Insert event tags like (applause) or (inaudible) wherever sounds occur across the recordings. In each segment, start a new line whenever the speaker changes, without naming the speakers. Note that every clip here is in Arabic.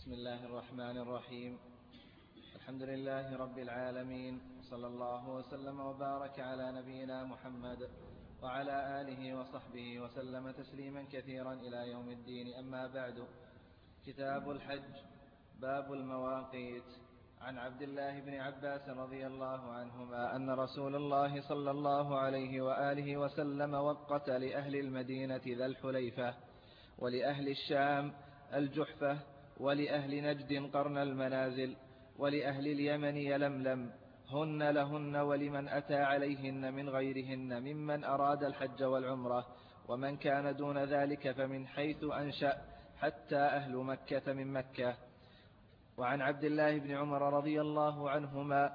بسم الله الرحمن الرحيم. الحمد لله رب العالمين. صلى الله وسلم وبارك على نبينا محمد وعلى آله وصحبه وسلم تسليما كثيرا إلى يوم الدين. أما بعد كتاب الحج باب المواقيت. عن عبد الله بن عباس رضي الله عنهما أن رسول الله صلى الله عليه وآله وسلم وقت لأهل المدينة ذا الحليفة ولأهل الشام الجحفة ولأهل نجد قرن المنازل ولأهل اليمن يلملم. هن لهن ولمن أتى عليهن من غيرهن ممن أراد الحج والعمرة. ومن كان دون ذلك فمن حيث أنشأ حتى أهل مكة من مكة. وعن عبد الله بن عمر رضي الله عنهما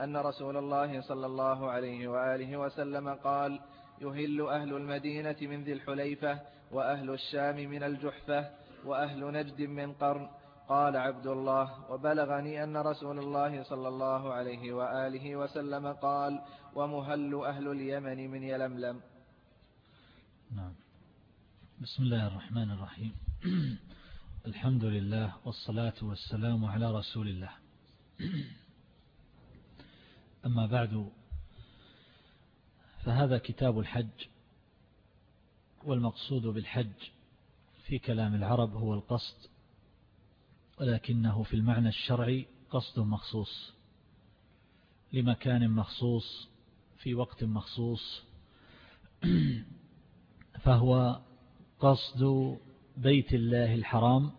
أن رسول الله صلى الله عليه وآله وسلم قال يهل أهل المدينة من ذي الحليفة وأهل الشام من الجحفة وأهل نجد من قرن. قال عبد الله وبلغني أن رسول الله صلى الله عليه وآله وسلم قال ومهل أهل اليمن من يلملم.
نعم. بسم الله الرحمن الرحيم. (clears throat) الحمد لله والصلاة والسلام على رسول الله. (clears throat) أما بعد فهذا كتاب الحج والمقصود بالحج في كلام العرب هو القصد ولكنه في المعنى الشرعي قصد مخصوص لمكان مخصوص في وقت مخصوص (clears throat) فهو قصد بيت الله الحرام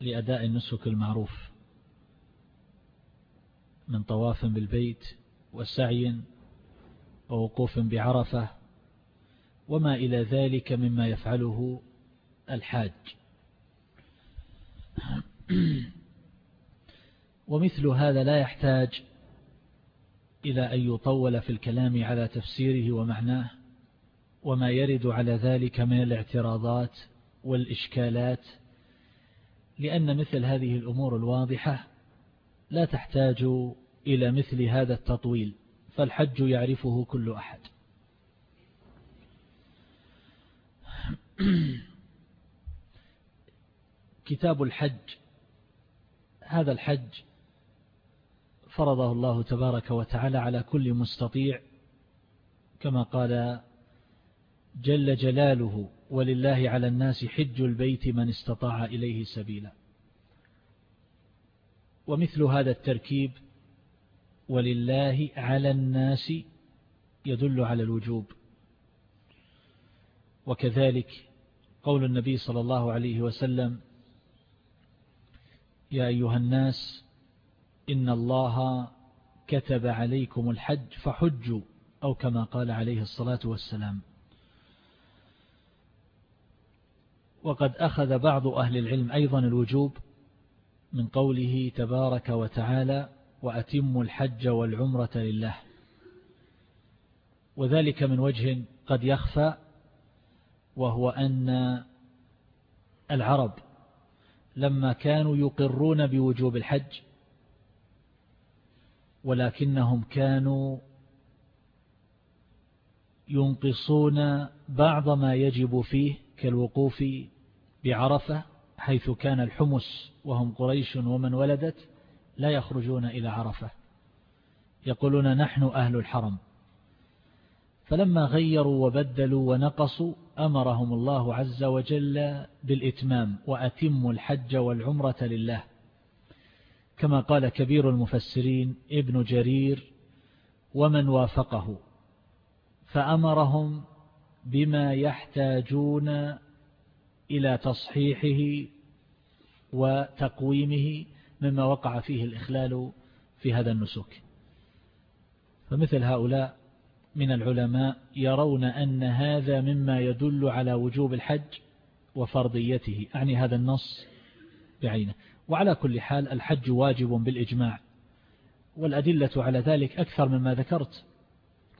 لأداء النسك المعروف من طواف بالبيت وسعي ووقوف بعرفة وما إلى ذلك مما يفعله الحاج. (clears throat) ومثل هذا لا يحتاج إلى أن يطول في الكلام على تفسيره ومعناه وما يرد على ذلك من الاعتراضات والإشكالات لأن مثل هذه الأمور الواضحة لا تحتاج إلى مثل هذا التطويل فالحج يعرفه كل أحد. (clears throat) كتاب الحج. هذا الحج فرضه الله تبارك وتعالى على كل مستطيع كما قال جل جلاله ولله على الناس حج البيت من استطاع إليه سبيلا. ومثل هذا التركيب ولله على الناس يدل على الوجوب. وكذلك قول النبي صلى الله عليه وسلم يا أيها الناس إن الله كتب عليكم الحج فحجوا أو كما قال عليه الصلاة والسلام. وقد أخذ بعض أهل العلم أيضا الوجوب من قوله تبارك وتعالى وأتم الحج والعمرة لله. وذلك من وجه قد يخفى وهو أن العرب لما كانوا يقرون بوجوب الحج ولكنهم كانوا ينقصون بعض ما يجب فيه كالوقوف بعرفة حيث كان الحمس وهم قريش ومن ولدت لا يخرجون إلى عرفة. يقولون نحن أهل الحرم. فلما غيروا وبدلوا ونقصوا أمرهم الله عز وجل بالإتمام وأتموا الحج والعمرة لله. كما قال كبير المفسرين ابن جرير ومن وافقه فأمرهم بما يحتاجون إلى تصحيحه وتقويمه مما وقع فيه الإخلال في هذا النسك. فمثل هؤلاء من العلماء يرون أن هذا مما يدل على وجوب الحج وفرضيته. أعني هذا النص بعينه. وعلى كل حال الحج واجب بالإجماع والأدلة على ذلك أكثر مما ذكرت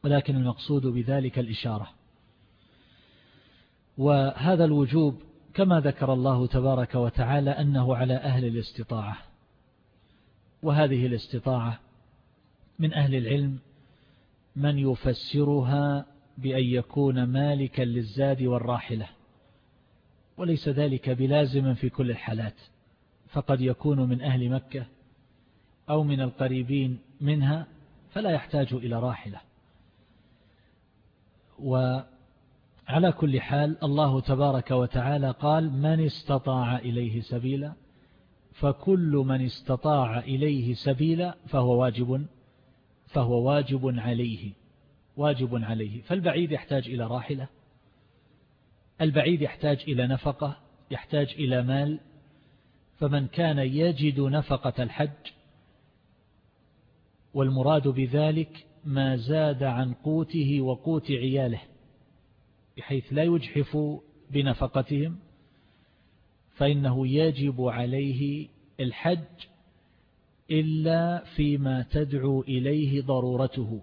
ولكن المقصود بذلك الإشارة. وهذا الوجوب كما ذكر الله تبارك وتعالى أنه على أهل الاستطاعة. وهذه الاستطاعة من أهل العلم من يفسرها بأن يكون مالكا للزاد والراحلة وليس ذلك بلازم في كل الحالات فقد يكون من أهل مكة أو من القريبين منها فلا يحتاج إلى راحلة. وعلى كل حال الله تبارك وتعالى قال من استطاع إليه سبيلا فكل من استطاع إليه سبيلا فهو واجب فهو واجب عليه واجب عليه. فالبعيد يحتاج إلى راحلة البعيد يحتاج إلى نفقة يحتاج إلى مال. فمن كان يجد نفقة الحج والمراد بذلك ما زاد عن قوته وقوت عياله بحيث لا يجحف بنفقتهم فإنه يجب عليه الحج إلا فيما تدعو إليه ضرورته.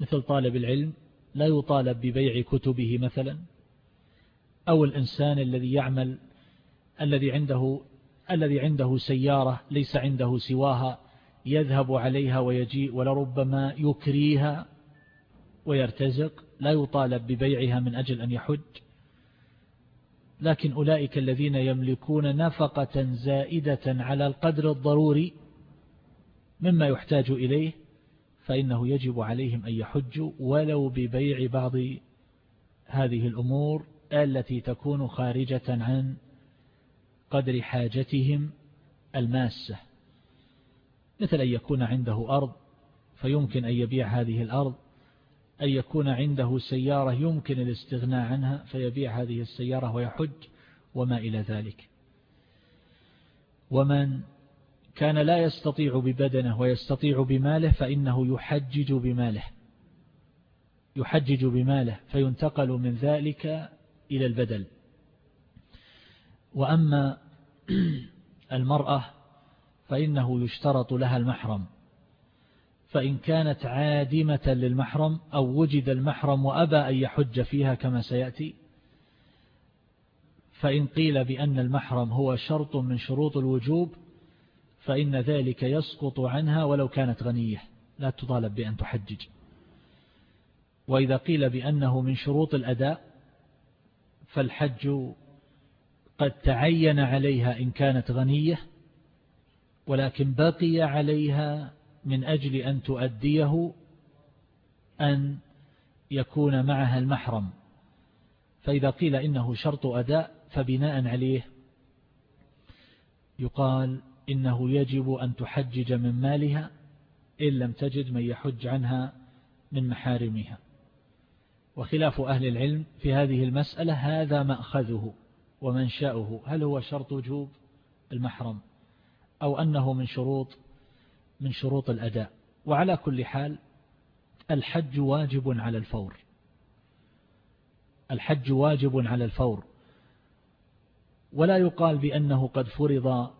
مثل طالب العلم لا يطالب ببيع كتبه مثلا. أو الإنسان الذي يعمل الذي عنده الذي عنده سيارة ليس عنده سواها يذهب عليها ويجيء ولربما يكريها ويرتزق لا يطالب ببيعها من أجل أن يحج. لكن أولئك الذين يملكون نفقة زائدة على القدر الضروري مما يحتاج إليه فإنه يجب عليهم أن يحجوا ولو ببيع بعض هذه الأمور التي تكون خارجة عن قدر حاجتهم الماسة. مثل أن يكون عنده أرض فيمكن أن يبيع هذه الأرض. أن يكون عنده سيارة يمكن الاستغناء عنها فيبيع هذه السيارة ويحج وما إلى ذلك. ومن كان لا يستطيع ببدنه ويستطيع بماله فإنه يحجج بماله يحجج بماله فينتقل من ذلك إلى البدل وأما (clears throat) المرأة فإنه يشترط لها المحرم فإن كانت عادمة للمحرم أو وجد المحرم وأبى أن يحج فيها كما سيأتي فإن قيل بأن المحرم هو شرط من شروط الوجوب فإن ذلك يسقط عنها ولو كانت غنية. لا تطالب بأن تحجج. وإذا قيل بأنه من شروط الأداء فالحج قد تعين عليها إن كانت غنية ولكن بقي عليها من أجل أن تؤديه أن يكون معها المحرم. فإذا قيل إنه شرط أداء فبناء عليه يقال إنه يجب أن تحجج من مالها إن لم تجد من يحج عنها من محارمها. وخلاف أهل العلم في هذه المسألة هذا مأخذه ومنشأه. هل هو شرط وجوب المحرم أو أنه من شروط من شروط الأداء؟ وعلى كل حال الحج واجب على الفور. الحج واجب على الفور. ولا يقال بأنه قد فرض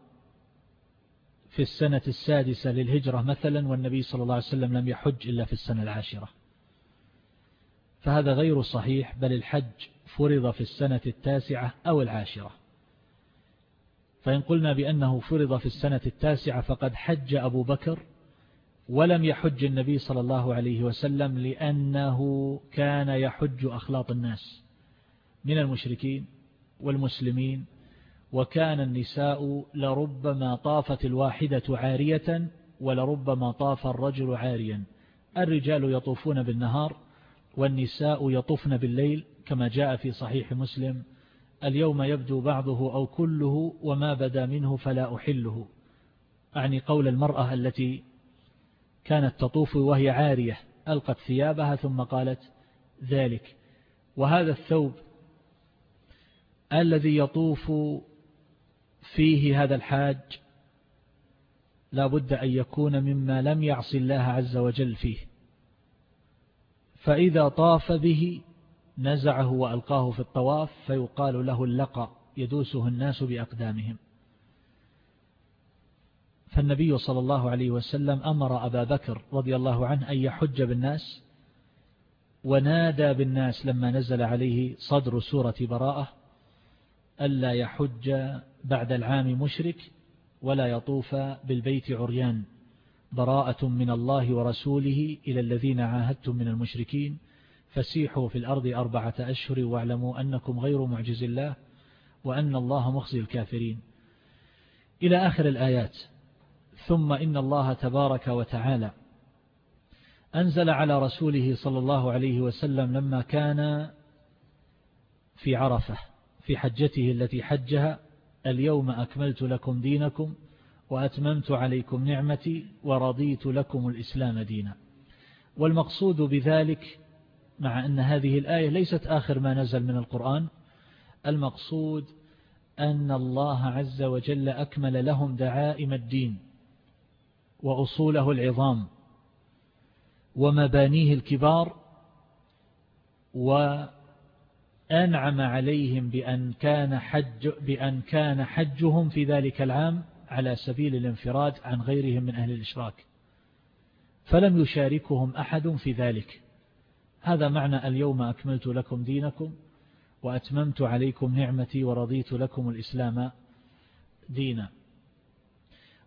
في السنة السادسة للهجرة مثلا والنبي صلى الله عليه وسلم لم يحج إلا في السنة العاشرة. فهذا غير صحيح بل الحج فرض في السنة التاسعة أو العاشرة. فإن قلنا بأنه فرض في السنة التاسعة فقد حج أبو بكر ولم يحج النبي صلى الله عليه وسلم لأنه كان يحج أخلاط الناس من المشركين والمسلمين وكان النساء لربما طافت الواحدة عارية ولربما طاف الرجل عاريا. الرجال يطوفون بالنهار والنساء يطوفن بالليل كما جاء في صحيح مسلم. اليوم يبدو بعضه أو كله وما بدا منه فلا أحله. أعني قول المرأة التي كانت تطوف وهي عارية ألقت ثيابها ثم قالت ذلك. وهذا الثوب الذي يطوف فيه هذا الحاج لا بد أن يكون مما لم يعص الله عز وجل فيه. فإذا طاف به نزعه وألقاه في الطواف فيقال له اللقى يدوسه الناس بأقدامهم. فالنبي صلى الله عليه وسلم أمر أبا بكر رضي الله عنه أن يحج بالناس ونادى بالناس لما نزل عليه صدر سورة براءة ألا يحج بعد العام مشرك ولا يطوف بالبيت عريان. براءة من الله ورسوله إلى الذين عاهدتم من المشركين. فسيحوا في الأرض أربعة أشهر واعلموا أنكم غير معجز الله وأن الله مخزي الكافرين. إلى آخر الآيات. ثم إن الله تبارك وتعالى أنزل على رسوله صلى الله عليه وسلم لما كان في عرفة في حجته التي حجها اليوم أكملت لكم دينكم وأتممت عليكم نعمتي ورضيت لكم الإسلام دينا. والمقصود بذلك مع أن هذه الآية ليست آخر ما نزل من القرآن المقصود أن الله عز وجل أكمل لهم دعائم الدين وأصوله العظام ومبانيه الكبار وأنعم عليهم بأن كان, حج بأن كان حجهم في ذلك العام على سبيل الانفراد عن غيرهم من أهل الإشراك. فلم يشاركهم أحد في ذلك. هذا معنى اليوم أكملت لكم دينكم وأتممت عليكم نعمتي ورضيت لكم الإسلام دينا.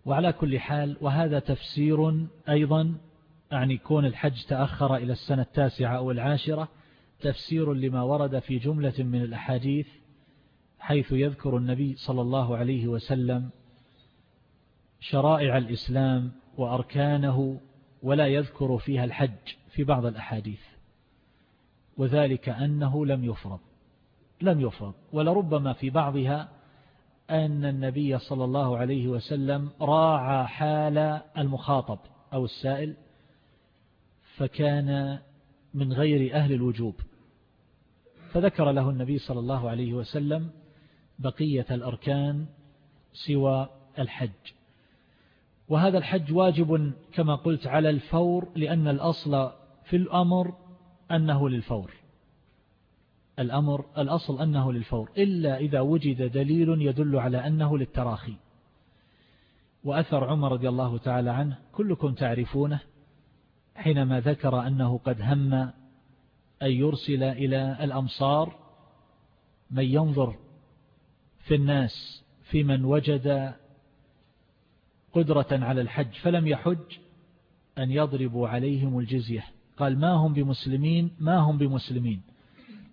وعلى كل حال وهذا تفسير أيضا يعني كون الحج تأخر إلى السنة التاسعة أو العاشرة تفسير لما ورد في جملة من الأحاديث حيث يذكر النبي صلى الله عليه وسلم شرائع الإسلام وأركانه ولا يذكر فيها الحج في بعض الأحاديث وذلك أنه لم يفرض لم يفرض ولربما في بعضها أن النبي صلى الله عليه وسلم راعى حال المخاطب أو السائل فكان من غير أهل الوجوب. فذكر له النبي صلى الله عليه وسلم بقية الأركان سوى الحج. وهذا الحج واجب كما قلت على الفور لأن الأصل في الأمر أنه للفور. الأمر الأصل أنه للفور إلا إذا وجد دليل يدل على أنه للتراخي. وأثر عمر رضي الله تعالى عنه كلكم تعرفونه حينما ذكر أنه قد هم أن يرسل إلى الأمصار من ينظر في الناس في من وجد قدرة على الحج فلم يحج أن يضربوا عليهم الجزية. قال ما هم بمسلمين؟ ما هم بمسلمين؟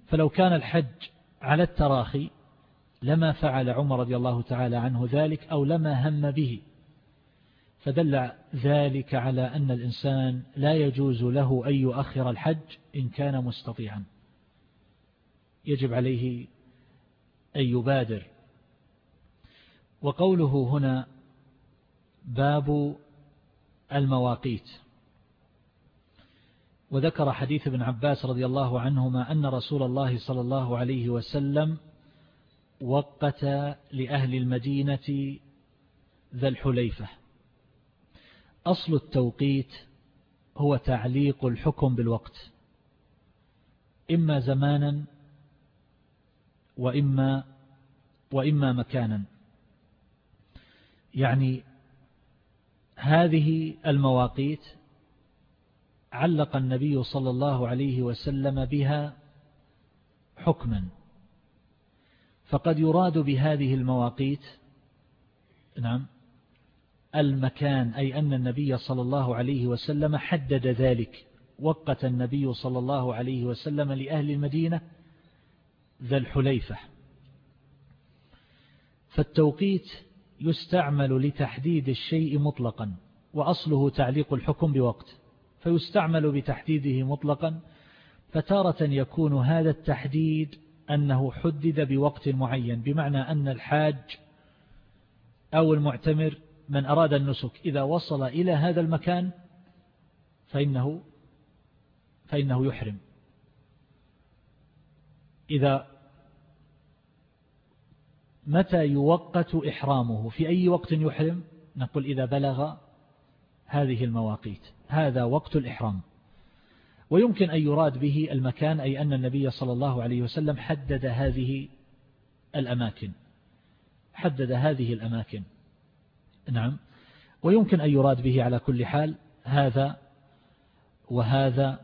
فلو كان الحج على التراخي لما فعل عمر رضي الله تعالى عنه ذلك أو لما هم به. فدل ذلك على أن الإنسان لا يجوز له أن يؤخر الحج إن كان مستطيعا. يجب عليه أن يبادر. وقوله هنا باب المواقيت. وذكر حديث ابن عباس رضي الله عنهما أن رسول الله صلى الله عليه وسلم وقت لأهل المدينة ذا الحليفة. أصل التوقيت هو تعليق الحكم بالوقت إما زمانا وإما, وإما مكانا. يعني هذه المواقيت علق النبي صلى الله عليه وسلم بها حكما. فقد يراد بهذه المواقيت نعم المكان أي أن النبي صلى الله عليه وسلم حدد ذلك. وقت النبي صلى الله عليه وسلم لأهل المدينة ذا الحليفة. فالتوقيت يستعمل لتحديد الشيء مطلقا وأصله تعليق الحكم بوقت. فيستعمل بتحديده مطلقا فتارة يكون هذا التحديد أنه حدد بوقت معين بمعنى أن الحاج أو المعتمر من أراد النسك. إذا وصل إلى هذا المكان فإنه فإنه يحرم. إذا متى يوقت إحرامه؟ في أي وقت يحرم؟ نقول إذا بلغ هذه المواقيت. هذا وقت الإحرام. ويمكن أن يراد به المكان أي أن النبي صلى الله عليه وسلم حدد هذه الأماكن. حدد هذه الأماكن. نعم. ويمكن أن يراد به على كل حال هذا وهذا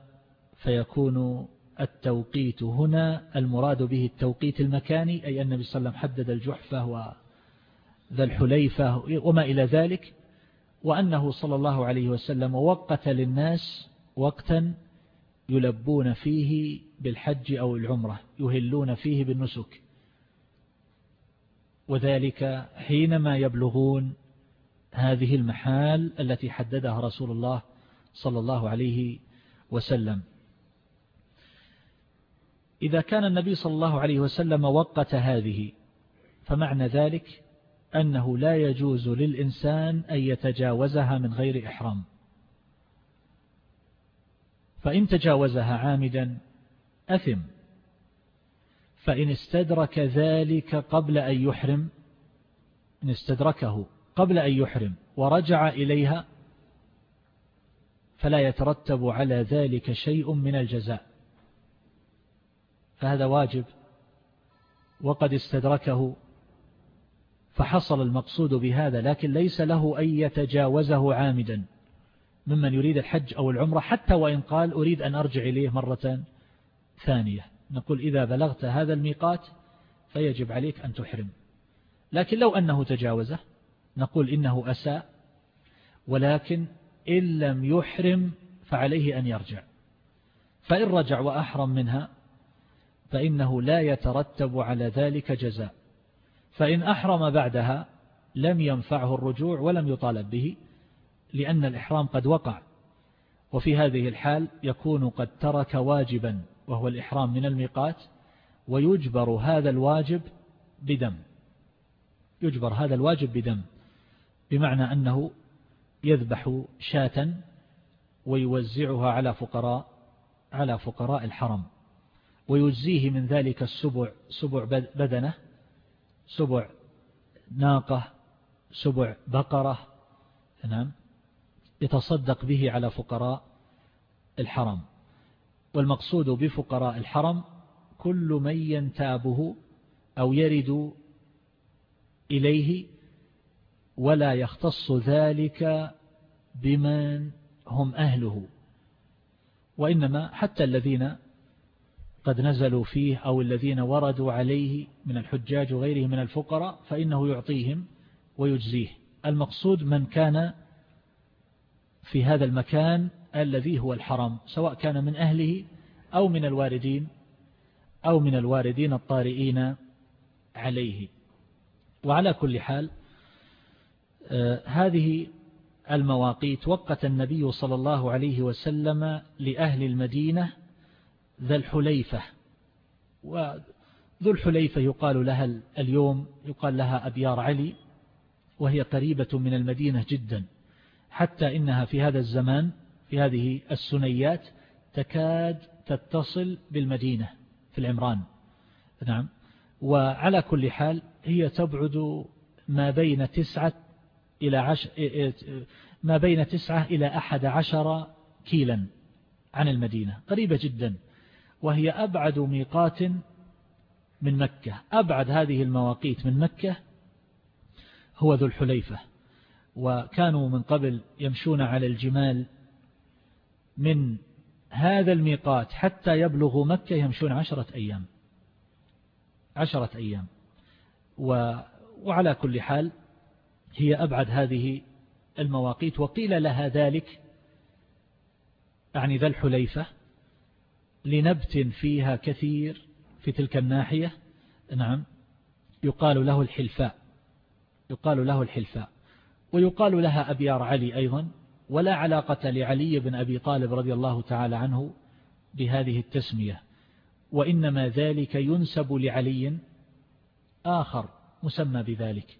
فيكون التوقيت هنا. المراد به التوقيت المكاني أي أن النبي صلى الله عليه وسلم حدد الجحفة وذا الحليفة وما إلى ذلك وأنه صلى الله عليه وسلم وقت للناس وقتا يلبون فيه بالحج أو العمرة يهلون فيه بالنسك. وذلك حينما يبلغون هذه المحال التي حددها رسول الله صلى الله عليه وسلم. إذا كان النبي صلى الله عليه وسلم وقت هذه فمعنى ذلك أنه لا يجوز للإنسان أن يتجاوزها من غير إحرام. فإن تجاوزها عامدا أثم. فإن استدرك ذلك قبل أن يحرم إن استدركه. قبل أن يحرم ورجع إليها فلا يترتب على ذلك شيء من الجزاء. فهذا واجب وقد استدركه فحصل المقصود بهذا لكن ليس له أن يتجاوزه عامدا ممن يريد الحج أو العمرة حتى وإن قال أريد أن أرجع إليه مرة ثانية. نقول إذا بلغت هذا الميقات فيجب عليك أن تحرم. لكن لو أنه تجاوزه نقول إنه أساء ولكن إن لم يحرم فعليه أن يرجع. فإن رجع وأحرم منها فإنه لا يترتب على ذلك جزاء. فإن أحرم بعدها لم ينفعه الرجوع ولم يطالب به لأن الإحرام قد وقع. وفي هذه الحال يكون قد ترك واجبا وهو الإحرام من الميقات ويجبر هذا الواجب بدم. يجبر هذا الواجب بدم. بمعنى أنه يذبح شاة ويوزعها على فقراء على فقراء الحرم ويجزيه من ذلك السبع سبع بدنة سبع ناقة سبع بقرة نعم يتصدق به على فقراء الحرم. والمقصود بفقراء الحرم كل من ينتابه أو يرد إليه ولا يختص ذلك بمن هم أهله. وإنما حتى الذين قد نزلوا فيه أو الذين وردوا عليه من الحجاج وغيره من الفقراء فإنه يعطيهم ويجزيه. المقصود من كان في هذا المكان الذي هو الحرم سواء كان من أهله أو من الواردين أو من الواردين الطارئين عليه. وعلى كل حال هذه المواقيت وقت النبي صلى الله عليه وسلم لأهل المدينة ذا الحليفة. وذو الحليفة يقال لها اليوم يقال لها أبيار علي وهي قريبة من المدينة جدا. حتى إنها في هذا الزمان في هذه السنيات تكاد تتصل بالمدينة في العمران. نعم. وعلى كل حال هي تبعد ما بين تسعة إلى عش... ما بين تسعة إلى أحد عشر كيلا عن المدينة. قريبة جدا. وهي أبعد ميقات من مكة. أبعد هذه المواقيت من مكة هو ذو الحليفة. وكانوا من قبل يمشون على الجمال من هذا الميقات حتى يبلغوا مكة يمشون عشرة أيام. عشرة أيام. وعلى كل حال هي أبعد هذه المواقيت وقيل لها ذلك يعني ذا الحليفة لنبت فيها كثير في تلك الناحية نعم يقال له الحلفاء يقال له الحلفاء ويقال لها أبيار علي أيضا ولا علاقة لعلي بن أبي طالب رضي الله تعالى عنه بهذه التسمية وإنما ذلك ينسب لعلي آخر مسمى بذلك.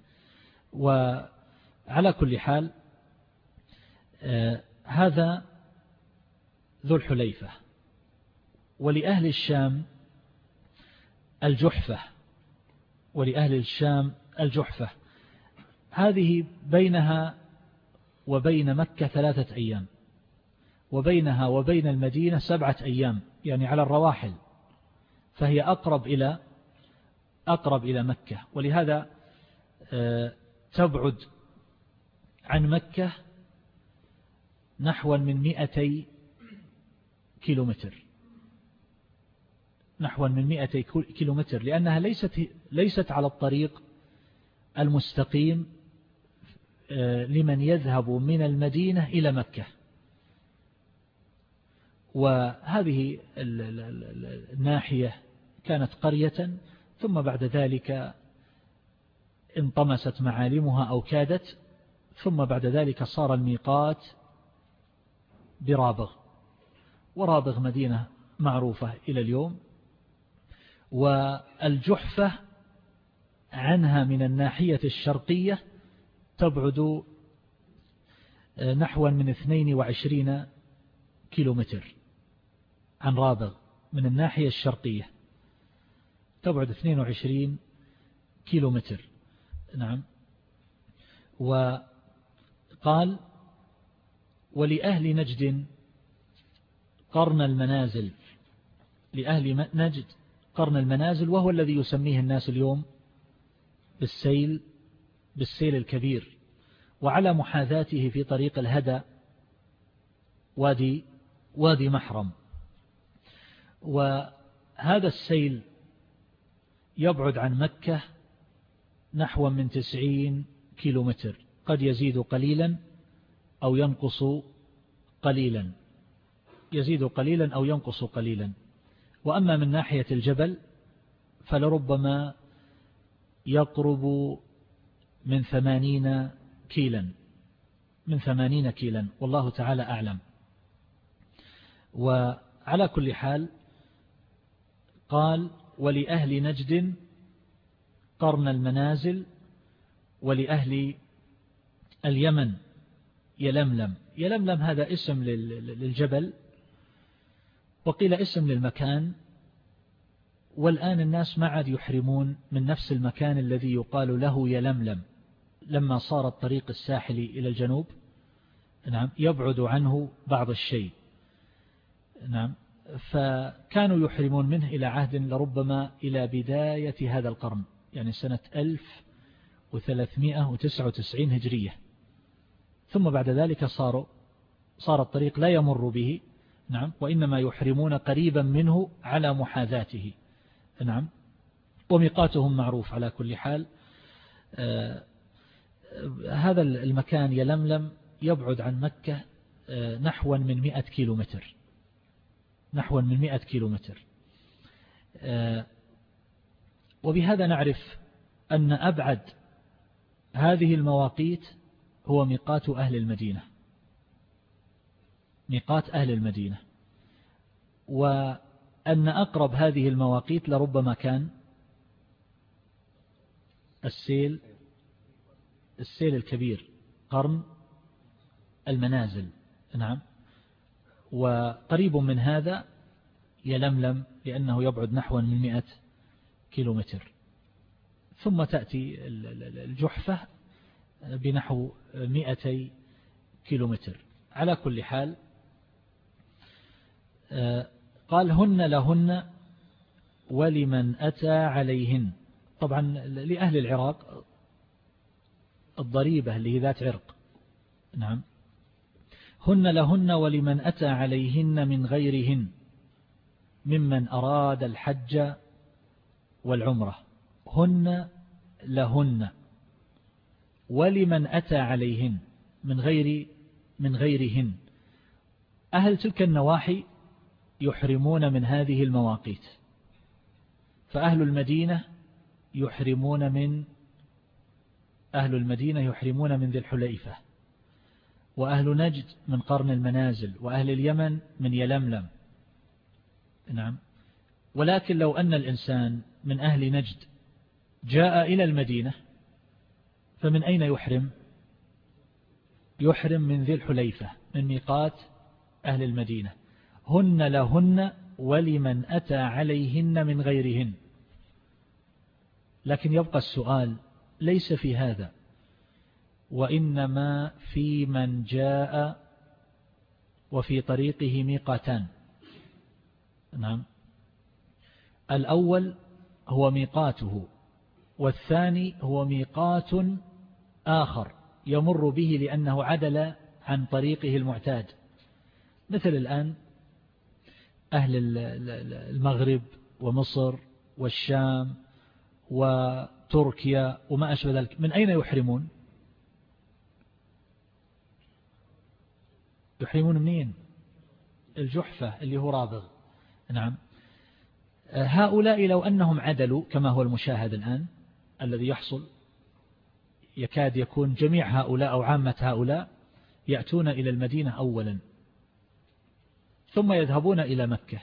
وعلى كل حال آه، هذا ذو الحليفة. ولأهل الشام الجحفة. ولأهل الشام الجحفة. هذه بينها وبين مكة ثلاثة أيام. وبينها وبين المدينة سبعة أيام يعني على الرواحل. فهي أقرب إلى أقرب إلى مكة. ولهذا آه، تبعد عن مكة نحو من مئتي كيلومتر. نحو من مئتي كيلومتر لأنها ليست, ليست على الطريق المستقيم آه، لمن يذهب من المدينة إلى مكة. وهذه الناحية كانت قرية ثم بعد ذلك انطمست معالمها أو كادت ثم بعد ذلك صار الميقات برابغ. ورابغ مدينة معروفة إلى اليوم. والجحفة عنها من الناحية الشرقية تبعد نحو من 22 كيلومتر عن رابغ من الناحية الشرقية. تبعد 22 كيلومتر. نعم. وقال ولأهل نجد قرن المنازل. لأهل نجد قرن المنازل وهو الذي يسميه الناس اليوم بالسيل بالسيل الكبير. وعلى محاذاته في طريق الهدى وادي وادي محرم. وهذا السيل يبعد عن مكة نحو من تسعين كيلومتر. قد يزيد قليلا أو ينقص قليلا. يزيد قليلا أو ينقص قليلا. وأما من ناحية الجبل فلربما يقرب من ثمانين كيلا. من ثمانين كيلا. والله تعالى أعلم. وعلى كل حال قال ولأهل نجد قرن المنازل ولأهل اليمن يلملم. يلملم هذا اسم للجبل وقيل اسم للمكان. والآن الناس ما عاد يحرمون من نفس المكان الذي يقال له يلملم لما صار الطريق الساحلي إلى الجنوب. نعم يبعد عنه بعض الشيء. نعم فكانوا يحرمون منه إلى عهد لربما إلى بداية هذا القرن. يعني سنة 1399 هجرية. ثم بعد ذلك صاروا صار الطريق لا يمر به. نعم. وإنما يحرمون قريبا منه على محاذاته. نعم. وميقاتهم معروف على كل حال. آه هذا المكان يلملم يبعد عن مكة آه نحو من مئة كيلو متر نحو من مئة كيلو متر آه وبهذا نعرف أن أبعد هذه المواقيت هو ميقات أهل المدينة. ميقات أهل المدينة. وأن أقرب هذه المواقيت لربما كان السيل السيل الكبير قرن المنازل. نعم. وقريب من هذا يلملم لأنه يبعد نحو من مئة كيلومتر. ثم تأتي الجحفة بنحو مئتي كيلومتر. على كل حال آه، قال هن لهن ولمن أتى عليهن. طبعا لأهل العراق الضريبة اللي هي ذات عرق. نعم. هن لهن ولمن أتى عليهن من غيرهن ممن أراد الحج والعمرة. هن لهن. ولمن أتى عليهن من غير من غيرهن. أهل تلك النواحي يحرمون من هذه المواقيت. فأهل المدينة يحرمون من أهل المدينة يحرمون من ذي الحليفة. وأهل نجد من قرن المنازل وأهل اليمن من يلملم. نعم. ولكن لو أن الإنسان من أهل نجد جاء إلى المدينة فمن أين يحرم؟ يحرم من ذي الحليفة من ميقات أهل المدينة. هن لهن ولمن أتى عليهن من غيرهن. لكن يبقى السؤال ليس في هذا وإنما في من جاء وفي طريقه ميقاتان. نعم. الأول هو ميقاته والثاني هو ميقات آخر يمر به لأنه عدل عن طريقه المعتاد. مثل الآن أهل المغرب ومصر والشام وتركيا وما أشبه ذلك. من أين يحرمون؟ يحرمون منين؟ الجحفة اللي هو رابغ. نعم. هؤلاء لو أنهم عدلوا كما هو المشاهد الآن الذي يحصل يكاد يكون جميع هؤلاء أو عامة هؤلاء يأتون إلى المدينة أولا ثم يذهبون إلى مكة.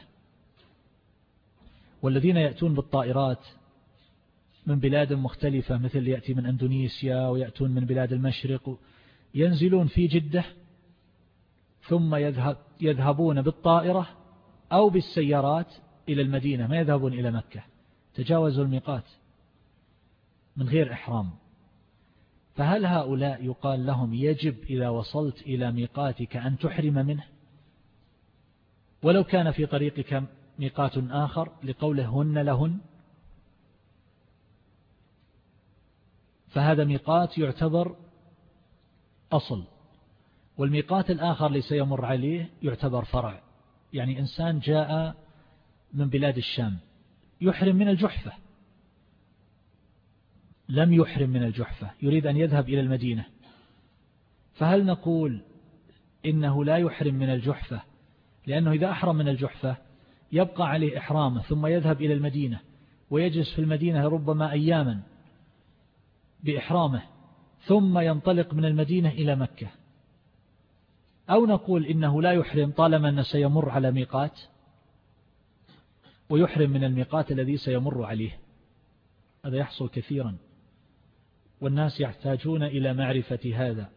والذين يأتون بالطائرات من بلاد مختلفة مثل يأتي من أندونيسيا ويأتون من بلاد المشرق ينزلون في جدة ثم يذهب يذهبون بالطائرة أو بالسيارات إلى المدينة ما يذهبون إلى مكة. تجاوزوا الميقات من غير إحرام. فهل هؤلاء يقال لهم يجب إذا وصلت إلى ميقاتك أن تحرم منه؟ ولو كان في طريقك ميقات آخر لقوله هن لهن. فهذا ميقات يعتبر أصل والميقات الآخر اللي سيمر عليه يعتبر فرع. يعني إنسان جاء من بلاد الشام. يحرم من الجحفة. لم يحرم من الجحفة. يريد أن يذهب إلى المدينة. فهل نقول إنه لا يحرم من الجحفة؟ لأنه إذا أحرم من الجحفة يبقى عليه إحرامه ثم يذهب إلى المدينة ويجلس في المدينة ربما أياما بإحرامه ثم ينطلق من المدينة إلى مكة. أو نقول إنه لا يحرم طالما أنه سيمر على ميقات. ويحرم من الميقات الذي سيمر عليه. هذا يحصل كثيرا. والناس يحتاجون إلى معرفة هذا.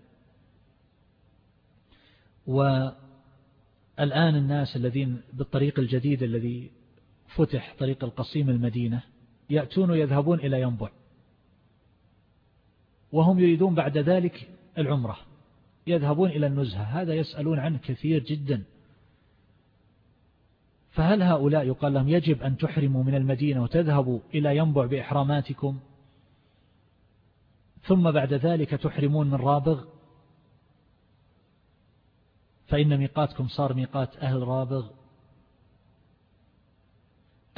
والآن الناس الذين بالطريق الجديد الذي فتح طريق القصيم المدينة يأتون ويذهبون إلى ينبع. وهم يريدون بعد ذلك العمرة. يذهبون إلى النزهة. هذا يسألون عنه كثير جدا. فهل هؤلاء يقال لهم يجب أن تحرموا من المدينة وتذهبوا إلى ينبع بإحراماتكم؟ ثم بعد ذلك تحرمون من رابغ؟ فإن ميقاتكم صار ميقات أهل رابغ.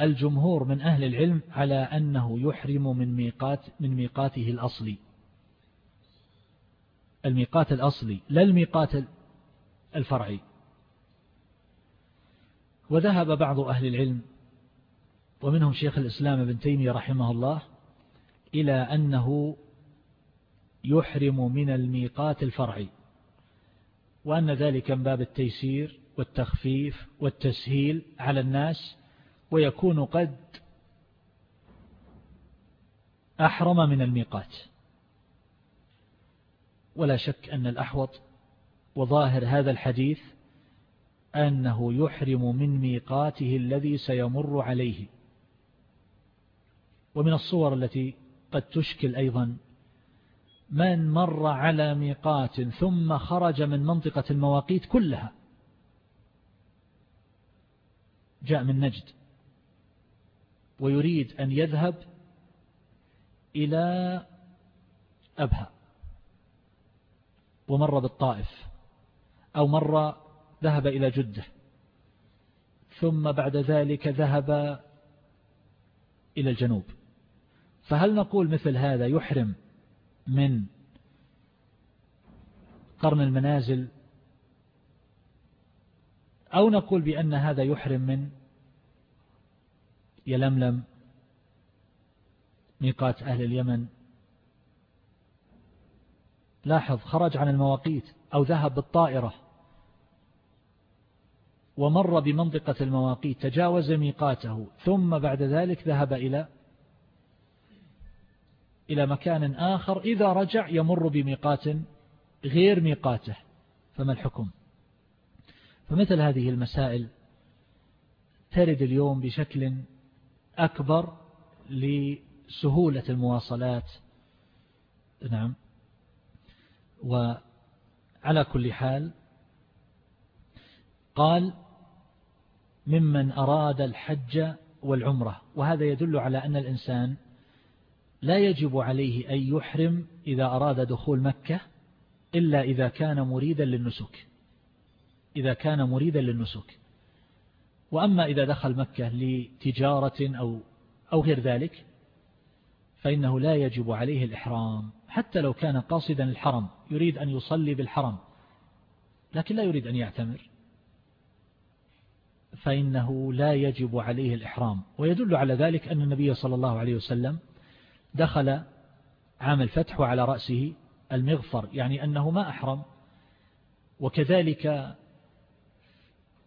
الجمهور من أهل العلم على أنه يحرم من ميقات من ميقاته الأصلي. الميقات الأصلي لا الميقات الفرعي. وذهب بعض أهل العلم ومنهم شيخ الإسلام ابن تيمية رحمه الله إلى أنه يحرم من الميقات الفرعي وأن ذلك من باب التيسير والتخفيف والتسهيل على الناس ويكون قد أحرم من الميقات. ولا شك أن الأحوط وظاهر هذا الحديث أنه يحرم من ميقاته الذي سيمر عليه. ومن الصور التي قد تشكل أيضا من مر على ميقات ثم خرج من منطقة المواقيت كلها جاء من نجد ويريد أن يذهب إلى أبها ومر بالطائف أو مر ذهب إلى جدة. ثم بعد ذلك ذهب إلى الجنوب. فهل نقول مثل هذا يحرم من قرن المنازل؟ أو نقول بأن هذا يحرم من يلملم ميقات أهل اليمن؟ لاحظ خرج عن المواقيت أو ذهب بالطائرة. ومر بمنطقة المواقيت تجاوز ميقاته ثم بعد ذلك ذهب إلى إلى مكان آخر إذا رجع يمر بميقات غير ميقاته. فما الحكم؟ فمثل هذه المسائل ترد اليوم بشكل أكبر لسهولة المواصلات. نعم. وعلى كل حال قال ممن أراد الحج والعمرة. وهذا يدل على أن الإنسان لا يجب عليه أن يحرم إذا أراد دخول مكة إلا إذا كان مريدا للنسك. إذا كان مريدا للنسك. وأما إذا دخل مكة لتجارة أو أو غير ذلك فإنه لا يجب عليه الإحرام حتى لو كان قاصدا الحرم يريد أن يصلي بالحرم لكن لا يريد أن يعتمر. فإنه لا يجب عليه الإحرام. ويدل على ذلك أن النبي صلى الله عليه وسلم دخل عام الفتح وعلى رأسه المغفر يعني أنه ما أحرم. وكذلك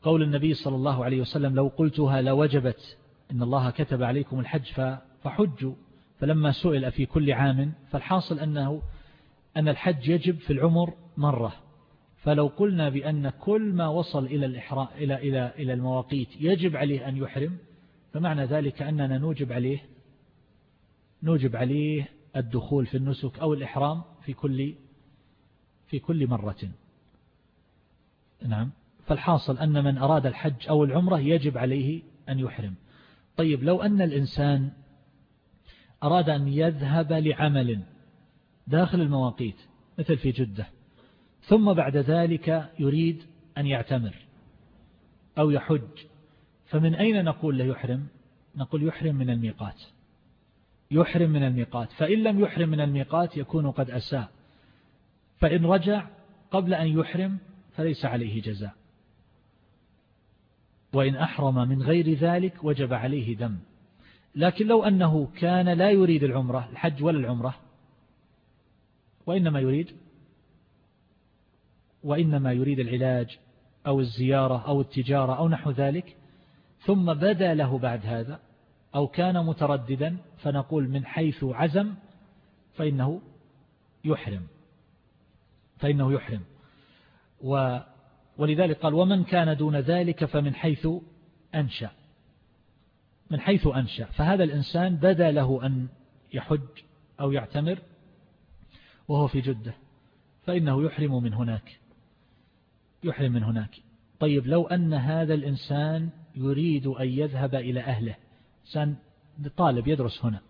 قول النبي صلى الله عليه وسلم لو قلتها لوجبت إن الله كتب عليكم الحج فحجوا. فلما سئل في كل عام فالحاصل أنه أن الحج يجب في العمر مرة. فلو قلنا بأن كل ما وصل إلى الإحرام إلى إلى إلى المواقيت يجب عليه أن يحرم فمعنى ذلك أننا نوجب عليه نوجب عليه الدخول في النسك أو الإحرام في كل في كل مرة. نعم. فالحاصل أن من أراد الحج أو العمرة يجب عليه أن يحرم. طيب لو أن الإنسان أراد أن يذهب لعمل داخل المواقيت مثل في جدة ثم بعد ذلك يريد أن يعتمر أو يحج. فمن أين نقول له يحرم؟ نقول يحرم من الميقات. يحرم من الميقات. فإن لم يحرم من الميقات يكون قد أساء. فإن رجع قبل أن يحرم فليس عليه جزاء. وإن أحرم من غير ذلك وجب عليه دم لكن لو أنه كان لا يريد العمرة الحج ولا العمرة وإنما يريد وإنما يريد العلاج أو الزيارة أو التجارة أو نحو ذلك ثم بدا له بعد هذا أو كان مترددا فنقول من حيث عزم فإنه يحرم فإنه يحرم. و ولذلك قال ومن كان دون ذلك فمن حيث أنشأ من حيث أنشأ. فهذا الإنسان بدا له أن يحج أو يعتمر وهو في جدة فإنه يحرم من هناك. يحرم من هناك. طيب لو أن هذا الإنسان يريد أن يذهب إلى أهله إنسان طالب يدرس هنا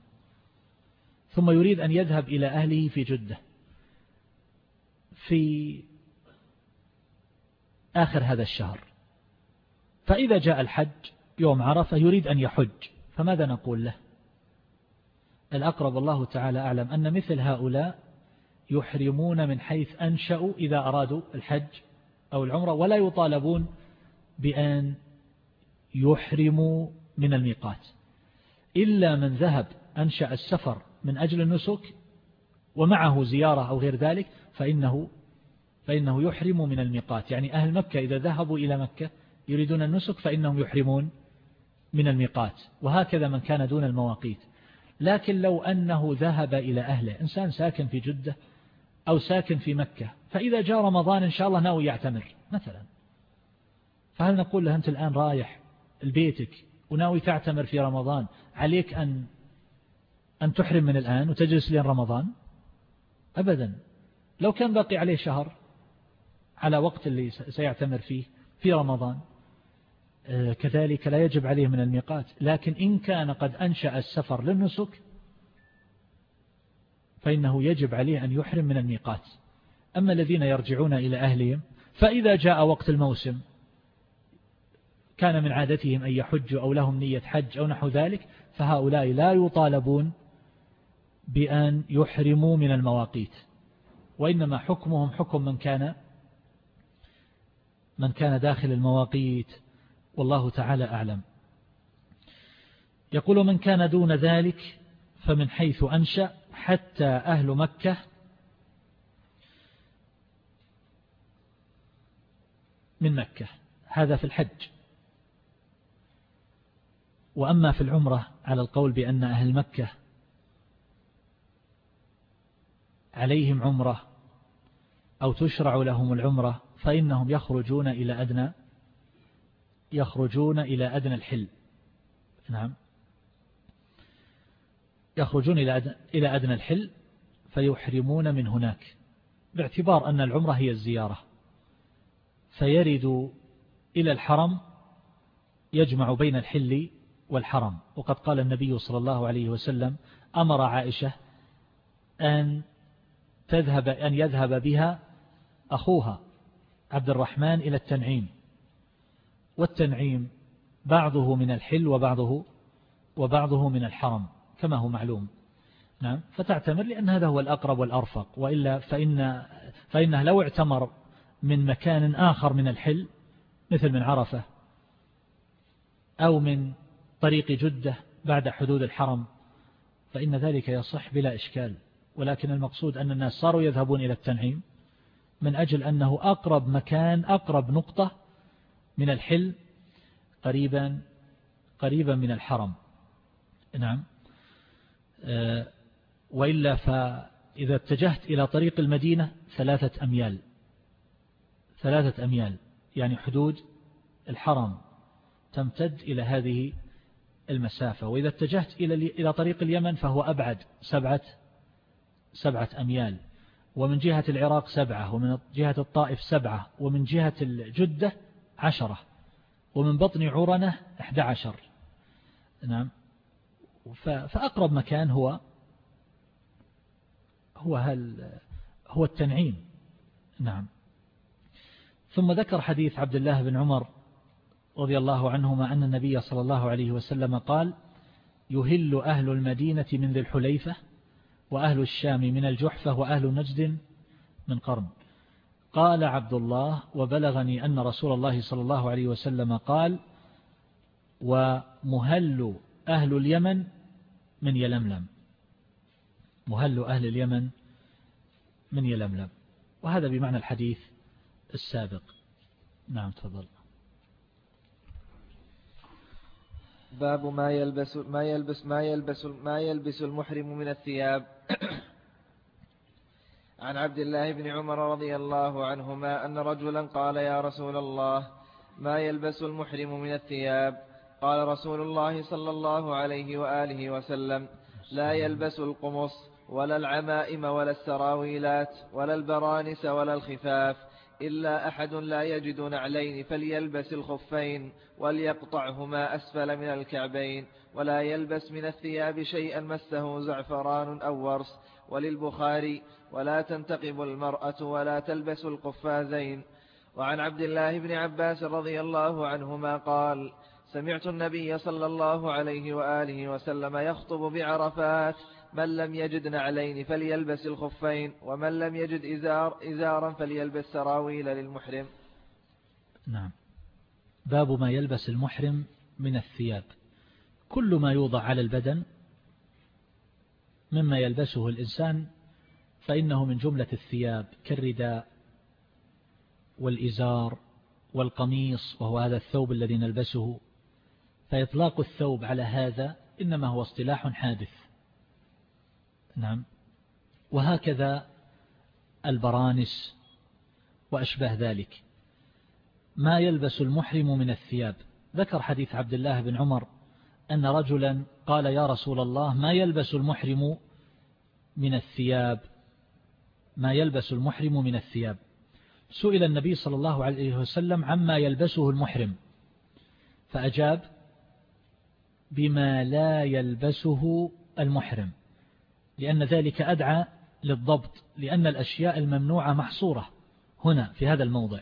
ثم يريد أن يذهب إلى أهله في جدة في آخر هذا الشهر فإذا جاء الحج يوم عرفة يريد أن يحج فماذا نقول له؟ الأقرب الله تعالى أعلم أن مثل هؤلاء يحرمون من حيث أنشأوا إذا أرادوا الحج أو العمرة ولا يطالبون بأن يحرموا من الميقات. إلا من ذهب أنشأ السفر من أجل النسك ومعه زيارة أو غير ذلك فإنه فإنه يحرم من الميقات. يعني أهل مكة إذا ذهبوا إلى مكة يريدون النسك فإنهم يحرمون من الميقات. وهكذا من كان دون المواقيت. لكن لو أنه ذهب إلى أهله إنسان ساكن في جدة أو ساكن في مكة. فإذا جاء رمضان إن شاء الله ناوي يعتمر مثلا. فهل نقول له أنت الآن رايح لبيتك وناوي تعتمر في رمضان عليك أن أن تحرم من الآن وتجلس لين رمضان؟ أبدا. لو كان باقي عليه شهر على وقت اللي سيعتمر فيه في رمضان آه، كذلك لا يجب عليه من الميقات. لكن إن كان قد أنشأ السفر للنسك فإنه يجب عليه أن يحرم من الميقات. أما الذين يرجعون إلى أهلهم فإذا جاء وقت الموسم كان من عادتهم أن يحجوا أو لهم نية حج أو نحو ذلك فهؤلاء لا يطالبون بأن يحرموا من المواقيت. وإنما حكمهم حكم من كان من كان داخل المواقيت. والله تعالى أعلم. يقول من كان دون ذلك فمن حيث أنشأ حتى أهل مكة من مكة. هذا في الحج. وأما في العمرة على القول بأن أهل مكة عليهم عمرة أو تشرع لهم العمرة فإنهم يخرجون إلى أدنى يخرجون إلى أدنى الحل. نعم. يخرجون إلى أدنى الحل فيحرمون من هناك باعتبار أن العمرة هي الزيارة. فيرد إلى الحرم يجمع بين الحل والحرم. وقد قال النبي صلى الله عليه وسلم أمر عائشة أن تذهب أن يذهب بها أخوها عبد الرحمن إلى التنعيم. والتنعيم بعضه من الحل وبعضه وبعضه من الحرم. كما هو معلوم. نعم؟ فتعتمر لأن هذا هو الأقرب والأرفق. وإلا فإن فإنه لو اعتمر من مكان آخر من الحل مثل من عرفة أو من طريق جدة بعد حدود الحرم فإن ذلك يصح بلا إشكال. ولكن المقصود أن الناس صاروا يذهبون إلى التنعيم من أجل أنه أقرب مكان أقرب نقطة من الحل قريبا قريبا من الحرم. نعم؟ وإلا فإذا اتجهت إلى طريق المدينة ثلاثة أميال. ثلاثة أميال يعني حدود الحرم تمتد إلى هذه المسافة. وإذا اتجهت إلى إلى طريق اليمن فهو أبعد سبعة سبعة أميال. ومن جهة العراق سبعة ومن جهة الطائف سبعة ومن جهة الجدة عشرة ومن بطن أحد عشر. نعم. فأقرب مكان هو هو هل هو التنعيم. نعم. ثم ذكر حديث عبد الله بن عمر رضي الله عنهما أن النبي صلى الله عليه وسلم قال يهل أهل المدينة من ذي الحليفة وأهل الشام من الجحفة وأهل نجد من قرن. قال عبد الله وبلغني أن رسول الله صلى الله عليه وسلم قال ومهل أهل اليمن من يلملم. مهل أهل اليمن من يلملم. وهذا بمعنى الحديث السابق. نعم تفضل.
باب ما يلبس ما يلبس ما يلبس ما يلبس المحرم من الثياب. (clears throat) عن عبد الله بن عمر رضي الله عنهما أن رجلا قال يا رسول الله ما يلبس المحرم من الثياب؟ قال رسول الله صلى الله عليه وآله وسلم لا يلبس القمص ولا العمائم ولا السراويلات ولا البرانس ولا الخفاف إلا أحد لا يجد نعلين فليلبس الخفين وليقطعهما أسفل من الكعبين ولا يلبس من الثياب شيئا مسه زعفران أو ورس وللبخاري ولا تنتقب المرأة ولا تلبس القفازين. وعن عبد الله بن عباس رضي الله عنهما قال سمعت النبي صلى الله عليه وآله وسلم يخطب بعرفات من لم يجد نعلين فليلبس الخفين ومن لم يجد إزار إزارا فليلبس سراويل للمحرم.
نعم. باب ما يلبس المحرم من الثياب. كل ما يوضع على البدن مما يلبسه الإنسان فإنه من جملة الثياب كالرداء والإزار والقميص وهو هذا الثوب الذي نلبسه فإطلاق الثوب على هذا إنما هو اصطلاح حادث. نعم. وهكذا البرانس وأشبه ذلك. ما يلبس المحرم من الثياب. ذكر حديث عبد الله بن عمر أن رجلا قال يا رسول الله ما يلبس المحرم من الثياب؟ ما يلبس المحرم من الثياب. سئل النبي صلى الله عليه وسلم عما يلبسه المحرم. فأجاب بما لا يلبسه المحرم لأن ذلك أدعى للضبط لأن الأشياء الممنوعة محصورة هنا في هذا الموضع.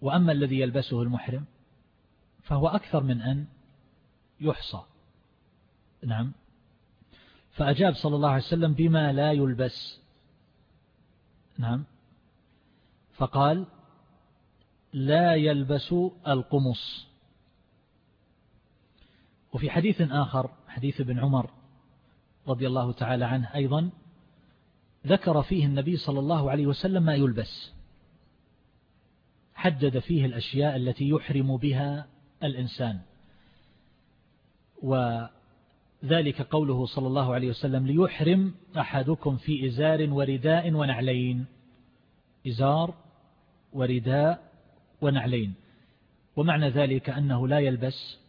وأما الذي يلبسه المحرم فهو أكثر من أن يحصى. نعم. فأجاب صلى الله عليه وسلم بما لا يلبس. نعم. فقال لا يلبس القمص. وفي حديث آخر حديث ابن عمر رضي الله تعالى عنه أيضا ذكر فيه النبي صلى الله عليه وسلم ما يلبس. حدد فيه الأشياء التي يحرم بها الإنسان. وذلك قوله صلى الله عليه وسلم ليحرم أحدكم في إزار ورداء ونعلين. إزار ورداء ونعلين. ومعنى ذلك أنه لا يلبس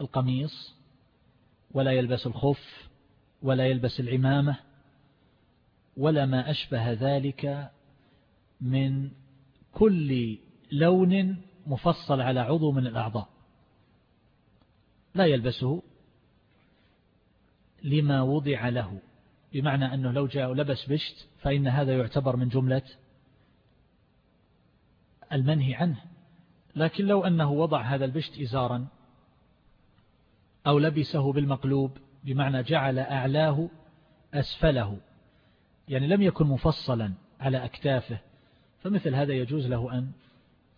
القميص ولا يلبس الخف ولا يلبس العمامة ولا ما أشبه ذلك من كل لون مفصل على عضو من الأعضاء. لا يلبسه لما وضع له بمعنى أنه لو جاء لبس بشت فإن هذا يعتبر من جملة المنهي عنه. لكن لو أنه وضع هذا البشت إزارا أو لبسه بالمقلوب بمعنى جعل أعلاه أسفله. يعني لم يكن مفصلا على أكتافه فمثل هذا يجوز له أن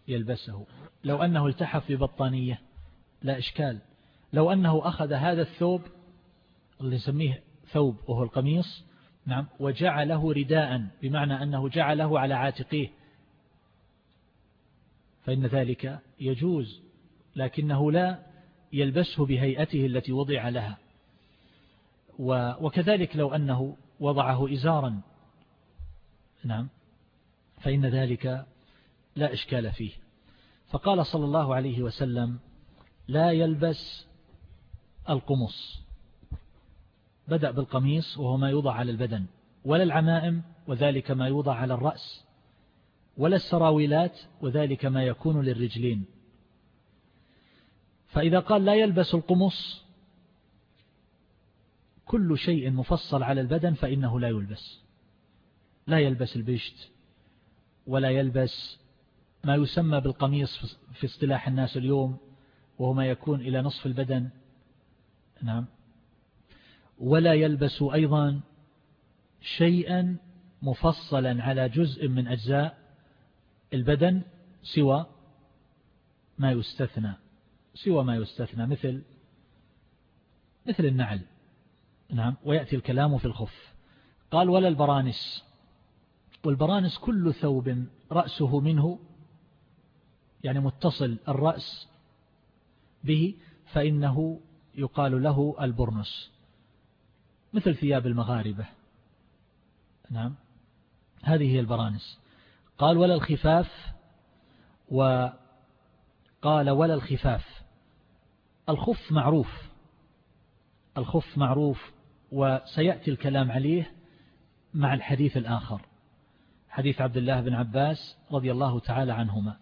يلبسه. لو أنه التحف ببطانية لا إشكال. لو أنه أخذ هذا الثوب اللي نسميه ثوب وهو القميص نعم وجعله رداء بمعنى أنه جعله على عاتقيه. فإن ذلك يجوز لكنه لا يلبسه بهيئته التي وضع لها. وكذلك لو أنه وضعه إزارا. نعم. فإن ذلك لا إشكال فيه. فقال صلى الله عليه وسلم لا يلبس القمص. بدأ بالقميص وهو ما يوضع على البدن. ولا العمائم وذلك ما يوضع على الرأس. ولا السراويلات وذلك ما يكون للرجلين. فإذا قال لا يلبس القمص كل شيء مفصل على البدن فإنه لا يلبس. لا يلبس البشت ولا يلبس ما يسمى بالقميص في اصطلاح الناس اليوم وهو ما يكون إلى نصف البدن. نعم. ولا يلبس أيضا شيئا مفصلا على جزء من أجزاء البدن سوى ما يستثنى. سوى ما يستثنى مثل مثل النعل. نعم ويأتي الكلام في الخف. قال ولا البرانس. والبرانس كل ثوب رأسه منه يعني متصل الرأس به فإنه يقال له البرنس. مثل ثياب المغاربة. نعم هذه هي البرانس. قال ولا الخفاف. وقال ولا الخفاف. الخف معروف. الخف معروف وسيأتي الكلام عليه مع الحديث الآخر. حديث عبد الله بن عباس رضي الله تعالى عنهما.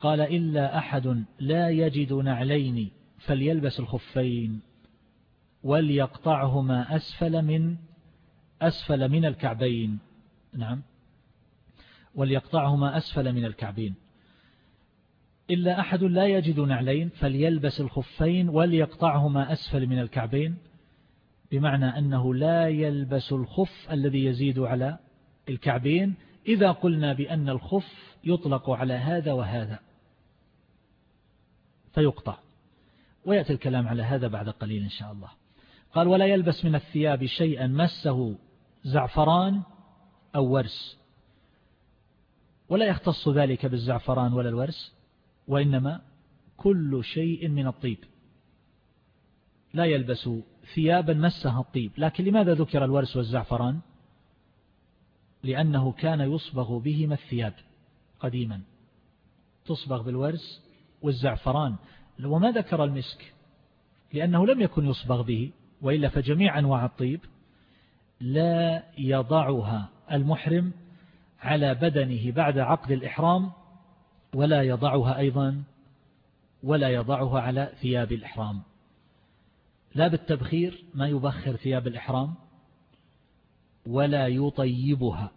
قال إلا أحد لا يجد نعلين فليلبس الخفين وليقطعهما أسفل من أسفل من الكعبين. نعم. وليقطعهما أسفل من الكعبين. إلا أحد لا يجد نعلين فليلبس الخفين وليقطعهما أسفل من الكعبين بمعنى أنه لا يلبس الخف الذي يزيد على الكعبين إذا قلنا بأن الخف يطلق على هذا وهذا فيقطع. ويأتي الكلام على هذا بعد قليل إن شاء الله. قال ولا يلبس من الثياب شيئا مسه زعفران أو ورس. ولا يختص ذلك بالزعفران ولا الورس وإنما كل شيء من الطيب. لا يلبس ثيابا مسها الطيب. لكن لماذا ذكر الورس والزعفران؟ لأنه كان يصبغ بهما الثياب قديما. تصبغ بالورس والزعفران. وما ذكر المسك؟ لأنه لم يكن يصبغ به وإلا فجميع أنواع الطيب لا يضعها المحرم على بدنه بعد عقد الإحرام ولا يضعها أيضا ولا يضعها على ثياب الإحرام. لا بالتبخير ما يبخر ثياب الإحرام ولا يطيبها.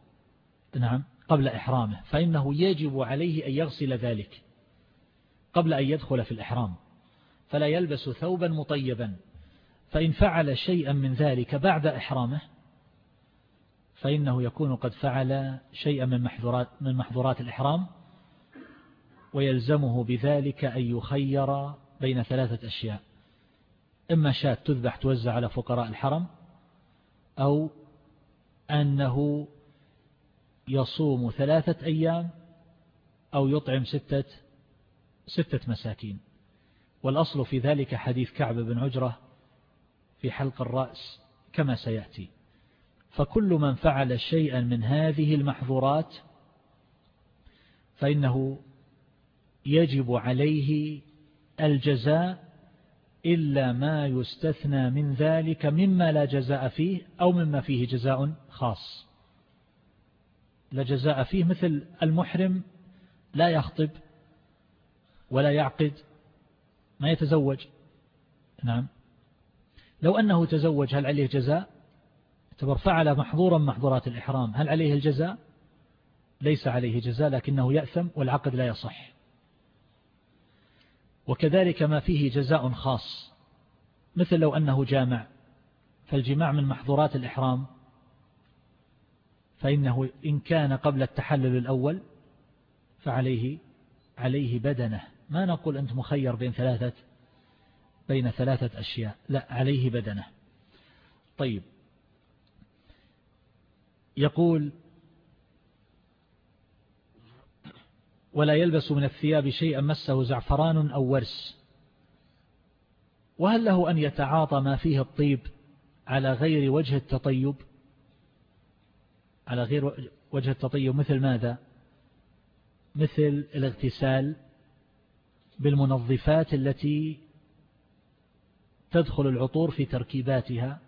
نعم قبل إحرامه. فإنه يجب عليه أن يغسل ذلك قبل أن يدخل في الإحرام. فلا يلبس ثوبا مطيبا. فإن فعل شيئا من ذلك بعد إحرامه فإنه يكون قد فعل شيئا من محظورات, من محظورات الإحرام. ويلزمه بذلك أن يخير بين ثلاثة أشياء. إما شاة تذبح توزع على فقراء الحرم أو أنه يصوم ثلاثة أيام أو يطعم ستة, ستة مساكين. والأصل في ذلك حديث كعب بن عجرة في حلق الرأس كما سيأتي. فكل من فعل شيئا من هذه المحظورات فإنه يجب عليه الجزاء إلا ما يستثنى من ذلك مما لا جزاء فيه أو مما فيه جزاء خاص. لا جزاء فيه مثل المحرم لا يخطب ولا يعقد ما يتزوج. نعم. لو أنه تزوج هل عليه جزاء؟ اعتبر فعل محظورا محظورات الإحرام. هل عليه الجزاء؟ ليس عليه جزاء لكنه يأثم والعقد لا يصح. وكذلك ما فيه جزاء خاص مثل لو أنه جامع فالجماع من محظورات الإحرام. فإنه إن كان قبل التحلل الأول فعليه عليه بدنه. ما نقول أنت مخير بين ثلاثة بين ثلاثة أشياء لا عليه بدنه. طيب. يقول ولا يلبس من الثياب شيئا مسه زعفران أو ورس. وهل له أن يتعاطى ما فيه الطيب على غير وجه التطيب؟ على غير وجه التطيب مثل ماذا؟ مثل الاغتسال بالمنظفات التي تدخل العطور في تركيباتها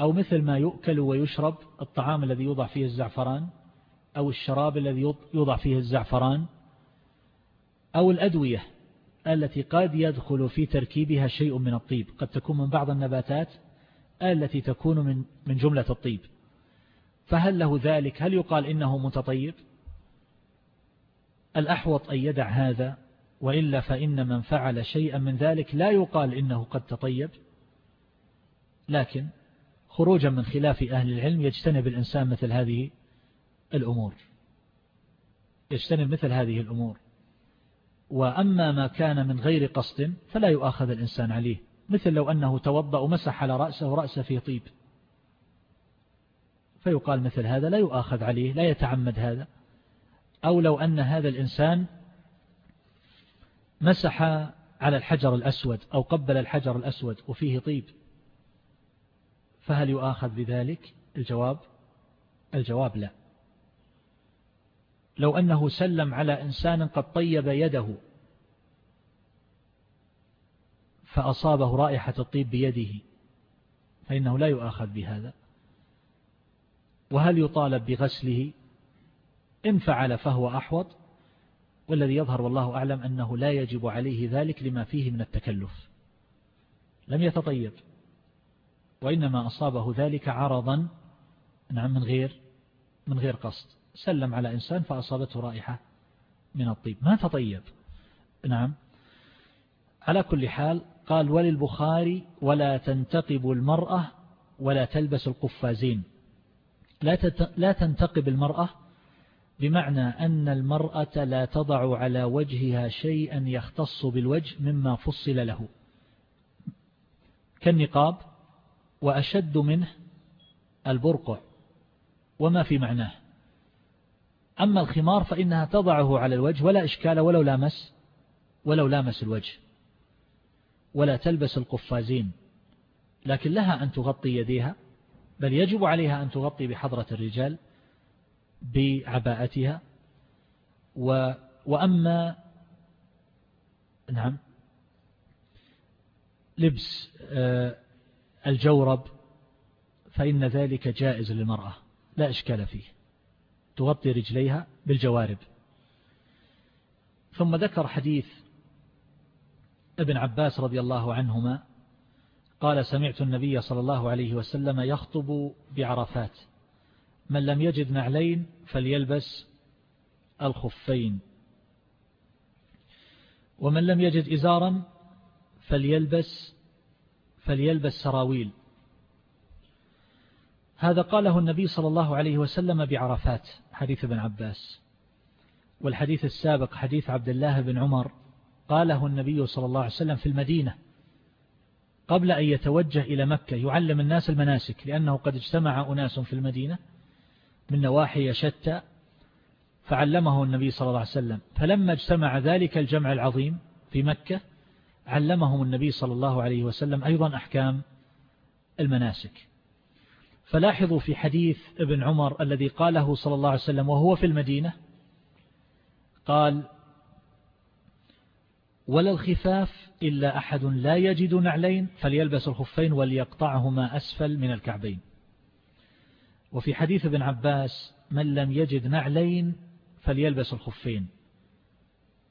أو مثل ما يؤكل ويشرب الطعام الذي يوضع فيه الزعفران. أو الشراب الذي يوضع فيه الزعفران أو الأدوية التي قد يدخل في تركيبها شيء من الطيب. قد تكون من بعض النباتات التي تكون من من جملة الطيب. فهل له ذلك؟ هل يقال إنه متطيب؟ الأحوط أن يدع هذا وإلا فإن من فعل شيئا من ذلك لا يقال إنه قد تطيب. لكن خروجا من خلاف أهل العلم يجتنب الإنسان مثل هذه الأمور. يجتنب مثل هذه الأمور. وأما ما كان من غير قصد فلا يؤاخذ الإنسان عليه مثل لو أنه توضأ ومسح على رأسه ورأسه في طيب. فيقال مثل هذا لا يؤاخذ عليه لا يتعمد هذا. أو لو أن هذا الإنسان مسح على الحجر الأسود أو قبل الحجر الأسود وفيه طيب. فهل يؤاخذ بذلك؟ الجواب الجواب لا. لو أنه سلم على إنسان قد طيب يده فأصابه رائحة الطيب بيده فإنه لا يؤاخذ بهذا. وهل يطالب بغسله؟ إن فعل فهو أحوط والذي يظهر والله أعلم أنه لا يجب عليه ذلك لما فيه من التكلف. لم يتطيب وإنما أصابه ذلك عرضا نعم من غير من غير قصد. سلم على إنسان فأصابته رائحة من الطيب. ما تطيب نعم. على كل حال قال وللبخاري ولا تنتقب المرأة ولا تلبس القفازين. لا تنتقب المرأة بمعنى أن المرأة لا تضع على وجهها شيئا يختص بالوجه مما فصل له. كالنقاب وأشد منه البرقع. وما في معناه؟ أما الخمار فإنها تضعه على الوجه ولا إشكال ولو لامس ولو لامس الوجه ولا تلبس القفازين لكن لها أن تغطي يديها بل يجب عليها أن تغطي بحضرة الرجال بعباءتها. و وأما نعم لبس آه، الجورب فإن ذلك جائز للمرأة لا إشكال فيه. تغطي رجليها بالجوارب. ثم ذكر حديث ابن عباس رضي الله عنهما قال سمعت النبي صلى الله عليه وسلم يخطب بعرفات. من لم يجد نعلين فليلبس الخفين. ومن لم يجد إزارا فليلبس فليلبس سراويل. هذا قاله النبي صلى الله عليه وسلم بعرفات. حديث ابن عباس. والحديث السابق حديث عبد الله بن عمر قاله النبي صلى الله عليه وسلم في المدينة قبل أن يتوجه إلى مكة يعلم الناس المناسك لأنه قد اجتمع أناس في المدينة من نواحي شتى فعلمه النبي صلى الله عليه وسلم. فلما اجتمع ذلك الجمع العظيم في مكة علمهم النبي صلى الله عليه وسلم أيضا أحكام المناسك. فلاحظوا في حديث ابن عمر الذي قاله صلى الله عليه وسلم وهو في المدينة قال ولا الخفاف إلا أحد لا يجد نعلين فليلبس الخفين وليقطعهما أسفل من الكعبين. وفي حديث ابن عباس من لم يجد نعلين فليلبس الخفين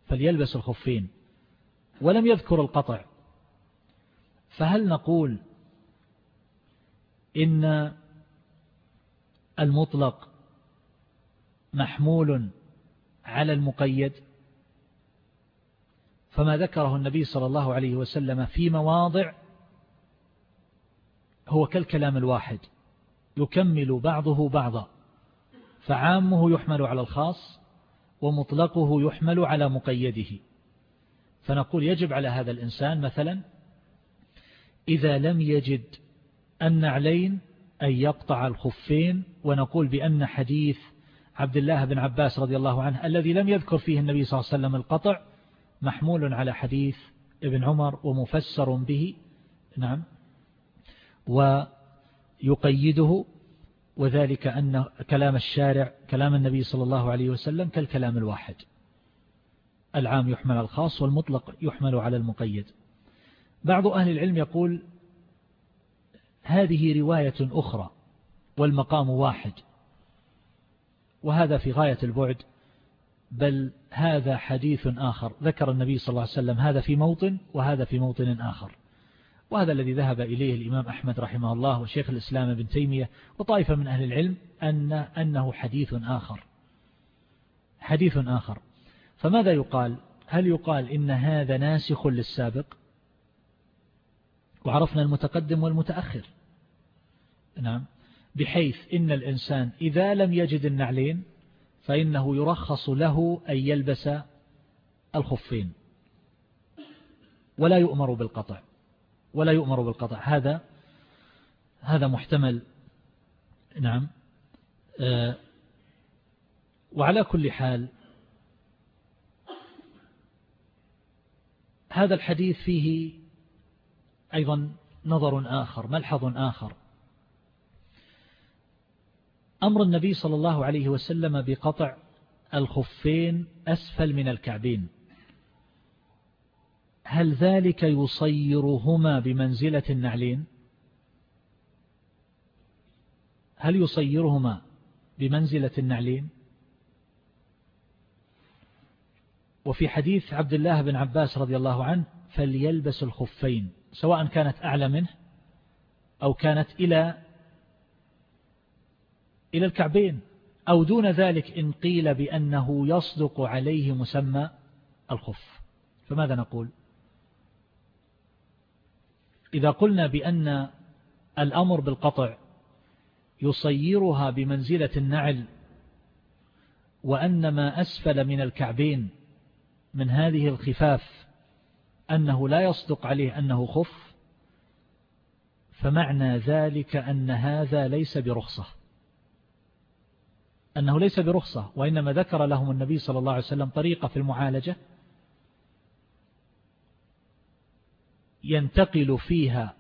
فليلبس الخفين ولم يذكر القطع. فهل نقول إن المطلق محمول على المقيد فما ذكره النبي صلى الله عليه وسلم في مواضع هو كالكلام الواحد يكمل بعضه بعضا فعامه يحمل على الخاص ومطلقه يحمل على مقيده. فنقول يجب على هذا الإنسان مثلا إذا لم يجد النعلين أن يقطع الخفين ونقول بأن حديث عبد الله بن عباس رضي الله عنه الذي لم يذكر فيه النبي صلى الله عليه وسلم القطع محمول على حديث ابن عمر ومفسر به. نعم. ويقيده وذلك أن كلام الشارع كلام النبي صلى الله عليه وسلم كالكلام الواحد. العام يحمل الخاص والمطلق يحمل على المقيد. بعض أهل العلم يقول هذه رواية أخرى والمقام واحد وهذا في غاية البعد بل هذا حديث آخر. ذكر النبي صلى الله عليه وسلم هذا في موطن وهذا في موطن آخر. وهذا الذي ذهب إليه الإمام أحمد رحمه الله وشيخ الإسلام ابن تيمية وطائفة من أهل العلم أن أنه حديث آخر. حديث آخر. فماذا يقال؟ هل يقال إن هذا ناسخ للسابق؟ وعرفنا المتقدم والمتأخر. نعم. بحيث إن الإنسان إذا لم يجد النعلين فإنه يرخص له أن يلبس الخفين. ولا يؤمر بالقطع. ولا يؤمر بالقطع. هذا هذا محتمل. نعم. آه، وعلى كل حال هذا الحديث فيه أيضا نظر آخر ملحظ آخر. أمر النبي صلى الله عليه وسلم بقطع الخفين أسفل من الكعبين. هل ذلك يصيرهما بمنزلة النعلين؟ هل يصيرهما بمنزلة النعلين؟ وفي حديث عبد الله بن عباس رضي الله عنه فليلبس الخفين. سواء كانت أعلى منه أو كانت إلى إلى الكعبين أو دون ذلك إن قيل بأنه يصدق عليه مسمى الخف. فماذا نقول؟ إذا قلنا بأن الأمر بالقطع يصيرها بمنزلة النعل وأن ما أسفل من الكعبين من هذه الخفاف أنه لا يصدق عليه أنه خف فمعنى ذلك أن هذا ليس برخصة. أنه ليس برخصة وإنما ذكر لهم النبي صلى الله عليه وسلم طريقة في المعالجة ينتقل فيها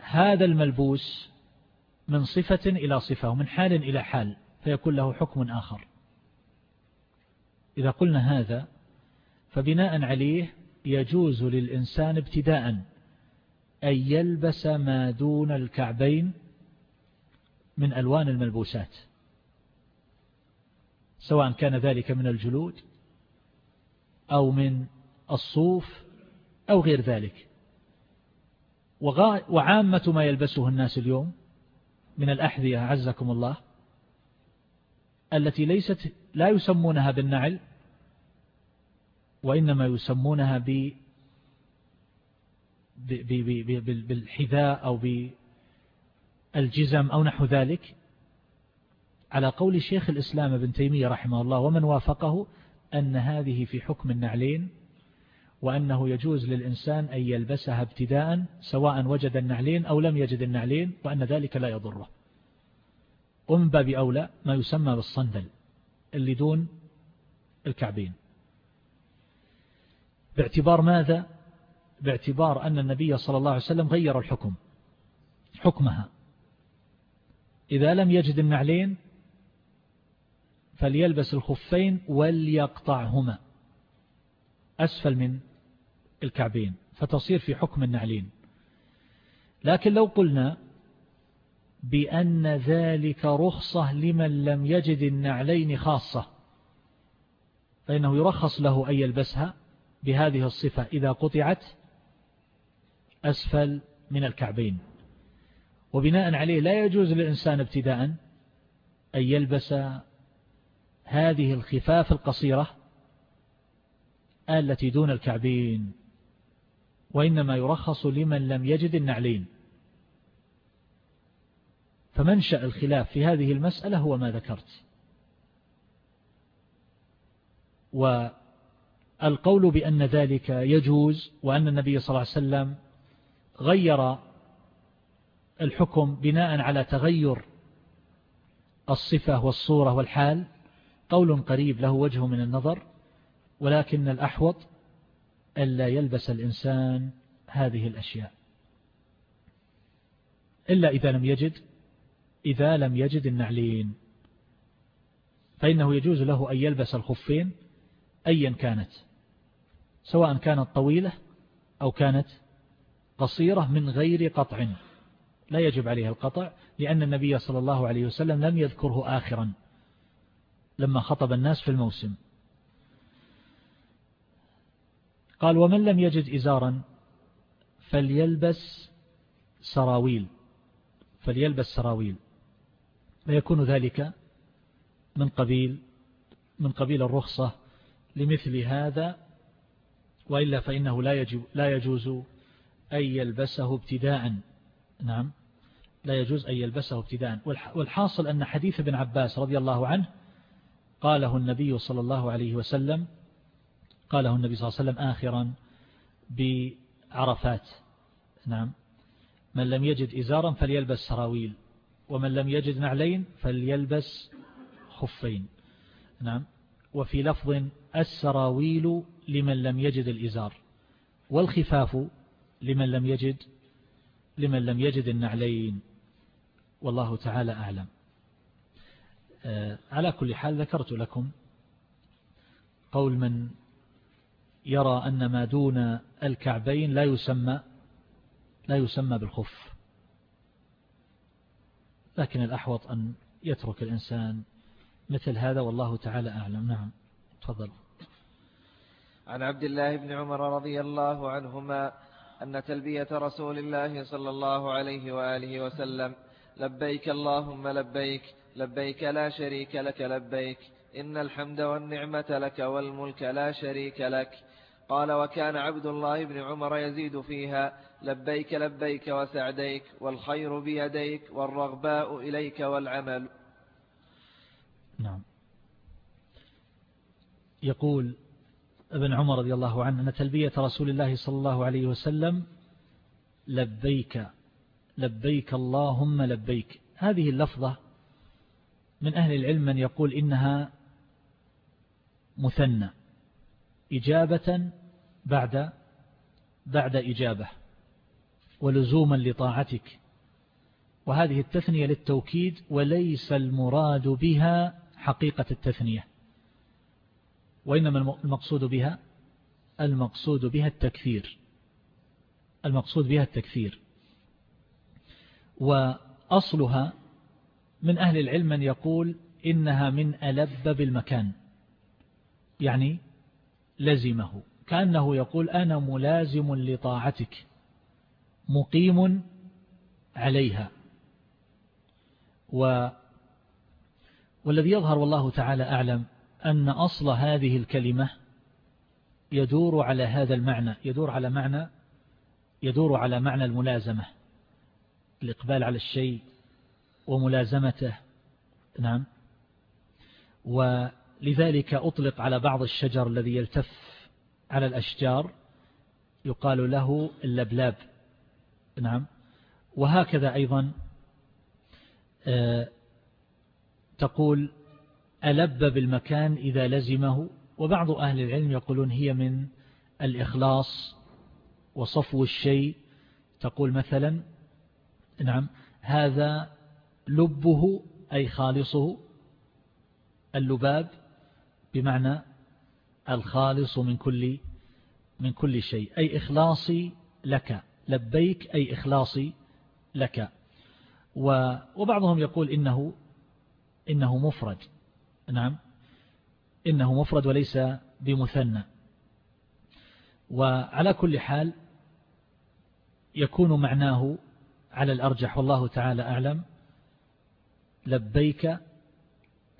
هذا الملبوس من صفة إلى صفة ومن حال إلى حال فيكون له حكم آخر. إذا قلنا هذا فبناء عليه يجوز للإنسان ابتداء أن يلبس ما دون الكعبين من ألوان الملبوسات سواء كان ذلك من الجلود أو من الصوف أو غير ذلك. وعامة ما يلبسه الناس اليوم من الأحذية عزكم الله التي ليست لا يسمونها بالنعل وإنما يسمونها ب بالحذاء أو بالجزم أو نحو ذلك. على قول شيخ الإسلام ابن تيمية رحمه الله ومن وافقه أن هذه في حكم النعلين وأنه يجوز للإنسان أن يلبسها ابتداء سواء وجد النعلين أو لم يجد النعلين وأن ذلك لا يضره. ومن باب أولى ما يسمى بالصندل اللي دون الكعبين. باعتبار ماذا؟ باعتبار أن النبي صلى الله عليه وسلم غير الحكم حكمها إذا لم يجد النعلين فليلبس الخفين وليقطعهما أسفل من الكعبين فتصير في حكم النعلين لكن لو قلنا بأن ذلك رخصة لمن لم يجد النعلين خاصة فإنه يرخص له أن يلبسها بهذه الصفة إذا قطعت أسفل من الكعبين. وبناء عليه لا يجوز للإنسان ابتداء أن يلبس هذه الخفاف القصيرة التي دون الكعبين وإنما يرخص لمن لم يجد النعلين. فمنشأ الخلاف في هذه المسألة هو ما ذكرت. والقول بأن ذلك يجوز وأن النبي صلى الله عليه وسلم غير الحكم بناء على تغير الصفة والصورة والحال قول قريب له وجه من النظر ولكن الأحوط ألا يلبس الإنسان هذه الأشياء. إلا إذا لم يجد إذا لم يجد النعلين. فإنه يجوز له أن يلبس الخفين أيا كانت. سواء كانت طويلة أو كانت قصيرة من غير قطع. لا يجب عليها القطع لأن النبي صلى الله عليه وسلم لم يذكره آخرا لما خطب الناس في الموسم. قال ومن لم يجد إزارا فليلبس سراويل فليلبس سراويل. ويكون ذلك من قبيل من قبيل الرخصة لمثل هذا وإلا فإنه لا يجب لا يجوز أن يلبسه ابتداء. نعم. لا يجوز أن يلبسه ابتداء. والحاصل أن حديث ابن عباس رضي الله عنه قاله النبي صلى الله عليه وسلم قاله النبي صلى الله عليه وسلم آخرا بعرفات. نعم. من لم يجد إزارا فليلبس سراويل ومن لم يجد نعلين فليلبس خفين. نعم. وفي لفظ السراويل لمن لم يجد الإزار والخفاف لمن لم يجد لمن لم يجد النعلين. والله تعالى أعلم. آه، على كل حال ذكرت لكم قول من يرى أن ما دون الكعبين لا يسمى لا يسمى بالخف. لكن الأحوط أن يترك الإنسان مثل هذا والله تعالى أعلم. نعم تفضل.
عن عبد الله بن عمر رضي الله عنهما أن تلبية رسول الله صلى الله عليه وآله وسلم لبيك اللهم لبيك لبيك لا شريك لك لبيك إن الحمد والنعمة لك والملك لا شريك لك. قال وكان عبد الله بن عمر يزيد فيها لبيك لبيك وسعديك والخير بيديك والرغباء إليك والعمل.
نعم. يقول ابن عمر رضي الله عنه أن تلبية رسول الله صلى الله عليه وسلم لبيك لبيك اللهم لبيك. هذه اللفظة من أهل العلم من يقول إنها مثنى إجابة بعد بعد إجابة ولزوما لطاعتك. وهذه التثنية للتوكيد وليس المراد بها حقيقة التثنية. وإنما المقصود بها المقصود بها التكثير المقصود بها التكثير وأصلها من أهل العلم من يقول إنها من ألب بالمكان. يعني لزمه. كأنه يقول أنا ملازم لطاعتك. مقيم عليها. و والذي يظهر والله تعالى أعلم أن أصل هذه الكلمة يدور على هذا المعنى يدور على معنى يدور على معنى الملازمة الإقبال على الشيء وملازمته. نعم. ولذلك أطلق على بعض الشجر الذي يلتف على الأشجار يقال له اللبلاب. نعم. وهكذا أيضا آه، تقول ألب بالمكان إذا لزمه وبعض أهل العلم يقولون هي من الإخلاص وصفو الشيء. تقول مثلا نعم هذا لبه أي خالصه اللباب بمعنى الخالص من كل من كل شيء. أي إخلاصي لك لبيك أي إخلاصي لك. وبعضهم يقول إنه إنه مفرد. نعم. إنه مفرد وليس بمثنى. وعلى كل حال يكون معناه على الأرجح والله تعالى أعلم لبيك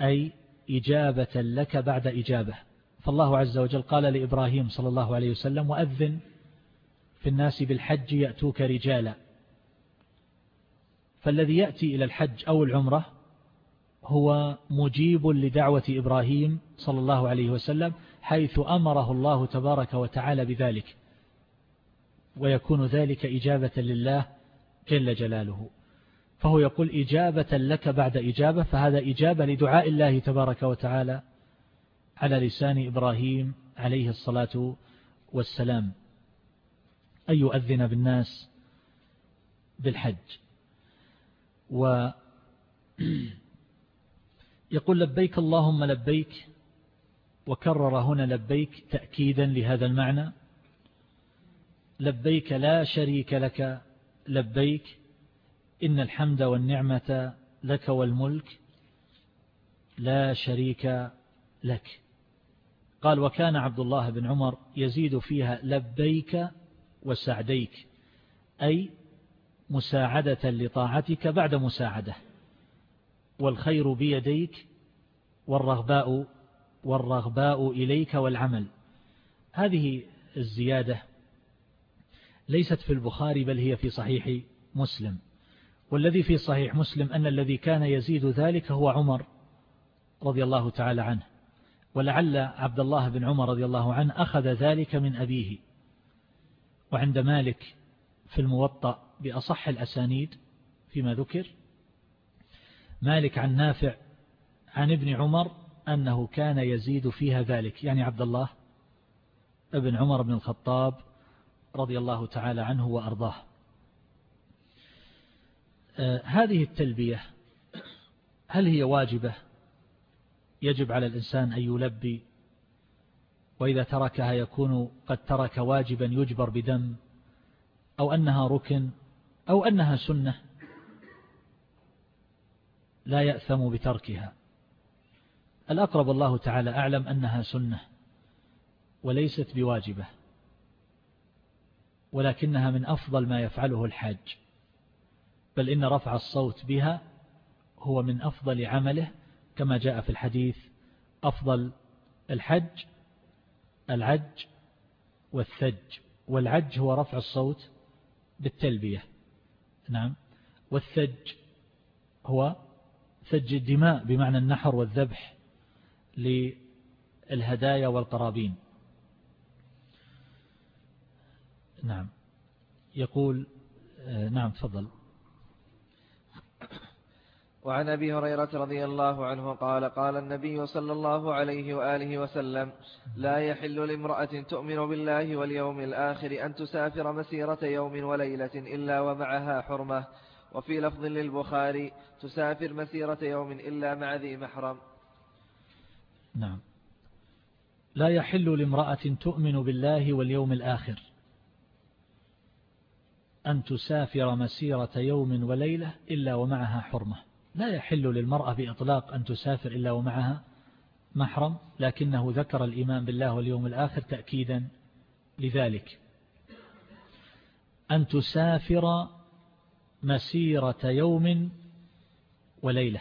أي إجابة لك بعد إجابة. فالله عز وجل قال لإبراهيم صلى الله عليه وسلم وأذن في الناس بالحج يأتوك رجالا. فالذي يأتي إلى الحج أو العمرة هو مجيب لدعوة إبراهيم صلى الله عليه وسلم حيث أمره الله تبارك وتعالى بذلك ويكون ذلك إجابة لله جل جلاله. فهو يقول إجابة لك بعد إجابة فهذا إجابة لدعاء الله تبارك وتعالى على لسان إبراهيم عليه الصلاة والسلام. أن يؤذن بالناس بالحج. و (clears throat) يقول لبيك اللهم لبيك وكرر هنا لبيك تأكيدا لهذا المعنى. لبيك لا شريك لك لبيك إن الحمد والنعمة لك والملك لا شريك لك. قال وكان عبد الله بن عمر يزيد فيها لبيك وسعديك أي مساعدة لطاعتك بعد مساعدة. والخير بيديك والرغباء والرغباء إليك والعمل. هذه الزيادة ليست في البخاري بل هي في صحيح مسلم. والذي في صحيح مسلم أن الذي كان يزيد ذلك هو عمر رضي الله تعالى عنه. ولعل عبد الله بن عمر رضي الله عنه أخذ ذلك من أبيه. وعند مالك في الموطأ بأصح الأسانيد فيما ذكر مالك عن نافع عن ابن عمر أنه كان يزيد فيها ذلك يعني عبد الله ابن عمر بن الخطاب رضي الله تعالى عنه وأرضاه. آه، هذه التلبية هل هي واجبة؟ يجب على الإنسان أن يلبي وإذا تركها يكون قد ترك واجبا يجبر بدم أو أنها ركن أو أنها سنة لا يأثم بتركها. الأقرب الله تعالى أعلم أنها سنة وليست بواجبة ولكنها من أفضل ما يفعله الحاج. بل إن رفع الصوت بها هو من أفضل عمله كما جاء في الحديث أفضل الحج العج والثج. والعج هو رفع الصوت بالتلبية. نعم. والثج هو ثج الدماء بمعنى النحر والذبح للهدايا والقرابين. نعم. يقول آه، نعم تفضل.
وعن أبي هريرة رضي الله عنه قال قال النبي صلى الله عليه وآله وسلم لا يحل لامرأة تؤمن بالله واليوم الآخر أن تسافر مسيرة يوم وليلة إلا ومعها حرمة. وفي لفظ للبخاري تسافر مسيرة يوم إلا مع ذي محرم.
نعم. لا يحل لامرأة تؤمن بالله واليوم الآخر أن تسافر مسيرة يوم وليلة إلا ومعها حرمة. لا يحل للمرأة بإطلاق أن تسافر إلا ومعها محرم لكنه ذكر الإيمان بالله واليوم الآخر تأكيدا لذلك. أن تسافر مسيرة يوم وليلة.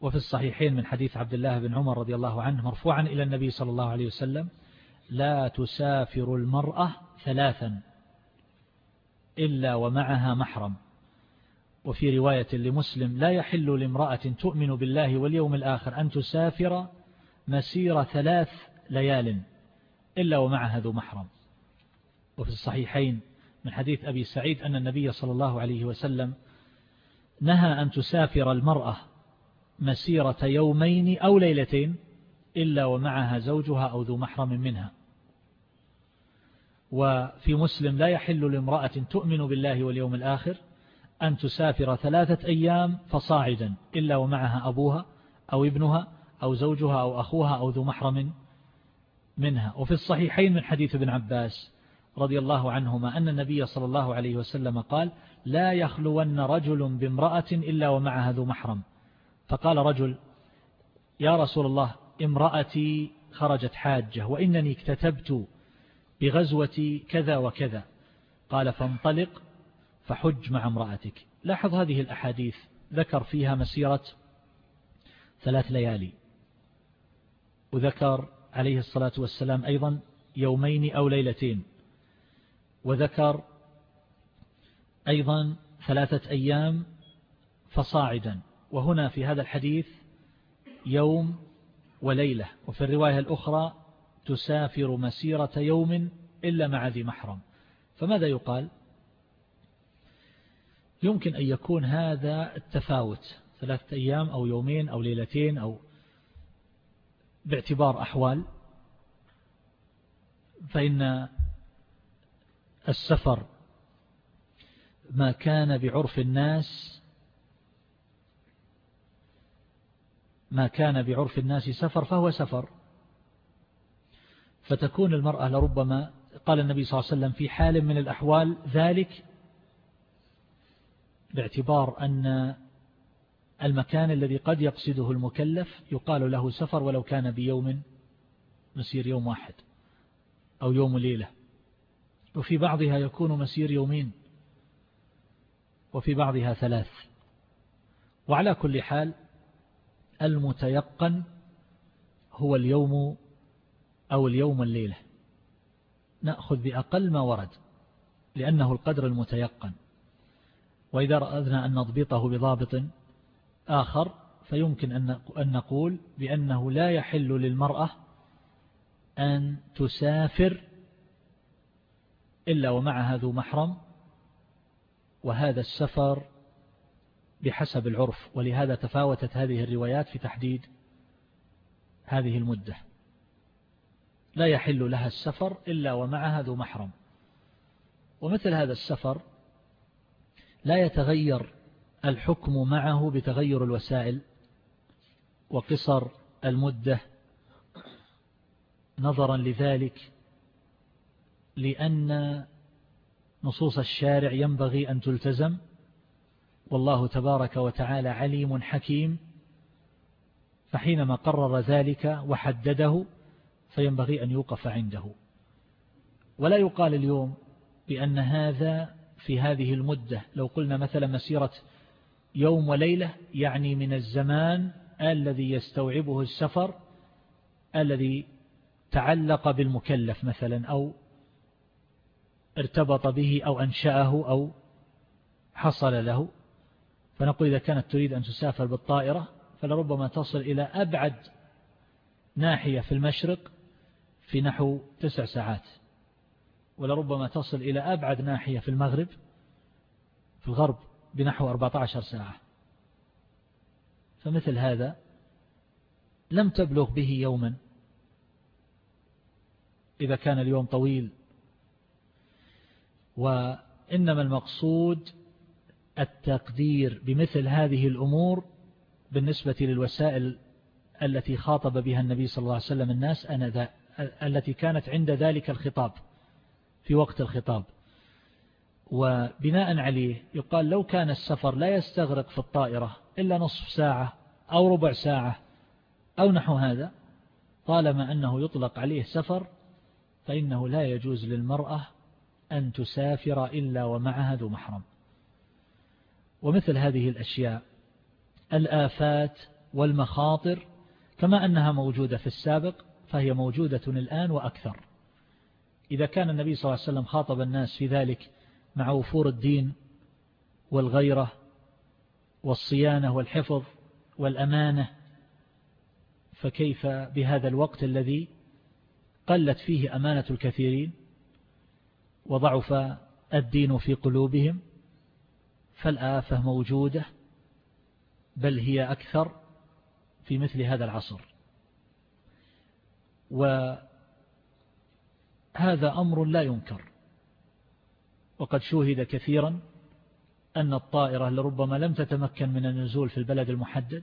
وفي الصحيحين من حديث عبد الله بن عمر رضي الله عنه مرفوعا إلى النبي صلى الله عليه وسلم لا تسافر المرأة ثلاثا إلا ومعها محرم. وفي رواية لمسلم لا يحل لامرأة تؤمن بالله واليوم الآخر أن تسافر مسير ثلاث ليال إلا ومعها ذو محرم. وفي الصحيحين من حديث أبي سعيد أن النبي صلى الله عليه وسلم نهى أن تسافر المرأة مسيرة يومين أو ليلتين إلا ومعها زوجها أو ذو محرم منها. وفي مسلم لا يحل لامرأة تؤمن بالله واليوم الآخر أن تسافر ثلاثة أيام فصاعدا إلا ومعها أبوها أو ابنها أو زوجها أو أخوها أو ذو محرم منها. وفي الصحيحين من حديث ابن عباس رضي الله عنهما أن النبي صلى الله عليه وسلم قال لا يخلون رجل بامرأة إلا ومعها ذو محرم. فقال رجل يا رسول الله امرأتي خرجت حاجة وإنني اكتتبت بغزوة كذا وكذا. قال فانطلق فحج مع امرأتك. لاحظ هذه الأحاديث ذكر فيها مسيرة ثلاث ليالي. وذكر عليه الصلاة والسلام أيضا يومين أو ليلتين. وذكر أيضا ثلاثة أيام فصاعدا. وهنا في هذا الحديث يوم وليلة وفي الرواية الأخرى تسافر مسيرة يوم إلا مع ذي محرم. فماذا يقال؟ يمكن أن يكون هذا التفاوت ثلاثة أيام أو يومين أو ليلتين أو باعتبار أحوال. فإن السفر ما كان بعرف الناس ما كان بعرف الناس سفر فهو سفر. فتكون المرأة لربما قال النبي صلى الله عليه وسلم في حال من الأحوال ذلك باعتبار أن المكان الذي قد يقصده المكلف يقال له سفر ولو كان بيوم مسير يوم واحد أو يوم ليلة. وفي بعضها يكون مسير يومين وفي بعضها ثلاث. وعلى كل حال المتيقن هو اليوم أو اليوم الليلة. نأخذ بأقل ما ورد لأنه القدر المتيقن. وإذا أردنا أن نضبطه بضابط آخر فيمكن أن نقول بأنه لا يحل للمرأة أن تسافر إلا ومعها ذو محرم وهذا السفر بحسب العرف ولهذا تفاوتت هذه الروايات في تحديد هذه المدة. لا يحل لها السفر إلا ومعها ذو محرم. ومثل هذا السفر لا يتغير الحكم معه بتغير الوسائل وقصر المدة نظرا لذلك لأن نصوص الشارع ينبغي أن تلتزم. والله تبارك وتعالى عليم حكيم. فحينما قرر ذلك وحدده فينبغي أن يوقف عنده. ولا يقال اليوم بأن هذا في هذه المدة لو قلنا مثلا مسيرة يوم وليلة يعني من الزمان الذي يستوعبه السفر الذي تعلق بالمكلف مثلا أو ارتبط به أو أنشأه أو حصل له. فنقول إذا كانت تريد أن تسافر بالطائرة فلربما تصل إلى أبعد ناحية في المشرق في نحو تسع ساعات. ولربما تصل إلى أبعد ناحية في المغرب في الغرب بنحو 14 ساعة. فمثل هذا لم تبلغ به يوما. إذا كان اليوم طويل وإنما المقصود التقدير بمثل هذه الأمور بالنسبة للوسائل التي خاطب بها النبي صلى الله عليه وسلم الناس أنا التي كانت عند ذلك الخطاب في وقت الخطاب. وبناء عليه يقال لو كان السفر لا يستغرق في الطائرة إلا نصف ساعة أو ربع ساعة أو نحو هذا طالما أنه يطلق عليه سفر فإنه لا يجوز للمرأة أن تسافر إلا ومعها ذو محرم. ومثل هذه الأشياء الآفات والمخاطر كما أنها موجودة في السابق فهي موجودة الآن وأكثر. إذا كان النبي صلى الله عليه وسلم خاطب الناس في ذلك مع وفور الدين والغيرة والصيانة والحفظ والأمانة فكيف بهذا الوقت الذي قلت فيه أمانة الكثيرين؟ وضعف الدين في قلوبهم فالآفة موجودة بل هي أكثر في مثل هذا العصر. وهذا أمر لا ينكر. وقد شوهد كثيرا أن الطائرة لربما لم تتمكن من النزول في البلد المحدد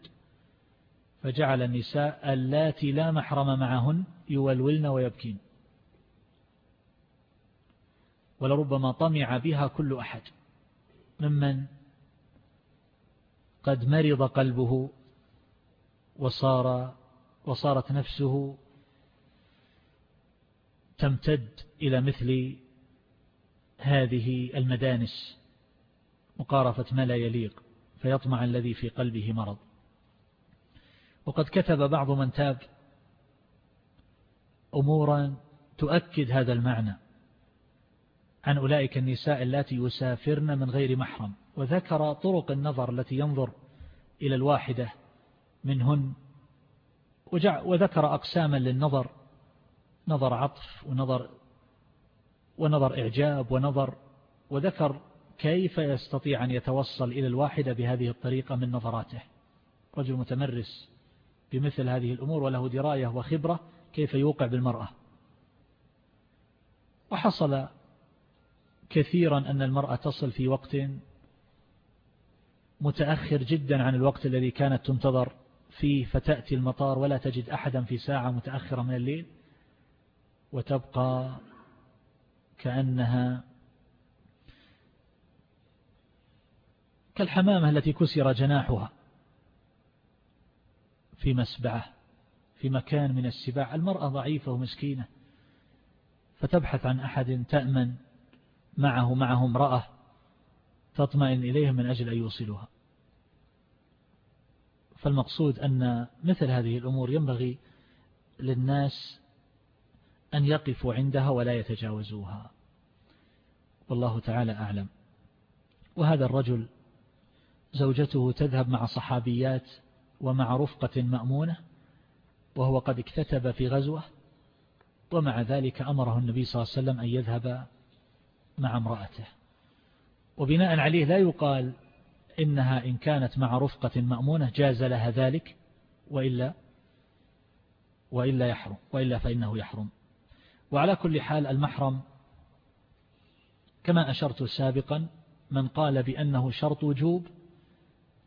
فجعل النساء اللاتي لا محرم معهن يولولن ويبكين. ولربما طمع بها كل أحد. ممن قد مرض قلبه وصار وصارت نفسه تمتد إلى مثل هذه المدانس مقارفة ما لا يليق فيطمع الذي في قلبه مرض. وقد كتب بعض من تاب أمورا تؤكد هذا المعنى. عن أولئك النساء التي يسافرن من غير محرم وذكر طرق النظر التي ينظر إلى الواحدة منهن وذكر أقساما للنظر نظر عطف ونظر ونظر إعجاب ونظر وذكر كيف يستطيع أن يتوصل إلى الواحدة بهذه الطريقة من نظراته. رجل متمرس بمثل هذه الأمور وله دراية وخبرة كيف يوقع بالمرأة. وحصل كثيرا أن المرأة تصل في وقت متأخر جدا عن الوقت الذي كانت تنتظر فيه فتأتي المطار ولا تجد أحدا في ساعة متأخرة من الليل وتبقى كأنها كالحمامة التي كسر جناحها في مسبعة في مكان من السباع. المرأة ضعيفة ومسكينة فتبحث عن أحد تأمن معه معه امرأة تطمئن إليه من أجل أن يوصلها فالمقصود أن مثل هذه الأمور ينبغي للناس أن يقفوا عندها ولا يتجاوزوها. والله تعالى أعلم. وهذا الرجل زوجته تذهب مع صحابيات ومع رفقة مأمونة وهو قد اكتتب في غزوة ومع ذلك أمره النبي صلى الله عليه وسلم أن يذهب مع امرأته. وبناء عليه لا يقال إنها إن كانت مع رفقة مأمونة جاز لها ذلك وإلا وإلا يحرم وإلا فإنه يحرم. وعلى كل حال المحرم كما أشرت سابقا من قال بأنه شرط وجوب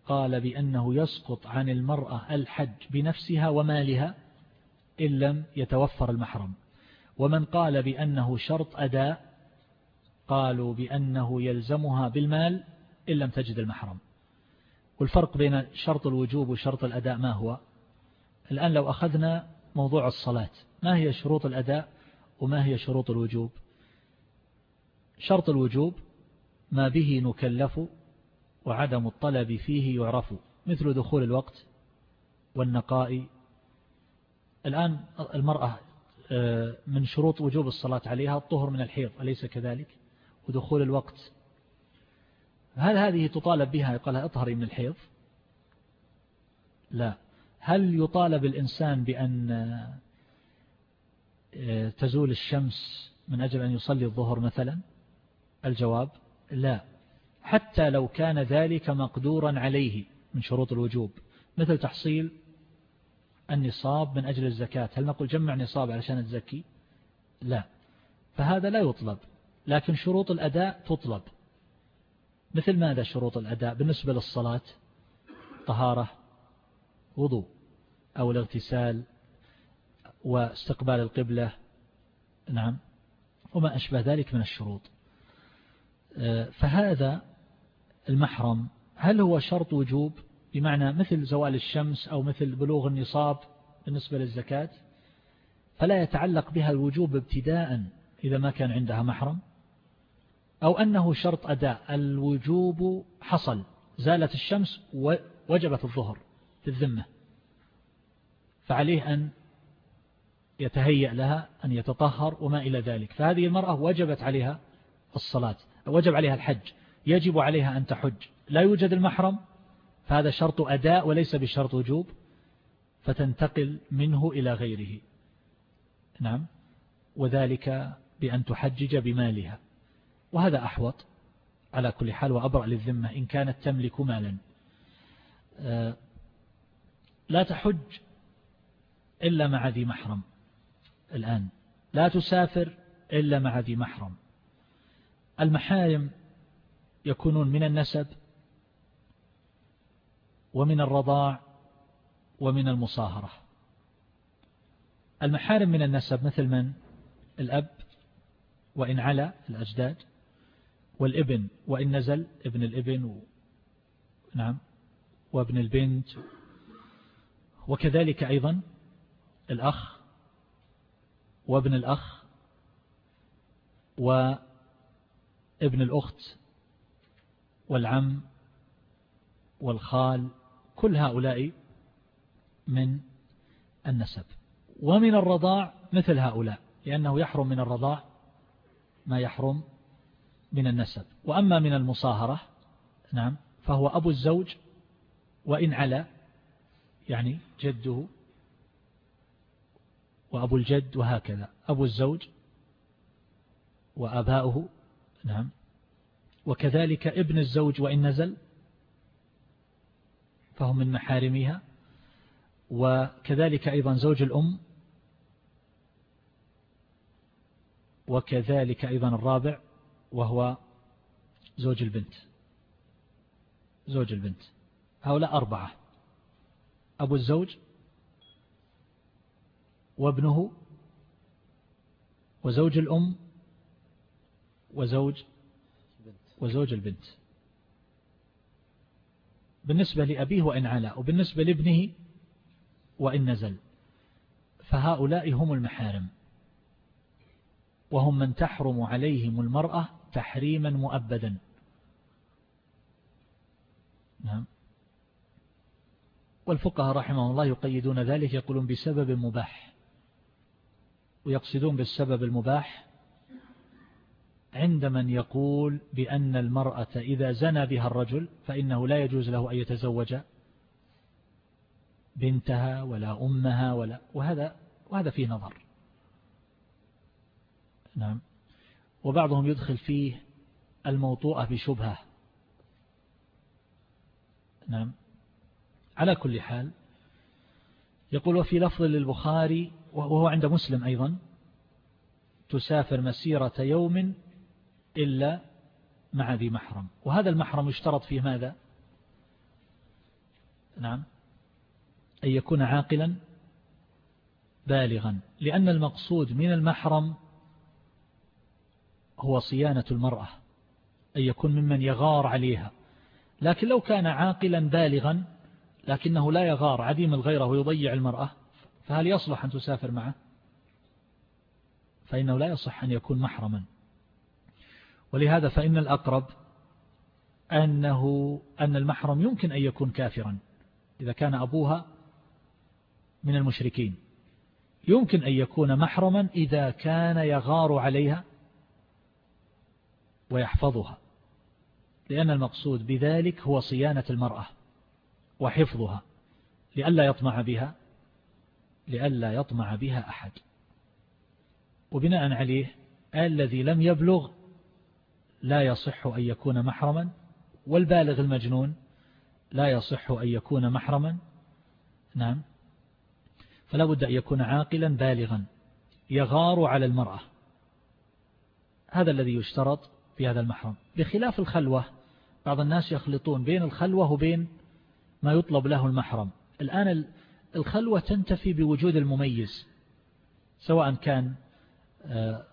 قال بأنه يسقط عن المرأة الحج بنفسها ومالها إن لم يتوفر المحرم. ومن قال بأنه شرط أداء قالوا بأنه يلزمها بالمال إن لم تجد المحرم. والفرق بين شرط الوجوب وشرط الأداء ما هو؟ الآن لو أخذنا موضوع الصلاة ما هي شروط الأداء وما هي شروط الوجوب؟ شرط الوجوب ما به نكلف وعدم الطلب فيه يعرف مثل دخول الوقت والنقاء. الآن المرأة آه، من شروط وجوب الصلاة عليها الطهر من الحيض أليس كذلك؟ ودخول الوقت. هل هذه تطالب بها؟ يقال اطهري من الحيض. لا. هل يطالب الإنسان بأن آه، تزول الشمس من أجل أن يصلي الظهر مثلا؟ الجواب لا. حتى لو كان ذلك مقدورا عليه من شروط الوجوب. مثل تحصيل النصاب من أجل الزكاة. هل نقول جمع نصاب علشان تزكي؟ لا. فهذا لا يطلب. لكن شروط الأداء تطلب. مثل ماذا شروط الأداء بالنسبة للصلاة؟ طهارة وضوء أو الاغتسال واستقبال القبلة. نعم. وما أشبه ذلك من الشروط. فهذا المحرم. هل هو شرط وجوب؟ بمعنى مثل زوال الشمس أو مثل بلوغ النصاب بالنسبة للزكاة فلا يتعلق بها الوجوب ابتداء إذا ما كان عندها محرم. أو أنه شرط أداء. الوجوب حصل. زالت الشمس وجبت الظهر في الذمة. فعليه أن يتهيأ لها أن يتطهر وما إلى ذلك. فهذه المرأة وجبت عليها الصلاة وجب عليها الحج. يجب عليها أن تحج. لا يوجد المحرم. فهذا شرط أداء وليس بشرط وجوب. فتنتقل منه إلى غيره. نعم. وذلك بأن تحجج بمالها. وهذا أحوط على كل حال وأبرأ للذمة إن كانت تملك مالا. آه، لا تحج إلا مع ذي محرم. الآن لا تسافر إلا مع ذي محرم. المحارم يكونون من النسب ومن الرضاع ومن المصاهرة. المحارم من النسب مثل من؟ الأب وإن علا الأجداد. والابن وإن نزل ابن الابن و... نعم وابن البنت. وكذلك أيضا الأخ وابن الأخ وابن الأخت والعم والخال كل هؤلاء من النسب. ومن الرضاع مثل هؤلاء لأنه يحرم من الرضاع ما يحرم من النسب. وأما من المصاهرة نعم فهو أبو الزوج وإن على يعني جده وأبو الجد وهكذا. أبو الزوج وأباؤه نعم. وكذلك ابن الزوج وإن نزل فهم من محارمها وكذلك أيضا زوج الأم وكذلك أيضا الرابع وهو زوج البنت. زوج البنت. هؤلاء أربعة. أبو الزوج وابنه وزوج الأم وزوج وزوج البنت. بالنسبة لأبيه وإن علا وبالنسبة لابنه وإن نزل. فهؤلاء هم المحارم. وهم من تحرم عليهم المرأة تحريما مؤبدا. نعم. والفقهاء رحمه الله يقيدون ذلك يقولون بسبب مباح ويقصدون بالسبب المباح عند من يقول بأن المرأة إذا زنى بها الرجل فإنه لا يجوز له أن يتزوج بنتها ولا أمها ولا وهذا وهذا فيه نظر. نعم. وبعضهم يدخل فيه الموطوءة بشبهة. نعم. على كل حال يقول وفي لفظ للبخاري وهو عند مسلم أيضا تسافر مسيرة يوم إلا مع ذي محرم. وهذا المحرم يشترط فيه ماذا؟ نعم. أن يكون عاقلا بالغا. لأن المقصود من المحرم هو صيانة المرأة أن يكون ممن يغار عليها. لكن لو كان عاقلا بالغا لكنه لا يغار عديم الغيرة ويضيع المرأة فهل يصلح أن تسافر معه؟ فإنه لا يصح أن يكون محرما. ولهذا فإن الأقرب أنه أن المحرم يمكن أن يكون كافرا إذا كان أبوها من المشركين. يمكن أن يكون محرما إذا كان يغار عليها ويحفظها. لأن المقصود بذلك هو صيانة المرأة وحفظها لئلا يطمع بها لئلا يطمع بها أحد. وبناء عليه الذي لم يبلغ لا يصح أن يكون محرما والبالغ المجنون لا يصح أن يكون محرما. نعم. فلا بد أن يكون عاقلا بالغا يغار على المرأة. هذا الذي يشترط في هذا المحرم. بخلاف الخلوة بعض الناس يخلطون بين الخلوة وبين ما يطلب له المحرم. الآن الخلوة تنتفي بوجود المميز سواء كان آه،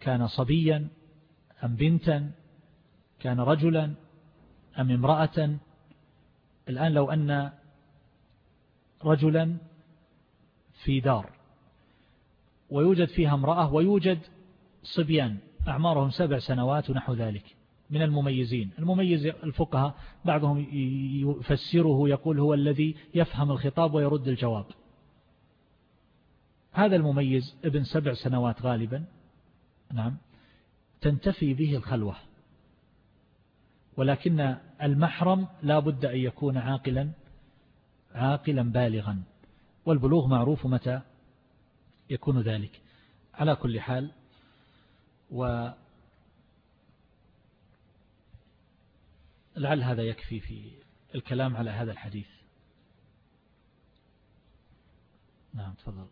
كان صبيا أم بنتا كان رجلا أم امرأة. الآن لو أن رجلا في دار ويوجد فيها امرأة ويوجد صبيان أعمارهم سبع سنوات ونحو ذلك من المميزين. المميز الفقهاء بعضهم يفسره يقول هو الذي يفهم الخطاب ويرد الجواب. هذا المميز ابن سبع سنوات غالبا نعم تنتفي به الخلوة. ولكن المحرم لا بد أن يكون عاقلا عاقلا بالغا. والبلوغ معروف متى؟ يكون ذلك. على كل حال و لعل هذا يكفي في الكلام على هذا الحديث. نعم تفضل.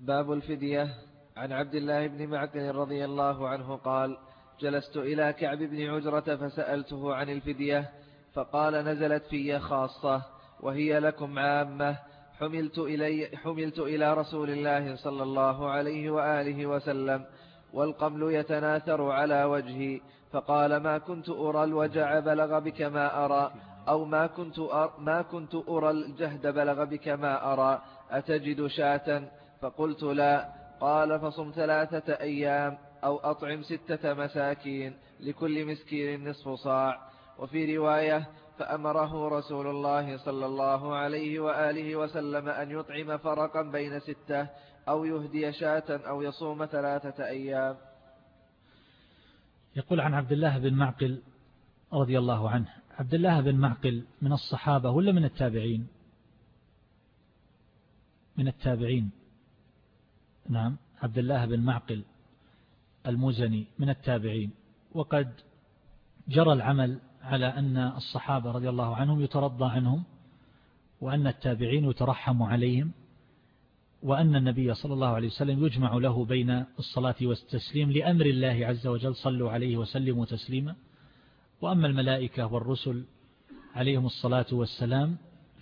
باب الفدية. عن عبد الله بن معقل رضي الله عنه قال جلست إلى كعب بن عجرة فسألته عن الفدية فقال نزلت في خاصة وهي لكم عامة حملت, إلي حملت إلى رسول الله صلى الله عليه وآله وسلم والقمل يتناثر على وجهي فقال ما كنت أرى الوجع بلغ بك ما أرى أو ما كنت, أر ما كنت أرى الجهد بلغ بك ما أرى أتجد شاة؟ فقلت لا قال فصم ثلاثة أيام أو أطعم ستة مساكين لكل مسكين نصف صاع وفي رواية فأمره رسول الله صلى الله عليه وآله وسلم أن يطعم فرقا بين ستة أو يهدي شاة أو يصوم ثلاثة أيام.
يقول عن عبد الله بن معقل رضي الله عنه عبد الله بن معقل من الصحابة ولا من التابعين؟ من التابعين. نعم عبد الله بن معقل المزني من التابعين. وقد جرى العمل على أن الصحابة رضي الله عنهم يترضى عنهم وأن التابعين يترحم عليهم وأن النبي صلى الله عليه وسلم يجمع له بين الصلاة والتسليم لأمر الله عز وجل صلوا عليه وسلموا تسليما. وأما الملائكة والرسل عليهم الصلاة والسلام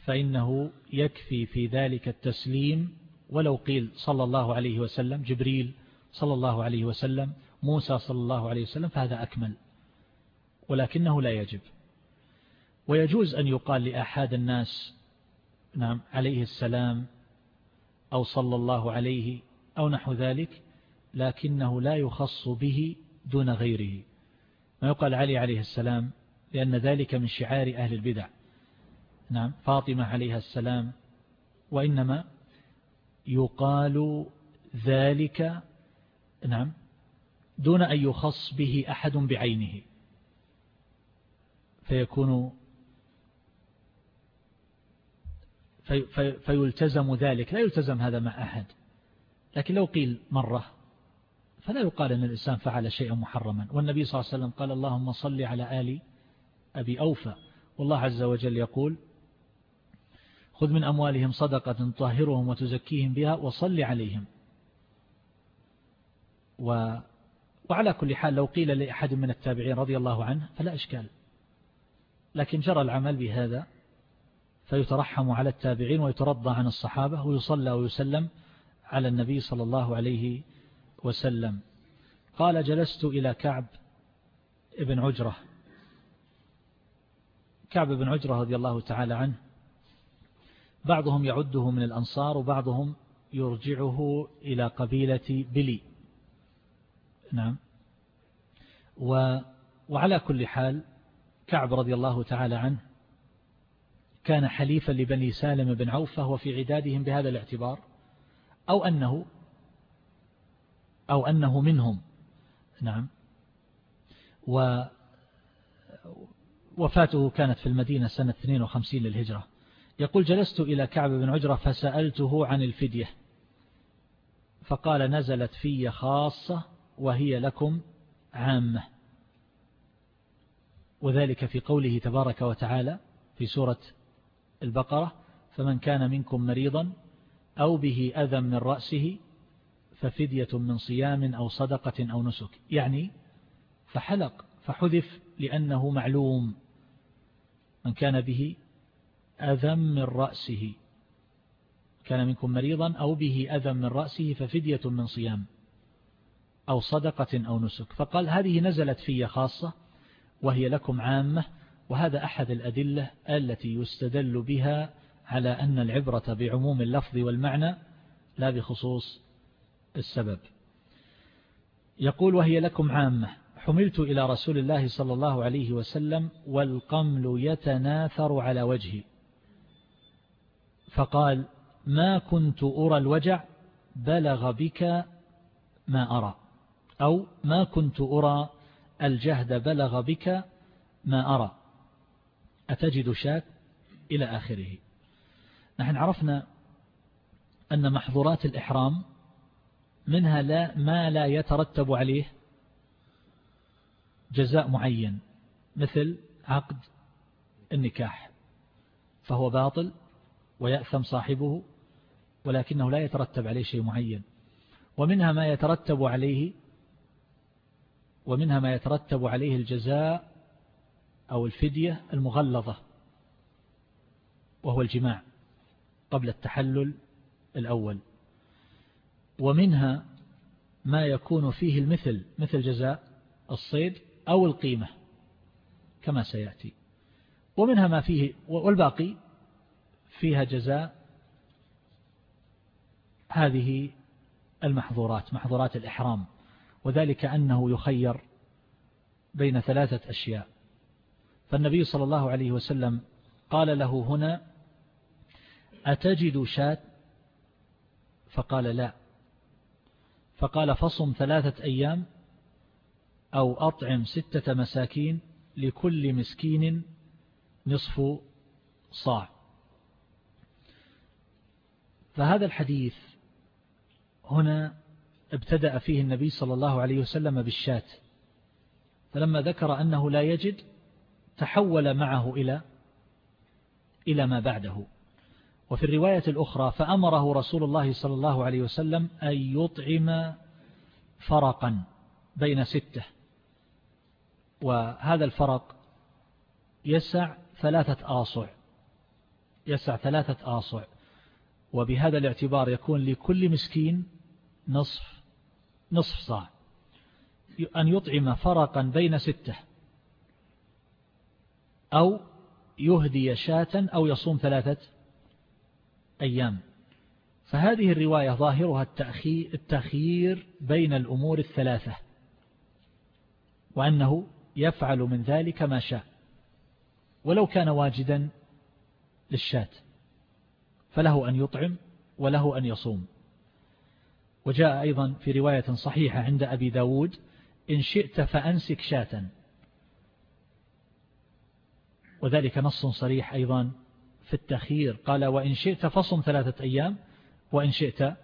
فإنه يكفي في ذلك التسليم. ولو قيل صلى الله عليه وسلم جبريل صلى الله عليه وسلم موسى صلى الله عليه وسلم فهذا أكمل. ولكنه لا يجب. ويجوز أن يقال لأحد الناس نعم عليه السلام أو صلى الله عليه أو نحو ذلك لكنه لا يخص به دون غيره. ما يقال علي عليه السلام لأن ذلك من شعار أهل البدع. نعم فاطمة عليها السلام وإنما يقال ذلك نعم دون أن يخص به أحد بعينه. فيكون في في فيلتزم ذلك. لا يلتزم هذا مع أحد. لكن لو قيل مرة فلا يقال أن الإنسان فعل شيئا محرما. والنبي صلى الله عليه وسلم قال اللهم صل على آل أبي أوفى. والله عز وجل يقول خذ من أموالهم صدقة تطهرهم وتزكيهم بها وصل عليهم. و وعلى كل حال لو قيل لأحد من التابعين رضي الله عنه فلا إشكال. لكن جرى العمل بهذا فيترحم على التابعين ويترضى عن الصحابة ويصلى ويسلم على النبي صلى الله عليه وسلم. قال جلست إلى كعب ابن عجرة. كعب بن عجرة رضي الله تعالى عنه. بعضهم يعده من الأنصار وبعضهم يرجعه إلى قبيلة بلي. نعم. وعلى كل حال كعب رضي الله تعالى عنه كان حليفا لبني سالم بن عوف فهو في عدادهم بهذا الاعتبار أو أنه أو أنه منهم. نعم. و وفاته كانت في المدينة سنة 52 للهجرة. يقول جلست إلى كعب بن عجرة فسألته عن الفدية. فقال نزلت في خاصة وهي لكم عامة. وذلك في قوله تبارك وتعالى في سورة البقرة فمن كان منكم مريضا أو به أذى من رأسه ففدية من صيام أو صدقة أو نسك. يعني فحلق فحذف لأنه معلوم. من كان به أذى من رأسه كان منكم مريضا أو به أذى من رأسه ففدية من صيام أو صدقة أو نسك. فقال هذه نزلت في خاصة وهي لكم عامة وهذا أحد الأدلة التي يستدل بها على أن العبرة بعموم اللفظ والمعنى لا بخصوص السبب. يقول وهي لكم عامة حملت إلى رسول الله صلى الله عليه وسلم والقمل يتناثر على وجهي. فقال ما كنت أرى الوجع بلغ بك ما أرى. أو ما كنت أرى الجهد بلغ بك ما أرى. أتجد شاك إلى آخره. نحن عرفنا أن محظورات الإحرام منها لا ما لا يترتب عليه جزاء معين مثل عقد النكاح فهو باطل ويأثم صاحبه ولكنه لا يترتب عليه شيء معين ومنها ما يترتب عليه ومنها ما يترتب عليه الجزاء أو الفدية المغلظة وهو الجماع قبل التحلل الأول. ومنها ما يكون فيه المثل مثل جزاء الصيد أو القيمة كما سيأتي. ومنها ما فيه والباقي فيها جزاء هذه المحظورات محظورات الإحرام. وذلك أنه يخير بين ثلاثة أشياء. فالنبي صلى الله عليه وسلم قال له هنا أتجد شاة؟ فقال لا. فقال فصم ثلاثة أيام أو أطعم ستة مساكين لكل مسكين نصف صاع. فهذا الحديث هنا ابتدأ فيه النبي صلى الله عليه وسلم بالشاة. فلما ذكر أنه لا يجد تحول معه إلى إلى ما بعده. وفي الرواية الأخرى فأمره رسول الله صلى الله عليه وسلم أن يطعم فرقا بين ستة. وهذا الفرق يسع ثلاثة آصع. يسع ثلاثة آصع. وبهذا الاعتبار يكون لكل مسكين نصف نصف صاع. أن يطعم فرقا بين ستة. أو يهدي شاة أو يصوم ثلاثة أيام. فهذه الرواية ظاهرها التخيير بين الأمور الثلاثة. وأنه يفعل من ذلك ما شاء. ولو كان واجدا للشاة. فله أن يطعم وله أن يصوم. وجاء أيضا في رواية صحيحة عند أبي داود إن شئت فأنسك شاة. وذلك نص صريح أيضا في التخيير قال وإن شئت فصم ثلاثة أيام وإن شئت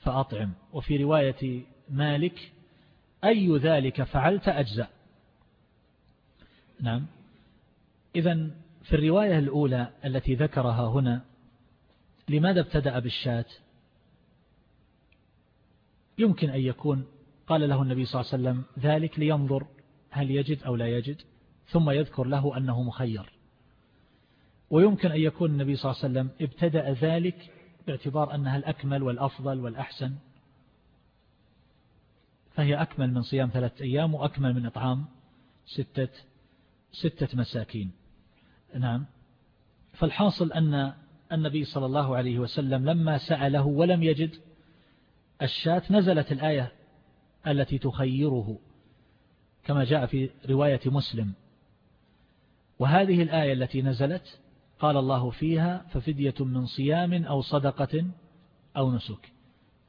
فأطعم. وفي رواية مالك أي ذلك فعلت أجزاء نعم. إذا في الرواية الأولى التي ذكرها هنا لماذا ابتدأ بالشاة؟ يمكن أن يكون قال له النبي صلى الله عليه وسلم ذلك لينظر هل يجد أو لا يجد ثم يذكر له أنه مخير. ويمكن أن يكون النبي صلى الله عليه وسلم ابتدأ ذلك باعتبار أنها الأكمل والأفضل والأحسن. فهي أكمل من صيام ثلاثة أيام وأكمل من إطعام ستة, ستة مساكين. نعم. فالحاصل أن النبي صلى الله عليه وسلم لما سأله ولم يجد الشاة نزلت الآية التي تخيره كما جاء في رواية مسلم. وهذه الآية التي نزلت قال الله فيها ففدية من صيام أو صدقة أو نسك.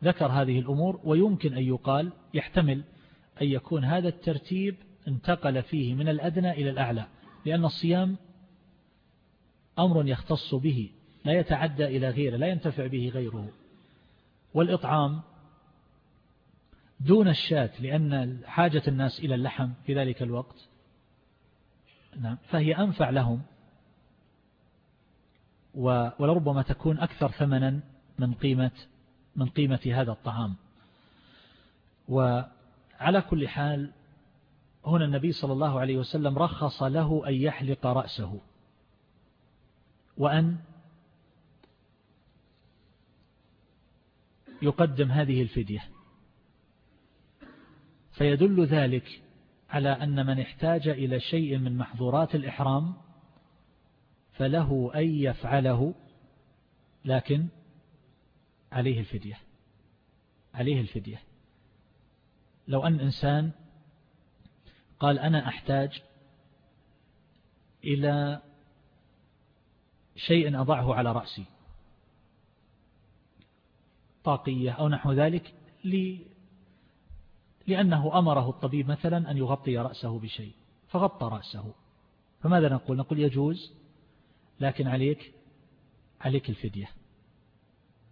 ذكر هذه الأمور ويمكن أن يقال يحتمل أن يكون هذا الترتيب انتقل فيه من الأدنى إلى الأعلى لأن الصيام أمر يختص به لا يتعدى إلى غيره لا ينتفع به غيره. والإطعام دون الشاة لأن حاجة الناس إلى اللحم في ذلك الوقت نعم فهي أنفع لهم. ولربما تكون أكثر ثمنا من قيمة من قيمة هذا الطعام. وعلى كل حال هنا النبي صلى الله عليه وسلم رخص له أن يحلق رأسه. وأن يقدم هذه الفدية. فيدل ذلك على أن من احتاج إلى شيء من محظورات الإحرام فله أن يفعله لكن عليه الفدية عليه الفدية. لو أن إنسان قال أنا أحتاج إلى شيء أضعه على رأسي طاقية أو نحو ذلك لأنه أمره الطبيب مثلا أن يغطي رأسه بشيء فغطى رأسه. فماذا نقول؟ نقول يجوز لكن عليك عليك الفدية.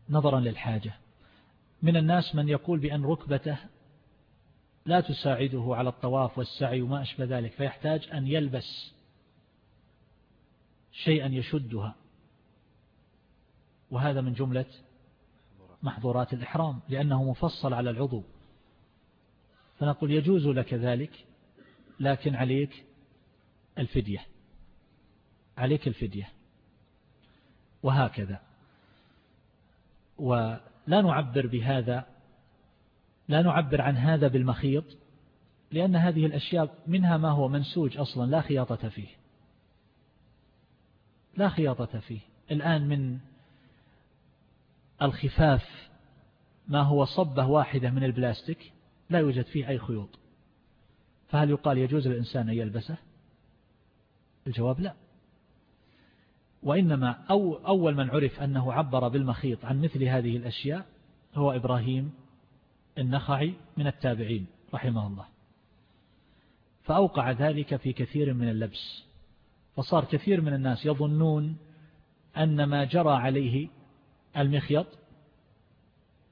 نظرا للحاجة. من الناس من يقول بأن ركبته لا تساعده على الطواف والسعي وما أشبه ذلك فيحتاج أن يلبس شيئا يشدها. وهذا من جملة محظورات الإحرام لأنه مفصل على العضو. فنقول يجوز لك ذلك لكن عليك الفدية. عليك الفدية. وهكذا. ولا نعبر بهذا لا نعبر عن هذا بالمخيط لأن هذه الأشياء منها ما هو منسوج أصلا لا خياطة فيه. لا خياطة فيه. الآن من الخفاف ما هو صبة واحدة من البلاستيك لا يوجد فيه أي خيوط. فهل يقال يجوز للإنسان أن يلبسه؟ الجواب لا. وإنما أو أول من عرف أنه عبر بالمخيط عن مثل هذه الأشياء هو إبراهيم النخعي من التابعين رحمه الله. فأوقع ذلك في كثير من اللبس. فصار كثير من الناس يظنون أن ما جرى عليه المخيط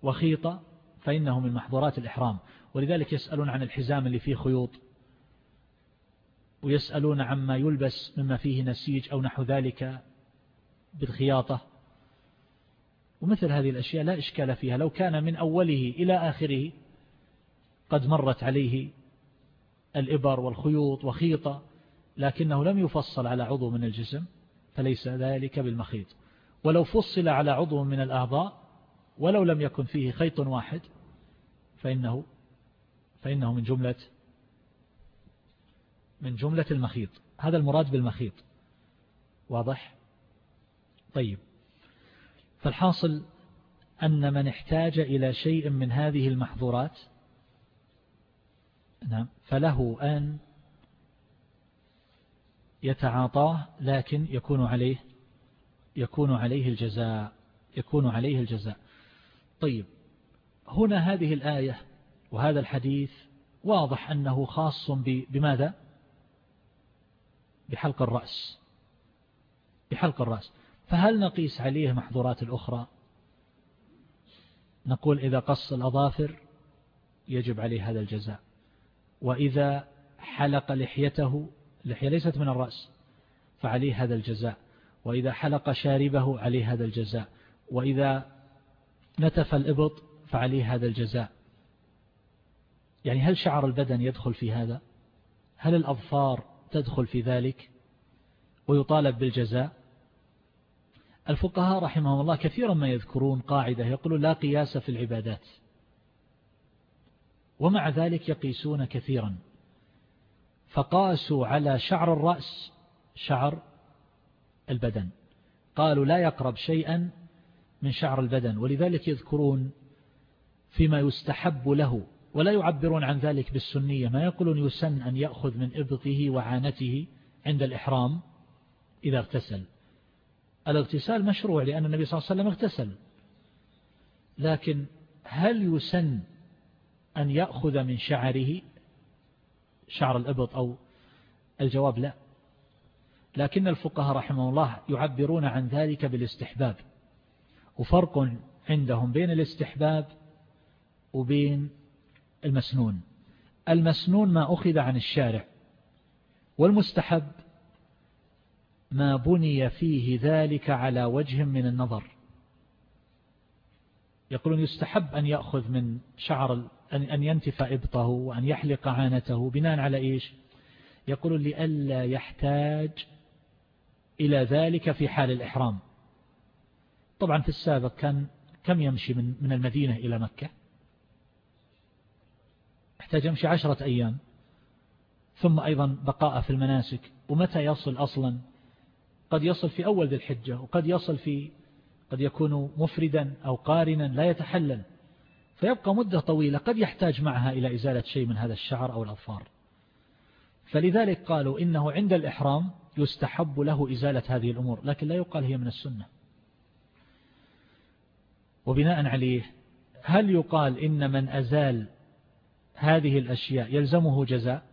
وخيط فإنه من محظورات الإحرام. ولذلك يسألون عن الحزام اللي فيه خيوط ويسألون عما يلبس مما فيه نسيج أو نحو ذلك بالخياطة. ومثل هذه الأشياء لا إشكال فيها. لو كان من أوله إلى آخره قد مرت عليه الإبر والخيوط وخيطة لكنه لم يفصل على عضو من الجسم فليس ذلك بالمخيط. ولو فصل على عضو من الأعضاء ولو لم يكن فيه خيط واحد فإنه فإنه من جملة من جملة المخيط. هذا المراد بالمخيط. واضح؟ طيب. فالحاصل أن من احتاج إلى شيء من هذه المحظورات نعم فله أن يتعاطاه لكن يكون عليه يكون عليه الجزاء يكون عليه الجزاء. طيب. هنا هذه الآية وهذا الحديث واضح أنه خاص بماذا؟ بحلق الرأس. بحلق الرأس. فهل نقيس عليه محظورات الأخرى؟ نقول إذا قص الأظافر يجب عليه هذا الجزاء. وإذا حلق لحيته اللحية ليست من الرأس فعليه هذا الجزاء. وإذا حلق شاربه عليه هذا الجزاء. وإذا نتف الإبط فعليه هذا الجزاء. يعني هل شعر البدن يدخل في هذا؟ هل الأظفار تدخل في ذلك؟ ويطالب بالجزاء؟ الفقهاء رحمهم الله كثيرا ما يذكرون قاعدة يقولون لا قياس في العبادات. ومع ذلك يقيسون كثيرا. فقاسوا على شعر الرأس شعر البدن. قالوا لا يقرب شيئا من شعر البدن ولذلك يذكرون فيما يستحب له ولا يعبرون عن ذلك بالسنية. ما يقولون يسن أن يأخذ من إبطه وعانته عند الإحرام إذا اغتسل. الاغتسال مشروع لأن النبي صلى الله عليه وسلم اغتسل. لكن هل يسن أن يأخذ من شعره شعر الإبط أو الجواب لا. لكن الفقهاء رحمه الله يعبرون عن ذلك بالاستحباب. وفرق عندهم بين الاستحباب وبين المسنون. المسنون ما أخذ عن الشارع والمستحب ما بني فيه ذلك على وجه من النظر. يقولون يستحب أن يأخذ من شعر أن ينتف إبطه وأن يحلق عانته بناء على إيش؟ يقولون لئلا يحتاج إلى ذلك في حال الإحرام. طبعا في السابق كان كم يمشي من من المدينة إلى مكة؟ احتاج يمشي عشرة أيام. ثم أيضا بقاء في المناسك. ومتى يصل أصلا؟ قد يصل في أول ذي الحجة وقد يصل في قد يكون مفردا أو قارنا لا يتحلل. فيبقى مدة طويلة قد يحتاج معها إلى إزالة شيء من هذا الشعر أو الأظفار. فلذلك قالوا إنه عند الإحرام يستحب له إزالة هذه الأمور لكن لا يقال هي من السنة. وبناء عليه هل يقال إن من أزال هذه الأشياء يلزمه جزاء.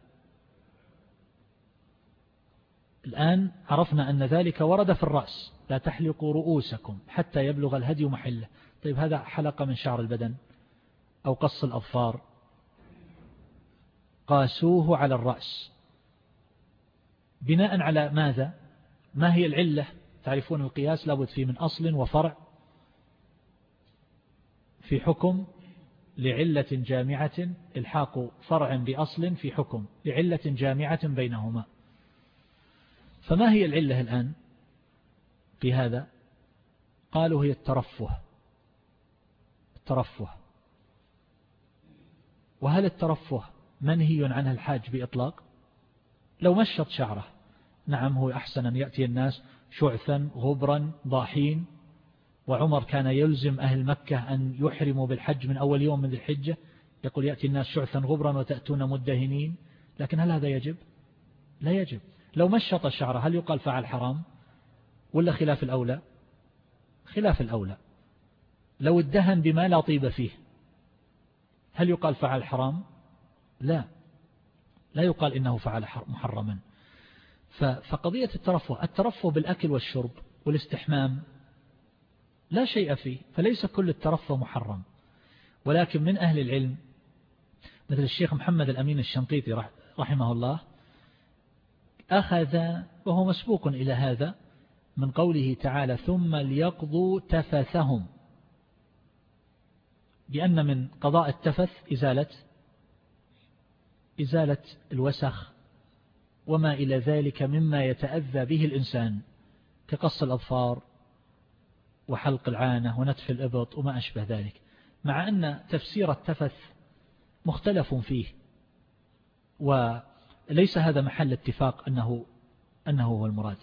الآن عرفنا أن ذلك ورد في الرأس. لا تحلقوا رؤوسكم حتى يبلغ الهدي محله. طيب هذا حلقة من شعر البدن أو قص الأظفار. قاسوه على الرأس. بناء على ماذا؟ ما هي العلة؟ تعرفون القياس لابد فيه من أصل وفرع. في حكم لعلة جامعة إلحاق فرع بأصل في حكم لعلة جامعة بينهما. فما هي العلة الآن في هذا قالوا هي الترفه. الترفه. وهل الترفه منهي عنه الحاج بإطلاق؟ لو مشط شعره. نعم هو أحسن أن يأتي الناس شعثا غبرا ضاحين. وعمر كان يلزم أهل مكة أن يحرموا بالحج من أول يوم من الحجة. يقول يأتي الناس شعثا غبرا وتأتون مدهنين. لكن هل هذا يجب؟ لا يجب. لو مشط شعره هل يقال فعل حرام؟ ولا خلاف الأولى؟ خلاف الأولى. لو ادهن بما لا طيب فيه هل يقال فعل حرام؟ لا. لا يقال إنه فعل محرما. فقضية الترفه الترفه بالأكل والشرب والاستحمام لا شيء فيه فليس كل الترفه محرم. ولكن من أهل العلم مثل الشيخ محمد الأمين الشنقيطي رحمه الله أخذ وهو مسبوق إلى هذا من قوله تعالى ثم ليقضوا تفثهم. بأن من قضاء التفث إزالة إزالة الوسخ وما إلى ذلك مما يتأذى به الإنسان كقص الأظفار وحلق العانة ونتف الإبط وما أشبه ذلك مع أن تفسير التفث مختلف فيه وليس هذا محل اتفاق أنه, أنه هو المراد.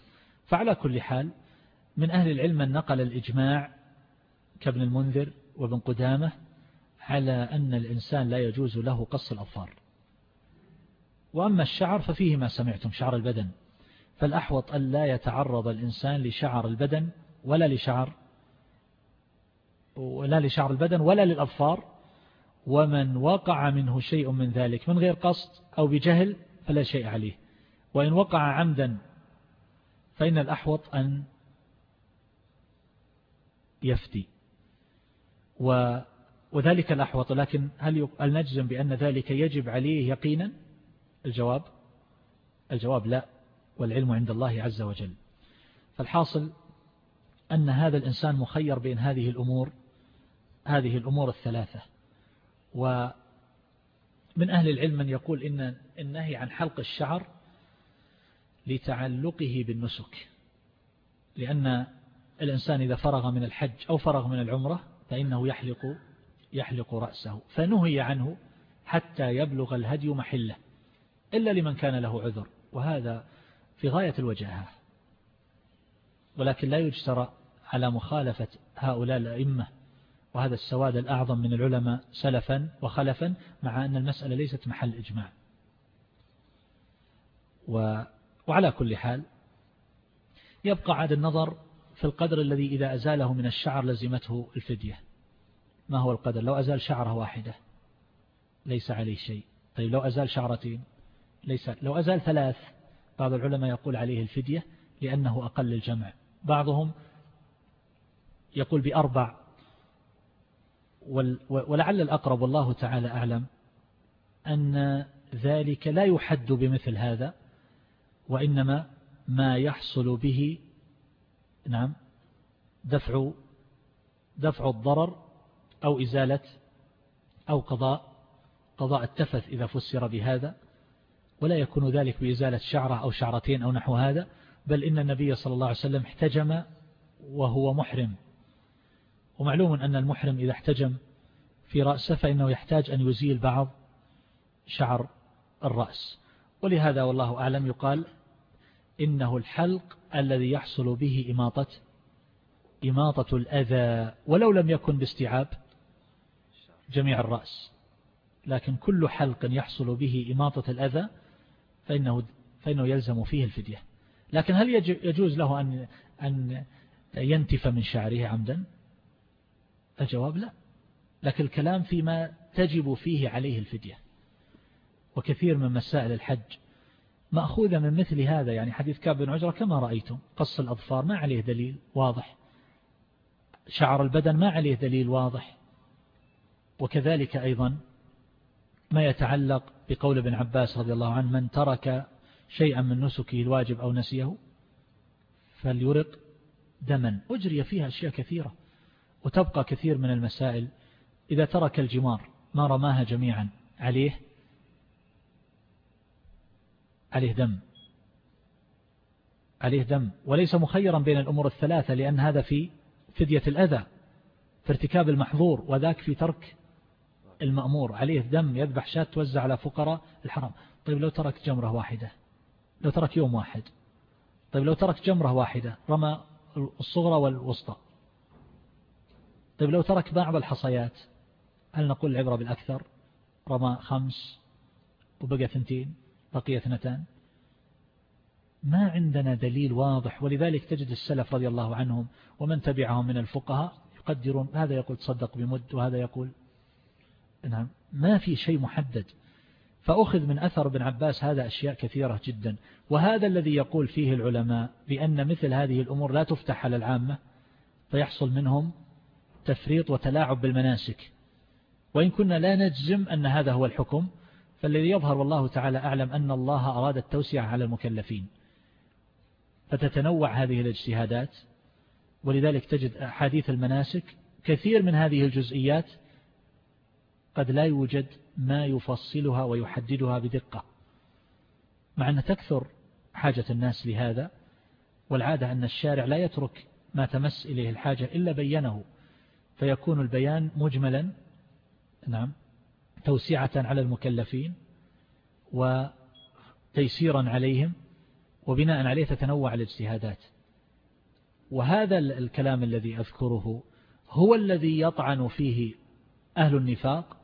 فعلى كل حال من أهل العلم من نقل الإجماع كابن المنذر وابن قدامة على أن الإنسان لا يجوز له قص الأظفار. وأما الشعر ففيه ما سمعتم شعر البدن. فالأحوط أن لا يتعرض الإنسان لشعر البدن ولا لشعر ولا لشعر البدن ولا للأظفار ومن وقع منه شيء من ذلك من غير قصد أو بجهل فلا شيء عليه. وإن وقع عمدا فإن الأحوط أن يفتي. وذلك الأحوط لكن هل نجزم بأن ذلك يجب عليه يقينا؟ الجواب الجواب لا والعلم عند الله عز وجل. فالحاصل أن هذا الإنسان مخير بين هذه الأمور هذه الأمور الثلاثة. ومن أهل العلم من يقول إن النهي عن حلق الشعر لتعلقه بالنسك. لأن الإنسان إذا فرغ من الحج أو فرغ من العمرة فإنه يحلق يحلق رأسه. فنهي عنه حتى يبلغ الهدي محله إلا لمن كان له عذر. وهذا في غاية الوجاهة. ولكن لا يجترى على مخالفة هؤلاء الأئمة وهذا السواد الأعظم من العلماء سلفا وخلفا مع أن المسألة ليست محل إجماع. وعلى كل حال يبقى عاد النظر في القدر الذي إذا أزاله من الشعر لزمته الفدية. ما هو القدر؟ لو أزال شعرة واحدة ليس عليه شيء. طيب لو أزال شعرتين ليس. لو أزال ثلاث بعض العلماء يقول عليه الفدية لأنه أقل الجمع. بعضهم يقول بأربع ولعل الأقرب والله تعالى أعلم أن ذلك لا يحد بمثل هذا وإنما ما يحصل به نعم دفع دفع الضرر أو إزالة أو قضاء قضاء التفث إذا فسر بهذا ولا يكون ذلك بإزالة شعرة أو شعرتين أو نحو هذا بل إن النبي صلى الله عليه وسلم احتجم وهو محرم. ومعلوم أن المحرم إذا احتجم في رأسه فإنه يحتاج أن يزيل بعض شعر الرأس. ولهذا والله أعلم يقال إنه الحلق الذي يحصل به إماطة إماطة الأذى ولو لم يكن باستيعاب جميع الرأس. لكن كل حلق يحصل به إماطة الأذى فإنه, فإنه يلزم فيه الفدية. لكن هل يجوز له أن, أن ينتف من شعره عمدا؟ الجواب لا. لكن الكلام فيما تجب فيه عليه الفدية. وكثير من مسائل الحج مأخوذة من مثل هذا. يعني حديث كاب بن عجرة كما رأيتم قص الأظفار ما عليه دليل واضح. شعر البدن ما عليه دليل واضح. وكذلك أيضا ما يتعلق بقول ابن عباس رضي الله عنه من ترك شيئا من نسكه الواجب أو نسيه فليرق دما. أجري فيها أشياء كثيرة. وتبقى كثير من المسائل إذا ترك الجمار ما رماها جميعا عليه عليه دم. عليه دم. وليس مخيرا بين الأمور الثلاثة لأن هذا في فدية الأذى في ارتكاب المحظور وذاك في ترك المأمور. عليه دم يذبح شاة توزع على فقراء الحرم طيب لو ترك جمرة واحدة لو ترك يوم واحد طيب لو ترك جمرة واحدة رمى الصغرى والوسطى طيب لو ترك بعض الحصيات هل نقول العبرة بالأكثر؟ رمى خمس وبقى ثنتين بقي اثنتان. ما عندنا دليل واضح ولذلك تجد السلف رضي الله عنهم ومن تبعهم من الفقهاء يقدرون هذا يقول تصدق بمد وهذا يقول نعم ما في شيء محدد. فأخذ من أثر ابن عباس هذا أشياء كثيرة جدا. وهذا الذي يقول فيه العلماء بأن مثل هذه الأمور لا تفتح على العامة فيحصل منهم تفريط وتلاعب بالمناسك. وإن كنا لا نجزم أن هذا هو الحكم فالذي يظهر والله تعالى أعلم أن الله أراد التوسعة على المكلفين. فتتنوع هذه الاجتهادات ولذلك تجد أحاديث المناسك كثير من هذه الجزئيات قد لا يوجد ما يفصلها ويحددها بدقة. مع أن تكثر حاجة الناس لهذا والعادة أن الشارع لا يترك ما تمس إليه الحاجة إلا بينه. فيكون البيان مجملا نعم توسعة على المكلفين وتيسيرا عليهم وبناء عليه تتنوع الاجتهادات. وهذا الكلام الذي أذكره هو الذي يطعن فيه أهل النفاق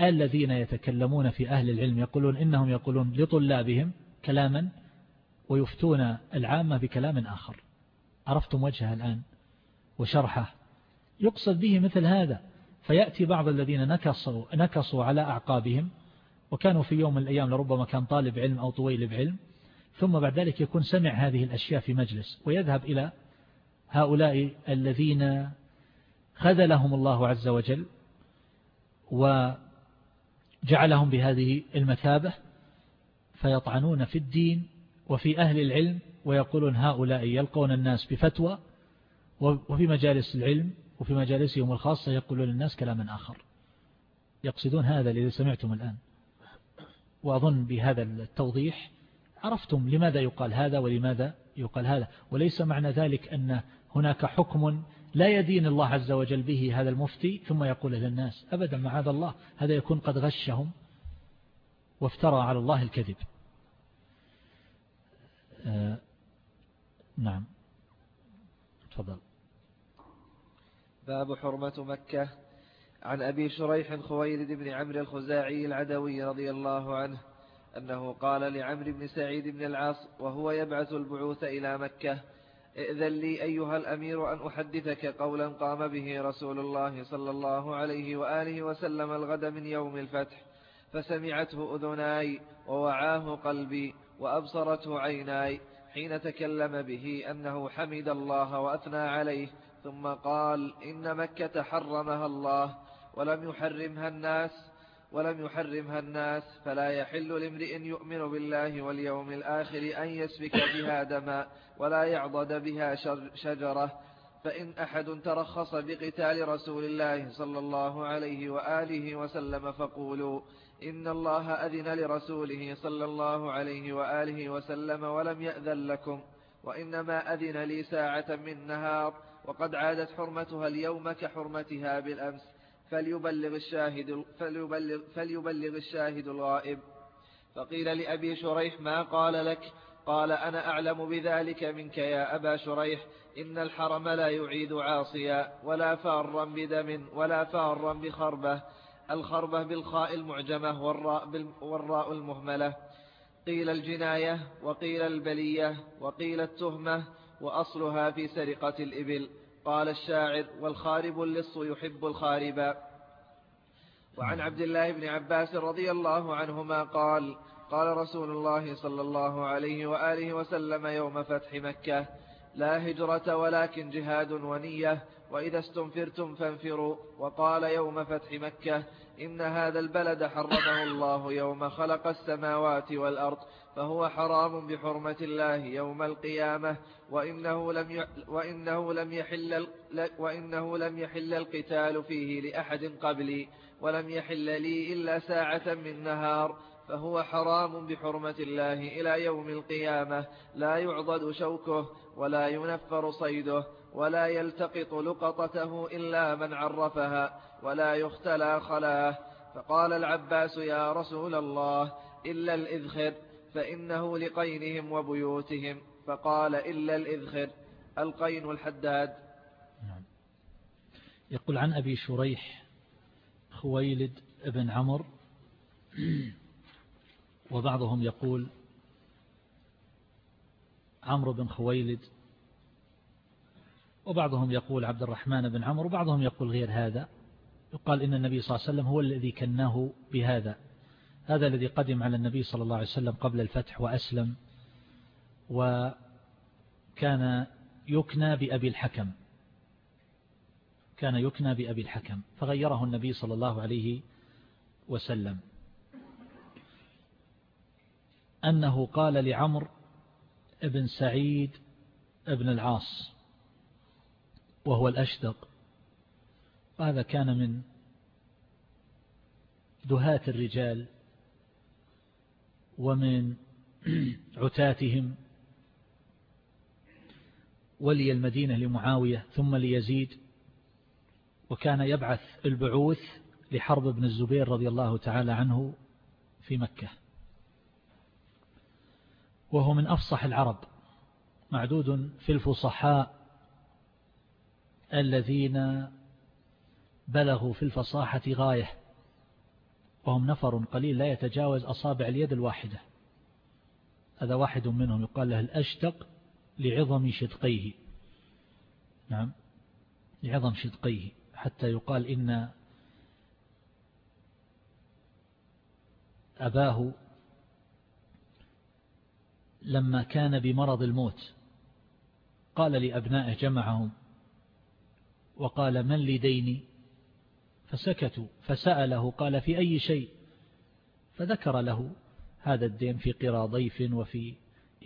الذين يتكلمون في أهل العلم يقولون إنهم يقولون لطلابهم كلاما ويفتون العامة بكلام آخر. عرفتم وجهه الآن وشرحه. يقصد به مثل هذا. فيأتي بعض الذين نكصوا, نكصوا على أعقابهم وكانوا في يوم من الأيام لربما كان طالب علم أو طويل بعلم ثم بعد ذلك يكون سمع هذه الأشياء في مجلس ويذهب إلى هؤلاء الذين خذلهم الله عز وجل وجعلهم بهذه المثابة فيطعنون في الدين وفي أهل العلم ويقولون هؤلاء يلقون الناس بفتوى وفي مجالس العلم وفي مجالسهم الخاصة يقولون للناس كلاما آخر. يقصدون هذا الذي سمعتم الآن. وأظن بهذا التوضيح عرفتم لماذا يقال هذا ولماذا يقال هذا. وليس معنى ذلك أن هناك حكم لا يدين الله عز وجل به هذا المفتي ثم يقول للناس أبدا معاذ الله هذا يكون قد غشهم وافترى على الله الكذب. آه نعم. تفضل.
باب حرمة مكة. عن أبي شريح خويلد بن عمرو الخزاعي العدوي رضي الله عنه أنه قال لعمرو بن سعيد بن العاص وهو يبعث البعوث إلى مكة ائذن لي أيها الأمير أن أحدثك قولا قام به رسول الله صلى الله عليه وآله وسلم الغد من يوم الفتح فسمعته أذناي ووعاه قلبي وأبصرته عيناي حين تكلم به أنه حمد الله وأثنى عليه ثم قال إن مكة حرمها الله ولم يحرمها الناس ولم يحرمها الناس فلا يحل لامرئ يؤمن بالله واليوم الآخر أن يسفك بها دما ولا يعضد بها شجرة فإن أحد ترخص بقتال رسول الله صلى الله عليه وآله وسلم فقولوا إن الله أذن لرسوله صلى الله عليه وآله وسلم ولم يأذن لكم وإنما أذن لي ساعة من نهار وقد عادت حرمتها اليوم كحرمتها بالأمس. فليبلغ الشاهد, فليبلغ, فليبلغ الشاهد الغائب. فقيل لأبي شريح ما قال لك؟ قال أنا أعلم بذلك منك يا أبا شريح. إن الحرم لا يعيد عاصيا ولا فارا بدم ولا فارا بخربة. الخربة بالخاء المعجمة والراء, والراء المهملة. قيل الجناية وقيل البلية وقيل التهمة وأصلها في سرقة الإبل. قال الشاعر والخارب اللص يحب الخاربا وعن عبد الله بن عباس رضي الله عنهما قال قال رسول الله صلى الله عليه وآله وسلم يوم فتح مكة لا هجرة ولكن جهاد ونية وإذا استنفرتم فانفروا. وقال يوم فتح مكة إن هذا البلد حرمه الله يوم خلق السماوات والأرض. فهو حرام بحرمة الله يوم القيامة وإنه لم وإنه لم يحل وإنه لم يحل القتال فيه لأحد قبلي ولم يحل لي إلا ساعة من نهار فهو حرام بحرمة الله إلى يوم القيامة. لا يعضد شوكه ولا ينفر صيده ولا يلتقط لقطته إلا من عرفها ولا يختلى خلاه. فقال العباس يا رسول الله إلا الإذخر. فإنه لقينهم وبيوتهم. فقال إلا الإذخر القين الحداد. نعم.
يقول عن أبي شريح خويلد بن عمر وبعضهم يقول عمرو بن خويلد وبعضهم يقول عبد الرحمن بن عمرو وبعضهم يقول غير هذا. يقال إن النبي صلى الله عليه وسلم هو الذي كناه بهذا. هذا الذي قدم على النبي صلى الله عليه وسلم قبل الفتح وأسلم وكان يكنى بأبي الحكم. كان يكنى بأبي الحكم فغيره النبي صلى الله عليه وسلم. أنه قال لعمر ابن سعيد ابن العاص وهو الأشدق وهذا كان من دهات الرجال ومن عتاتهم ولي المدينة لمعاوية ثم ليزيد وكان يبعث البعوث لحرب ابن الزبير رضي الله تعالى عنه في مكة. وهو من أفصح العرب معدود في الفصحاء الذين بلغوا في الفصاحة غاية. وهم نفر قليل لا يتجاوز أصابع اليد الواحدة. هذا واحد منهم يقال له الأشتق لعظم شدقيه. نعم لعظم شدقيه. حتى يقال إن أباه لما كان بمرض الموت قال لأبنائه جمعهم وقال من لديني؟ فسكتوا فسأله قال في أي شيء؟ فذكر له هذا الدين في قرى ضيف وفي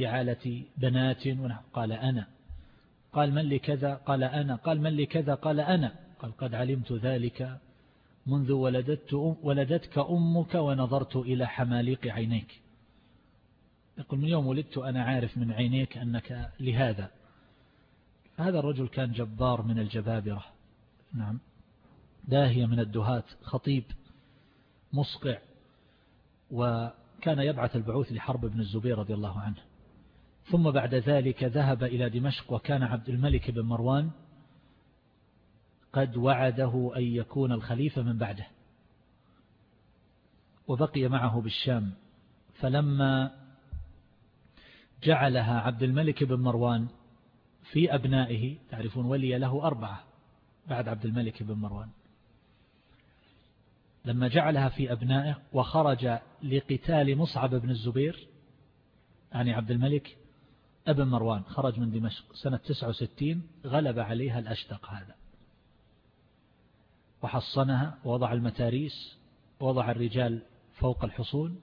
إعالة بنات قال أنا. قال من لكذا؟ قال أنا. قال من لكذا؟ قال أنا. قال قد علمت ذلك منذ ولدت ولدتك أمك ونظرت إلى حماليق عينيك. يقول من يوم ولدت أنا عارف من عينيك أنك لهذا. هذا الرجل كان جبار من الجبابرة. نعم. داهية من الدهات خطيب مصقع وكان يبعث البعوث لحرب ابن الزبير رضي الله عنه. ثم بعد ذلك ذهب إلى دمشق وكان عبد الملك بن مروان قد وعده أن يكون الخليفة من بعده وبقي معه بالشام. فلما جعلها عبد الملك بن مروان في أبنائه تعرفون ولي له أربعة بعد عبد الملك بن مروان. لما جعلها في أبنائه وخرج لقتال مصعب بن الزبير يعني عبد الملك أبن مروان خرج من دمشق سنة 69 غلب عليها الأشتق هذا. وحصنها ووضع المتاريس ووضع الرجال فوق الحصون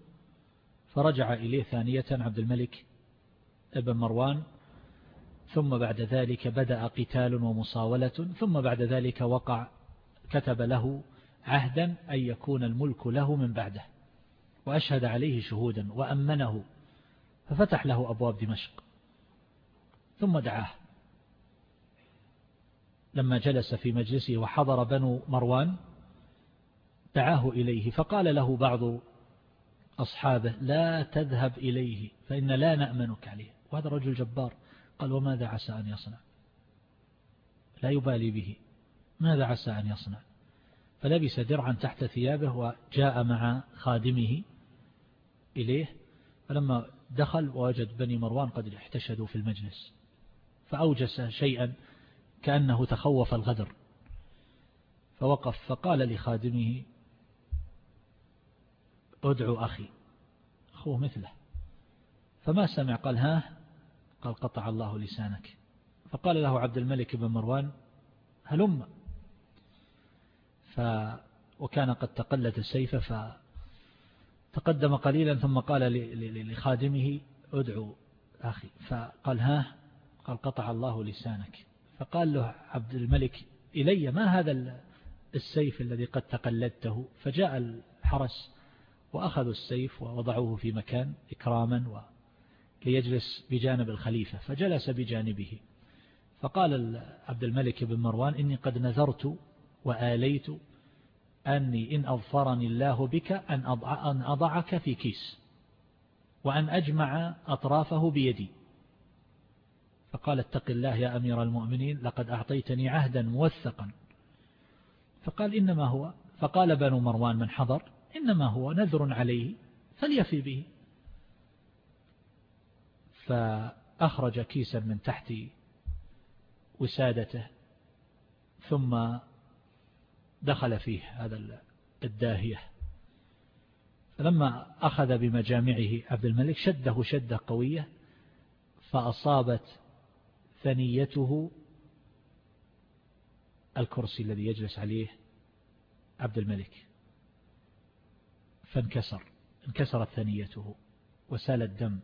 فرجع إليه ثانية عبد الملك أبن مروان ثم بعد ذلك بدأ قتال ومصاولة ثم بعد ذلك وقع كتب له عهدا أن يكون الملك له من بعده وأشهد عليه شهودا وأمنه ففتح له أبواب دمشق ثم دعاه. لما جلس في مجلسه وحضر بنو مروان دعاه إليه فقال له بعض أصحابه لا تذهب إليه فإن لا نأمنك عليه. وهذا رجل جبار قال وماذا عسى أن يصنع؟ لا يبالي به. ماذا عسى أن يصنع؟ فلبس درعا تحت ثيابه وجاء مع خادمه إليه فلما دخل ووجد بني مروان قد احتشدوا في المجلس فأوجس شيئا كأنه تخوف الغدر فوقف فقال لخادمه أدعو أخي أخوه مثله. فما سمع قال ها؟ قال قطع الله لسانك. فقال له عبد الملك بن مروان هلم؟ ف وكان قد تقلد السيف فتقدم قليلا ثم قال لخادمه ادعو أخي. فقال ها؟ قال قطع الله لسانك. فقال له عبد الملك إلي ما هذا السيف الذي قد تقلدته؟ فجاء الحرس وأخذوا السيف ووضعوه في مكان إكراما ليجلس بجانب الخليفة. فجلس بجانبه. فقال عبد الملك بن مروان إني قد نذرت وآليت أني إن أظفرني الله بك أن أضعك في كيس وأن أجمع أطرافه بيدي. فقال اتق الله يا أمير المؤمنين لقد أعطيتني عهدا موثقا. فقال إنما هو فقال بنو مروان من حضر إنما هو نذر عليه فليفي به. فأخرج كيسا من تحت وسادته ثم دخل فيه هذا الداهية. فلما أخذ بمجامعه عبد الملك شده شدة قوية فأصابت ثنيته الكرسي الذي يجلس عليه عبد الملك. فانكسر انكسرت ثنيته وسال الدم.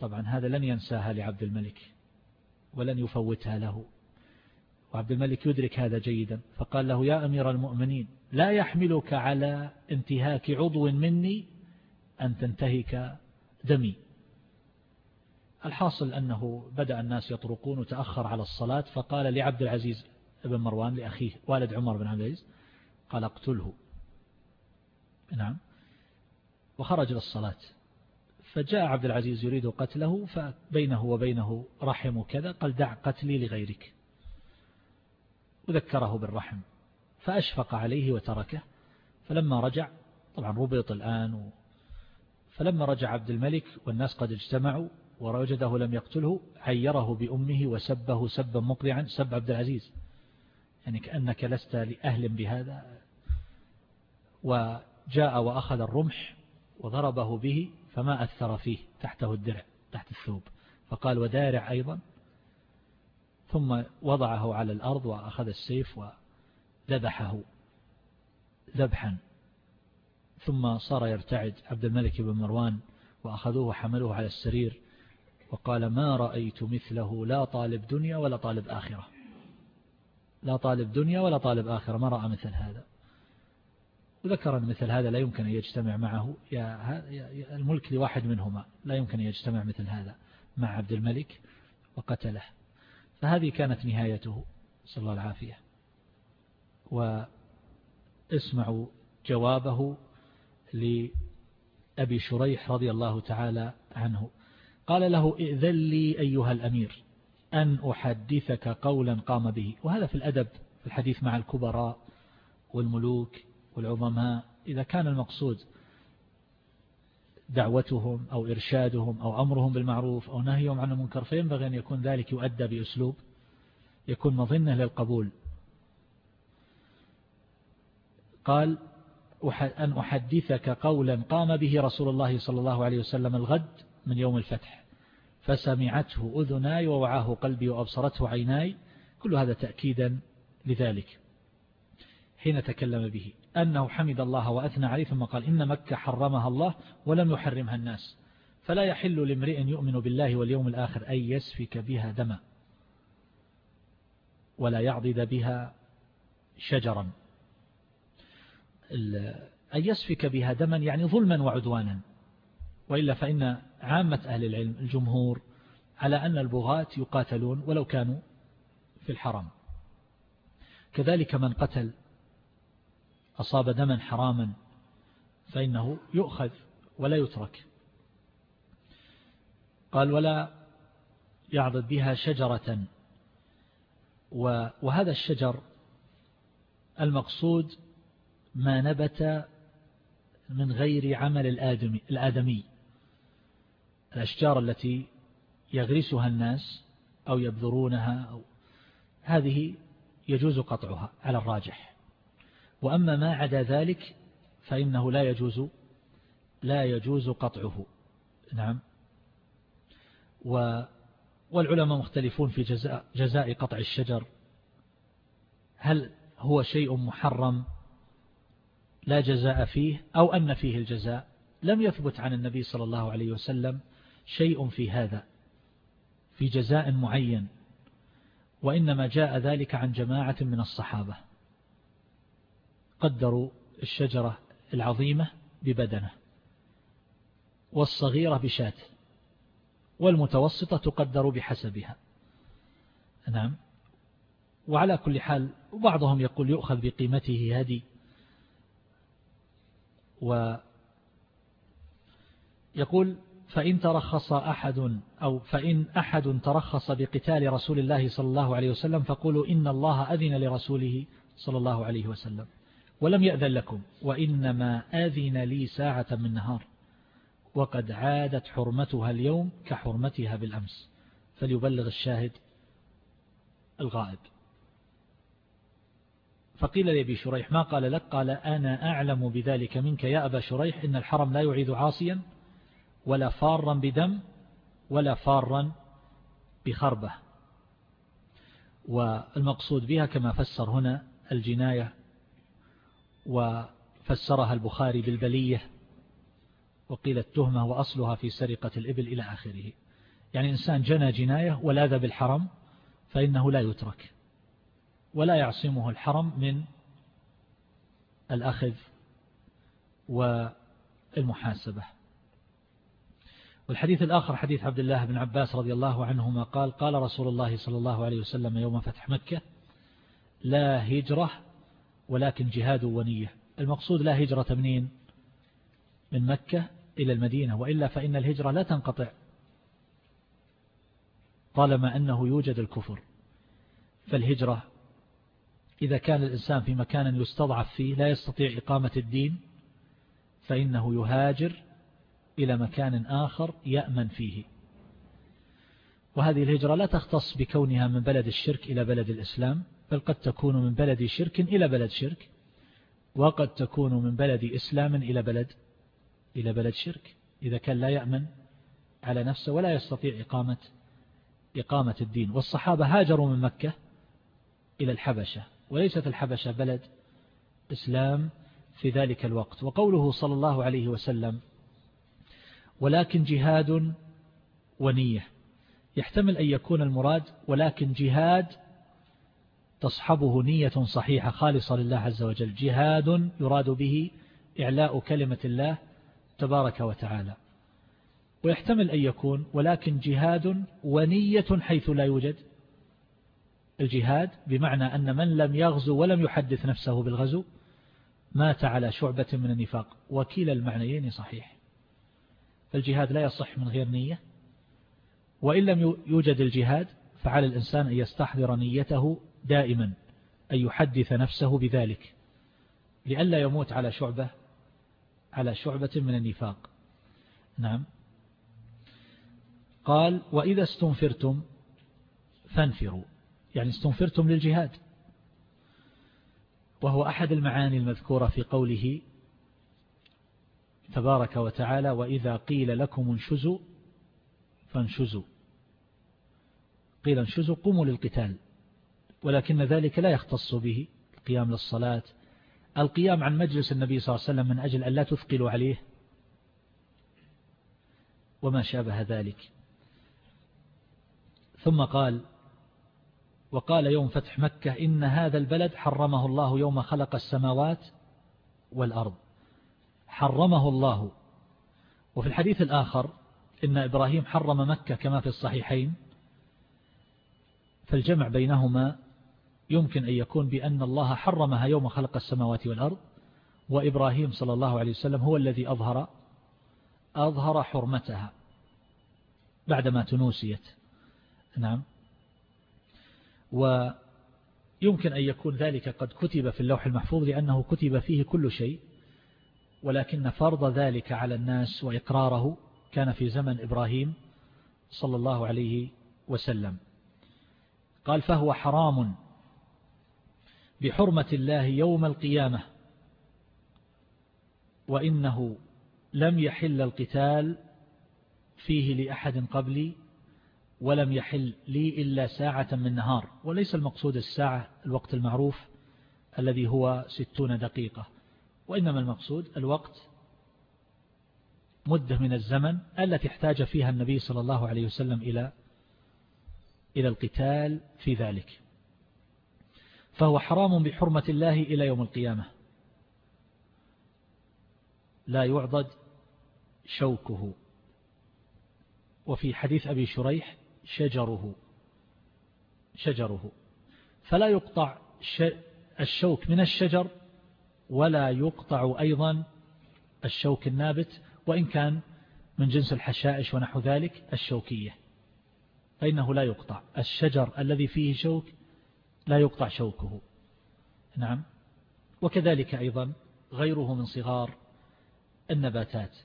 طبعا هذا لن ينساها لعبد الملك ولن يفوتها له. وعبد الملك يدرك هذا جيدا فقال له يا أمير المؤمنين لا يحملك على انتهاك عضو مني أن تنتهك دمي. الحاصل أنه بدأ الناس يطرقون وتأخر على الصلاة فقال لعبد العزيز ابن مروان لأخيه والد عمر بن عبد العزيز قال اقتله. نعم. وخرج للصلاة. فجاء عبد العزيز يريد قتله فبينه وبينه رحم كذا. قال دع قتلي لغيرك. وذكره بالرحم فأشفق عليه وتركه فلما رجع طبعا ربط الآن فلما رجع عبد الملك والناس قد اجتمعوا ووجده لم يقتله عيره بأمه وسبه سبا مقرعا سب عبد العزيز. يعني كأنك لست لأهل بهذا. وجاء وأخذ الرمح وضربه به فما أثر فيه تحته الدرع تحت الثوب. فقال ودارع أيضا ثم وضعه على الأرض وأخذ السيف وذبحه ذبحا. ثم صار يرتعد عبد الملك بن مروان وأخذوه وحملوه على السرير وقال ما رأيت مثله لا طالب دنيا ولا طالب آخرة. لا طالب دنيا ولا طالب آخرة. ما رأى مثل هذا. وذكر أن مثل هذا لا يمكن أن يجتمع معه. الملك لواحد منهما. لا يمكن أن يجتمع مثل هذا مع عبد الملك وقتله. فهذه كانت نهايته. صلى الله العافية. واسمعوا جوابه لأبي شريح رضي الله تعالى عنه. قال له ائذن لي أيها الأمير أن أحدثك قولا قام به. وهذا في الأدب في الحديث مع الكبراء والملوك والعظماء إذا كان المقصود دعوتهم أو إرشادهم أو أمرهم بالمعروف أو نهيهم عن المنكر فينبغي أن يكون ذلك يؤدى بأسلوب يكون مظنة للقبول. قال أن أحدثك قولا قام به رسول الله صلى الله عليه وسلم الغد من يوم الفتح فسمعته أذناي ووعاه قلبي وأبصرته عيناي كل هذا تأكيدا لذلك حين تكلم به. أنه حمد الله وأثنى عليه ثم قال إن مكة حرمها الله ولم يحرمها الناس. فلا يحل لامرئ يؤمن بالله واليوم الآخر أن يسفك بها دما ولا يعضد بها شجرا. أن يسفك بها دما يعني ظلما وعدوانا. وإلا فإن عامة أهل العلم الجمهور على أن البغاة يقاتلون ولو كانوا في الحرم. كذلك من قتل أصاب دما حراما فإنه يؤخذ ولا يترك. قال ولا يعضد بها شجرة. وهذا الشجر المقصود ما نبت من غير عمل الآدمي, الآدمي. الأشجار التي يغرسها الناس أو يبذرونها أو هذه يجوز قطعها على الراجح. وأما ما عدا ذلك فإنه لا يجوز لا يجوز قطعه. نعم. والعلماء مختلفون في جزاء, جزاء قطع الشجر. هل هو شيء محرم؟ لا جزاء فيه أو أن فيه الجزاء. لم يثبت عن النبي صلى الله عليه وسلم شيء في هذا في جزاء معين. وإنما جاء ذلك عن جماعة من الصحابة. قدروا الشجرة العظيمة ببدنه والصغيرة بشاة والمتوسطة تقدر بحسبها. نعم. وعلى كل حال وبعضهم يقول يؤخذ بقيمته هدي ويقول فإن ترخص أحد أو فإن أحد ترخص بقتال رسول الله صلى الله عليه وسلم فقولوا إن الله أذن لرسوله صلى الله عليه وسلم. ولم يأذن لكم وإنما أذن لي ساعة من نهار. وقد عادت حرمتها اليوم كحرمتها بالأمس. فليبلغ الشاهد الغائب. فقيل لأبي شريح ما قال لك؟ قال أنا أعلم بذلك منك يا أبا شريح إن الحرم لا يعيد عاصيا ولا فارا بدم ولا فارا بخربة. والمقصود بها كما فسر هنا الجناية وفسرها البخاري بالبلية وقيل التهمة وأصلها في سرقة الإبل إلى آخره. يعني إنسان جنى جناية ولاذ بالحرم فإنه لا يترك ولا يعصمه الحرم من الأخذ والمحاسبة. والحديث الآخر حديث عبد الله بن عباس رضي الله عنهما قال قال رسول الله صلى الله عليه وسلم يوم فتح مكة لا هجرة ولكن جهاد ونية. المقصود لا هجرة منين؟ من مكة إلى المدينة وإلا فإن الهجرة لا تنقطع. طالما أنه يوجد الكفر فالهجرة إذا كان الإنسان في مكان يستضعف فيه لا يستطيع إقامة الدين فإنه يهاجر إلى مكان آخر يأمن فيه. وهذه الهجرة لا تختص بكونها من بلد الشرك إلى بلد الإسلام. بل قد تكون من بلد شرك إلى بلد شرك وقد تكون من بلد إسلام إلى بلد إلى بلد شرك. إذا كان لا يأمن على نفسه ولا يستطيع إقامة إقامة الدين. والصحابة هاجروا من مكة إلى الحبشة وليست الحبشة بلد إسلام في ذلك الوقت. وقوله صلى الله عليه وسلم ولكن جهاد ونية. يحتمل أن يكون المراد ولكن جهاد تصحبه نية صحيحة خالصة لله عز وجل. جهاد يراد به إعلاء كلمة الله تبارك وتعالى. ويحتمل أن يكون ولكن جهاد ونية حيث لا يوجد. الجهاد بمعنى أن من لم يغزو ولم يحدث نفسه بالغزو مات على شعبة من النفاق. وكيل المعنيين صحيح. فالجهاد لا يصح من غير نية. وإن لم يوجد الجهاد فعلى الإنسان أن يستحضر نيته دائما أن يحدث نفسه بذلك لئلا يموت على شعبة على شعبة من النفاق. نعم. قال وإذا استنفرتم فانفروا يعني استنفرتم للجهاد. وهو أحد المعاني المذكورة في قوله تبارك وتعالى وإذا قيل لكم انشزوا فانشزوا. قيل انشزوا قوموا للقتال. ولكن ذلك لا يختص به القيام للصلاة. القيام عن مجلس النبي صلى الله عليه وسلم من أجل أن لا تثقلوا عليه. وما شابه ذلك. ثم قال وقال يوم فتح مكة إن هذا البلد حرمه الله يوم خلق السماوات والأرض. حرمه الله. وفي الحديث الآخر إن إبراهيم حرم مكة كما في الصحيحين فالجمع بينهما يمكن أن يكون بأن الله حرمها يوم خلق السماوات والأرض وإبراهيم صلى الله عليه وسلم هو الذي أظهر أظهر حرمتها بعدما تنوسيت. نعم. ويمكن أن يكون ذلك قد كتب في اللوح المحفوظ لأنه كتب فيه كل شيء ولكن فرض ذلك على الناس وإقراره كان في زمن إبراهيم صلى الله عليه وسلم. قال فهو حرام بحرمة الله يوم القيامة. وإنه لم يحل القتال فيه لأحد قبلي ولم يحل لي إلا ساعة من نهار. وليس المقصود الساعة الوقت المعروف الذي هو ستون دقيقة. وإنما المقصود الوقت مدة من الزمن التي احتاج فيها النبي صلى الله عليه وسلم إلى إلى القتال في ذلك. فهو حرام بحرمة الله إلى يوم القيامة. لا يعضد شوكه. وفي حديث أبي شريح شجره. شجره. فلا يقطع الشوك من الشجر ولا يقطع أيضا الشوك النابت وإن كان من جنس الحشائش ونحو ذلك الشوكية. فإنه لا يقطع. الشجر الذي فيه شوك لا يقطع شوكه. نعم. وكذلك أيضا غيره من صغار النباتات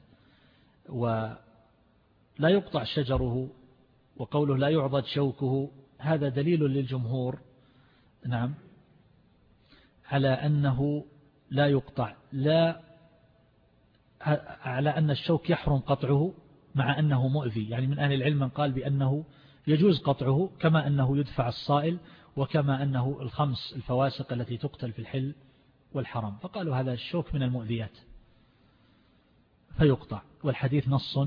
ولا يقطع شجره وقوله لا يعضد شوكه هذا دليل للجمهور نعم على أنه لا يقطع لا على أن الشوك يحرم قطعه مع أنه مؤذي. يعني من أهل العلم من قال بأنه يجوز قطعه كما أنه يدفع الصائل وكما أنه الخمس الفواسق التي تقتل في الحل والحرم فقالوا هذا الشوك من المؤذيات. فيقطع. والحديث نص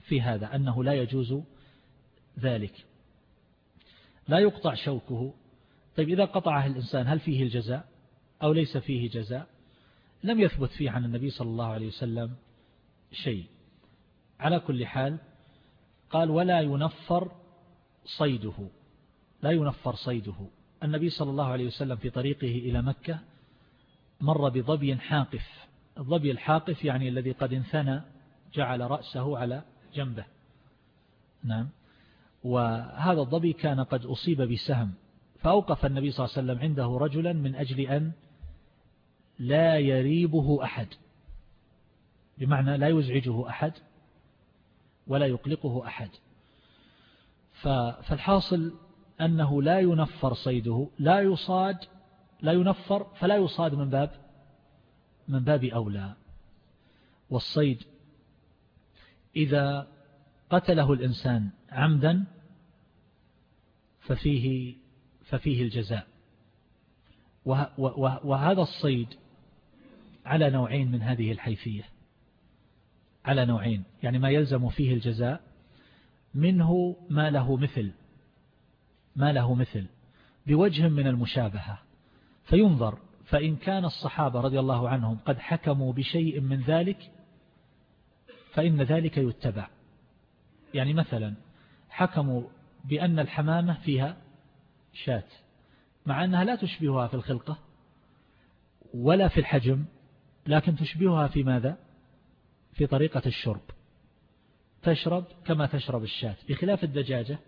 في هذا أنه لا يجوز ذلك. لا يقطع شوكه. طيب إذا قطعه الإنسان هل فيه الجزاء أو ليس فيه جزاء؟ لم يثبت فيه عن النبي صلى الله عليه وسلم شيء. على كل حال قال ولا ينفر صيده. لا ينفر صيده. النبي صلى الله عليه وسلم في طريقه إلى مكة مر بضبي حاقف. الضبي الحاقف يعني الذي قد انثنى جعل رأسه على جنبه. نعم. وهذا الضبي كان قد أصيب بسهم. فأوقف النبي صلى الله عليه وسلم عنده رجلا من أجل أن لا يريبه أحد. بمعنى لا يزعجه أحد ولا يقلقه أحد. فالحاصل أنه لا ينفر صيده لا يصاد لا ينفر فلا يصاد من باب من باب أولى. والصيد إذا قتله الإنسان عمدا ففيه ففيه الجزاء. وهذا الصيد على نوعين من هذه الحيثية. على نوعين يعني ما يلزم فيه الجزاء منه ما له مثل. ما له مثل بوجه من المشابهة. فينظر فإن كان الصحابة رضي الله عنهم قد حكموا بشيء من ذلك فإن ذلك يتبع. يعني مثلا حكموا بأن الحمامة فيها شاة مع أنها لا تشبهها في الخلقة ولا في الحجم لكن تشبهها في ماذا؟ في طريقة الشرب. تشرب كما تشرب الشاة بخلاف الدجاجة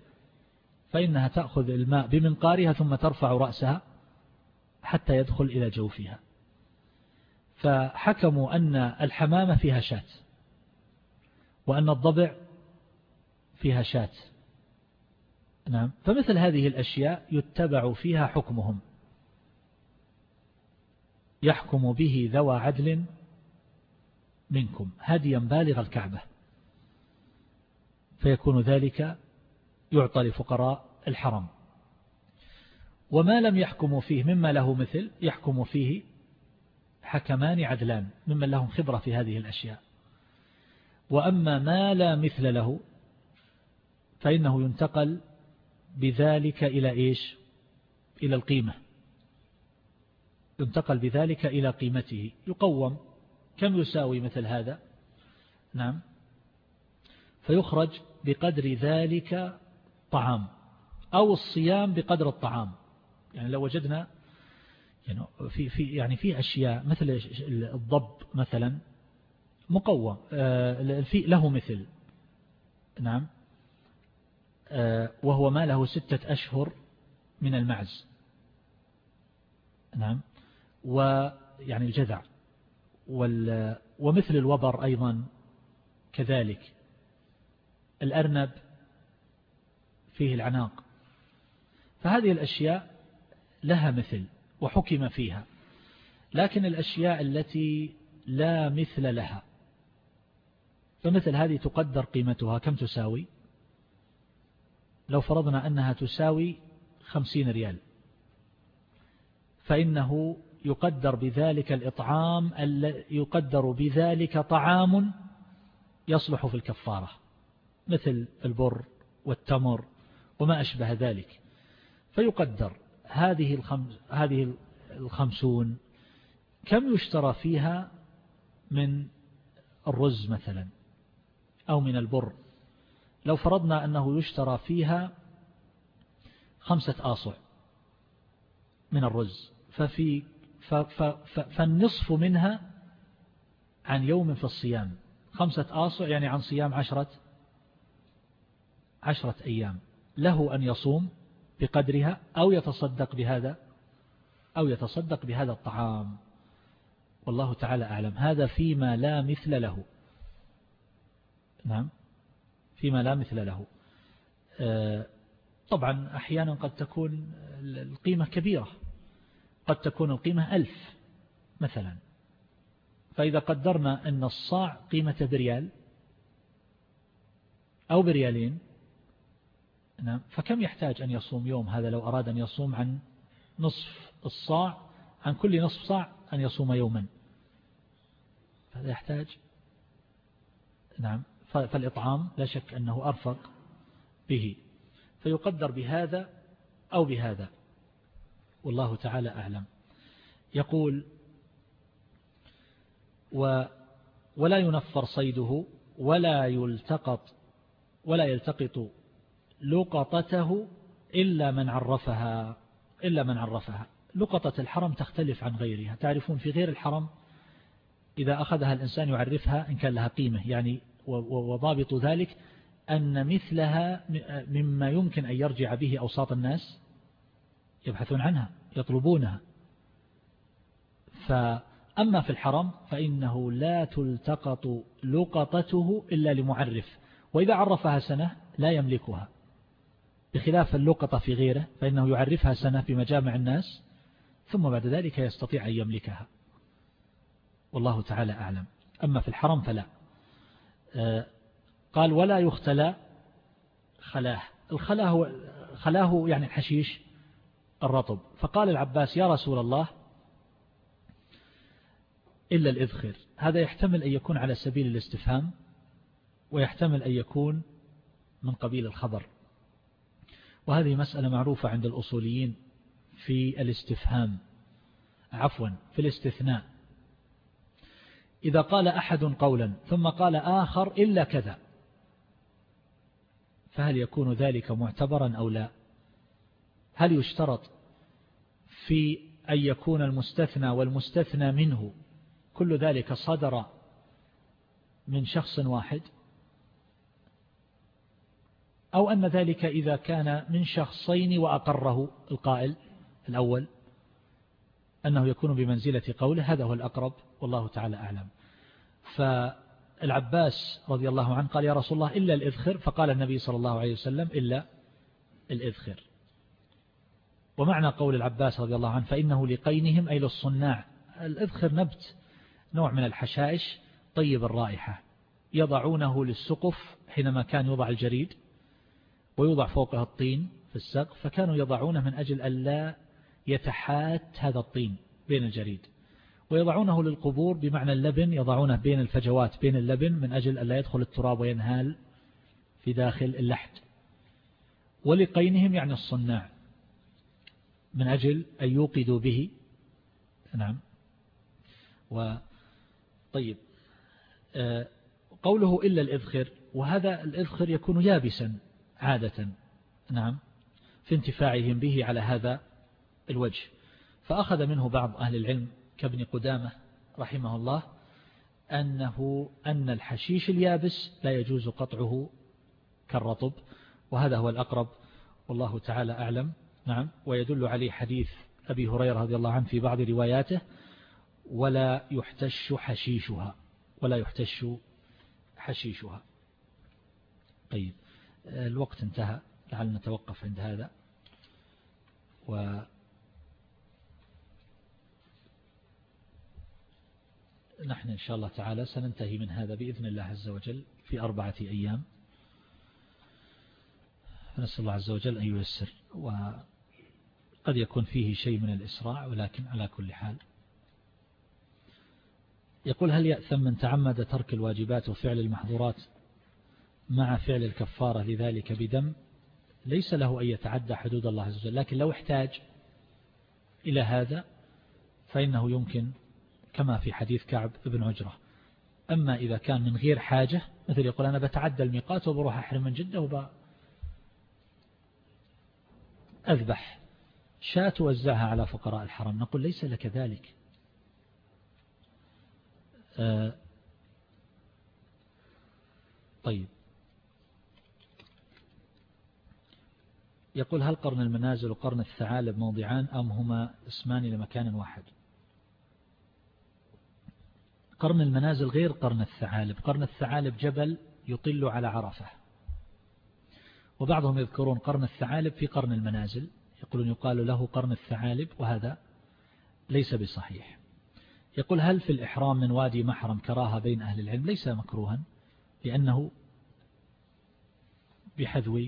فإنها تأخذ الماء بمنقارها ثم ترفع رأسها حتى يدخل إلى جوفها. فحكموا أن الحمامة فيها شاة وأن الضبع فيها شاة. نعم. فمثل هذه الأشياء يتبع فيها حكمهم. يحكم به ذوى عدل منكم هديا بالغ الكعبة. فيكون ذلك يعطى لفقراء الحرم وما لم يحكموا فيه مما له مثل يحكم فيه حكمان عدلان ممن لهم خبرة في هذه الأشياء. وأما ما لا مثل له فإنه ينتقل بذلك إلى إيش؟ إلى القيمة. ينتقل بذلك إلى قيمته. يقوم كم يساوي مثل هذا؟ نعم. فيخرج بقدر ذلك طعام أو الصيام بقدر الطعام. يعني لو وجدنا يعني في في يعني في أشياء مثل الضب مثلا مقوم آه، في له مثل. نعم. آه، وهو ما له ستة أشهر من المعز. نعم. ويعني الجذع. ومثل الوبر أيضا كذلك. الأرنب فيه العناق. فهذه الأشياء لها مثل وحكم فيها لكن الأشياء التي لا مثل لها فمثل هذه تقدر قيمتها كم تساوي؟ لو فرضنا أنها تساوي خمسين ريال فإنه يقدر بذلك الإطعام يقدر بذلك طعام يصلح في الكفارة مثل البر والتمر وما أشبه ذلك. فيقدر هذه الخمس هذه الخمسون كم يشترى فيها من الرز مثلا أو من البر؟ لو فرضنا أنه يشترى فيها خمسة آصع من الرز ففي فالنصف منها عن يوم في الصيام. خمسة آصع يعني عن صيام عشرة عشرة أيام. له أن يصوم بقدرها أو يتصدق بهذا أو يتصدق بهذا الطعام. والله تعالى أعلم. هذا فيما لا مثل له. نعم. فيما لا مثل له. آه، طبعا أحيانا قد تكون القيمة كبيرة. قد تكون القيمة ألف مثلا. فإذا قدرنا أن الصاع قيمة بريال أو بريالين نعم. فكم يحتاج أن يصوم يوم هذا لو أراد أن يصوم عن نصف الصاع عن كل نصف صاع أن يصوم يوما؟ هذا يحتاج؟ نعم. فالإطعام لا شك أنه أرفق به. فيقدر بهذا أو بهذا. والله تعالى أعلم. يقول و ولا ينفر صيده ولا يلتقط ولا يلتقط لقطته إلا من عرفها إلا من عرفها. لقطة الحرم تختلف عن غيرها. تعرفون في غير الحرم إذا أخذها الإنسان يعرفها إن كان لها قيمة. يعني وضابط ذلك أن مثلها مما يمكن أن يرجع به أوساط الناس يبحثون عنها يطلبونها. فأما في الحرم فإنه لا تلتقط لقطته إلا لمعرف. وإذا عرفها سنة لا يملكها. بخلاف اللقطة في غيره فإنه يعرفها سنة في مجامع الناس ثم بعد ذلك يستطيع أن يملكها. والله تعالى أعلم. أما في الحرم فلا. آه، قال ولا يختلى خلاه. الخلاه خلاه يعني الحشيش الرطب. فقال العباس يا رسول الله إلا الإذخر. هذا يحتمل أن يكون على سبيل الاستفهام ويحتمل أن يكون من قبيل الخبر وهذه مسألة معروفة عند الأصوليين في الاستفهام عفوا في الاستثناء. إذا قال أحد قولا ثم قال آخر إلا كذا فهل يكون ذلك معتبرا أو لا؟ هل يشترط في أن يكون المستثنى والمستثنى منه كل ذلك صدر من شخص واحد؟ أو أن ذلك إذا كان من شخصين وأقره. القائل الأول أنه يكون بمنزلة قوله هذا هو الأقرب والله تعالى أعلم. فالعباس رضي الله عنه قال يا رسول الله إلا الإذخر فقال النبي صلى الله عليه وسلم إلا الإذخر. ومعنى قول العباس رضي الله عنه فإنه لقينهم أي للصناع. الإذخر نبت نوع من الحشائش طيب الرائحة. يضعونه للسقف حينما كان يوضع الجريد. ويوضع فوقها الطين في السقف فكانوا يضعونه من أجل أن لا يتحات هذا الطين بين الجريد. ويضعونه للقبور بمعنى اللبن يضعونه بين الفجوات بين اللبن من أجل أن لا يدخل التراب وينهال في داخل اللحد. ولقينهم يعني الصناع من أجل أن يوقدوا به. نعم. وطيب آه، قوله إلا الإذخر وهذا الإذخر يكون يابسا. عادة نعم في انتفاعهم به على هذا الوجه. فأخذ منه بعض أهل العلم كابن قدامة رحمه الله أنه أن الحشيش اليابس لا يجوز قطعه كالرطب وهذا هو الأقرب والله تعالى أعلم نعم. ويدل عليه حديث أبي هريرة رضي الله عنه في بعض رواياته ولا يحتش حشيشها ولا يحتش حشيشها. طيب. الوقت انتهى. لعلنا نتوقف عند هذا. و نحن إن شاء الله تعالى سننتهي من هذا بإذن الله عز وجل في أربعة أيام. فنسأل الله عز وجل أن ييسر. وقد يكون فيه شيء من الإسراع ولكن على كل حال. يقول هل يأثم من تعمد ترك الواجبات وفعل المحظورات؟ مع فعل الكفارة لذلك بدم ليس له أن يتعدى حدود الله عز وجل لكن لو احتاج إلى هذا فإنه يمكن كما في حديث كعب بن عجرة. أما إذا كان من غير حاجة مثل يقول أنا بتعدى الميقات وبروح أحرم من جدة وب أذبح. شاة توزعها على فقراء الحرم نقول ليس لك ذلك. آه طيب. يقول هل قرن المنازل وقرن الثعالب موضعان أم هما اسمان لمكان واحد؟ قرن المنازل غير قرن الثعالب. قرن الثعالب جبل يطل على عرفة. وبعضهم يذكرون قرن الثعالب في قرن المنازل. يقولون يقال له قرن الثعالب وهذا ليس بصحيح. يقول هل في الإحرام من وادي محرم كراهة بين أهل العلم؟ ليس مكروها لأنه بحذو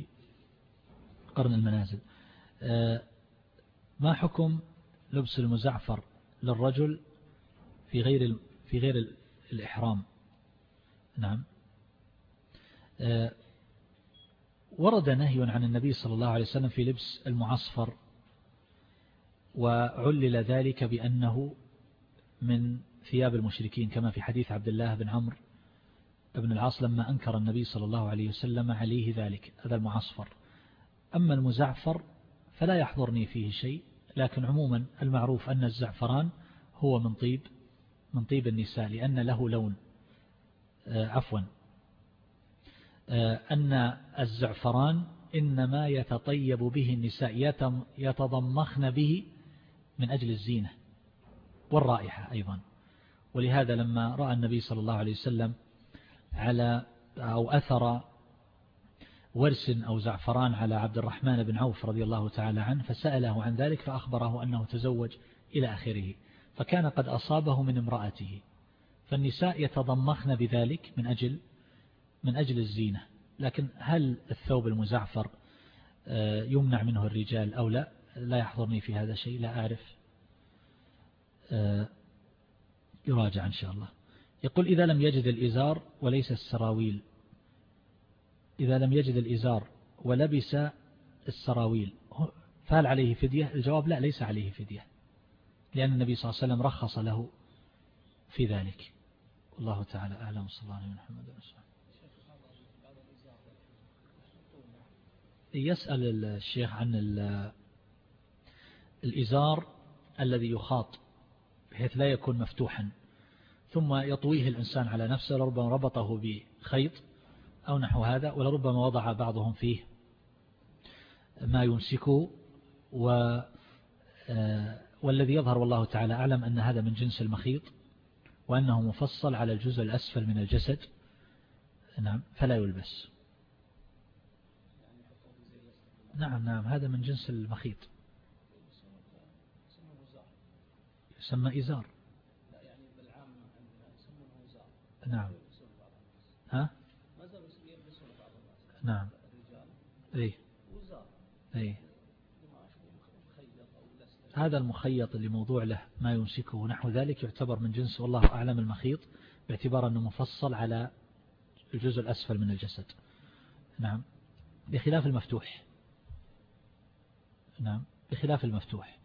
قرن المنازل. آه، ما حكم لبس المزعفر للرجل في غير في غير الإحرام؟ نعم. آه، ورد نهي عن النبي صلى الله عليه وسلم في لبس المعصفر وعلل ذلك بأنه من ثياب المشركين كما في حديث عبد الله بن عمرو بن العاص لما أنكر النبي صلى الله عليه وسلم عليه ذلك هذا المعصفر. أما المزعفر فلا يحضرني فيه شيء لكن عموما المعروف أن الزعفران هو من طيب من طيب النساء لأن له لون. آه، عفوا. آه، أن الزعفران إنما يتطيب به النساء يتضمخن به من أجل الزينة والرائحة أيضا. ولهذا لما رأى النبي صلى الله عليه وسلم على أو أثر ورس أو زعفران على عبد الرحمن بن عوف رضي الله تعالى عنه فسأله عن ذلك فأخبره أنه تزوج إلى آخره فكان قد أصابه من امرأته. فالنساء يتضمخن بذلك من أجل من أجل الزينة. لكن هل الثوب المزعفر آه، يمنع منه الرجال أو لا؟ لا يحضرني في هذا شيء لا أعرف. آه، يراجع إن شاء الله. يقول إذا لم يجد الإزار وليس السراويل. إذا لم يجد الإزار ولبس السراويل. فهل عليه فدية؟ الجواب لا ليس عليه فدية لأن النبي صلى الله عليه وسلم رخص له في ذلك. والله تعالى أعلم. صلى الله عليه محمد يسأل الشيخ عن الإزار الذي يخاط بحيث لا يكون مفتوحا ثم يطويه الإنسان على نفسه لربما ربطه بخيط أو نحو هذا ولربما وضع بعضهم فيه ما يمسكه و آه، والذي يظهر والله تعالى أعلم أن هذا من جنس المخيط وأنه مفصل على الجزء الأسفل من الجسد. نعم فلا يلبس. نعم نعم هذا من جنس المخيط. يسمى إزار. نعم ها نعم. اي اي هذا المخيط اللي موضوع له ما يمسكه نحو ذلك يعتبر من جنس والله أعلم المخيط باعتبار أنه مفصل على الجزء الأسفل من الجسد. نعم. بخلاف المفتوح. نعم. بخلاف المفتوح.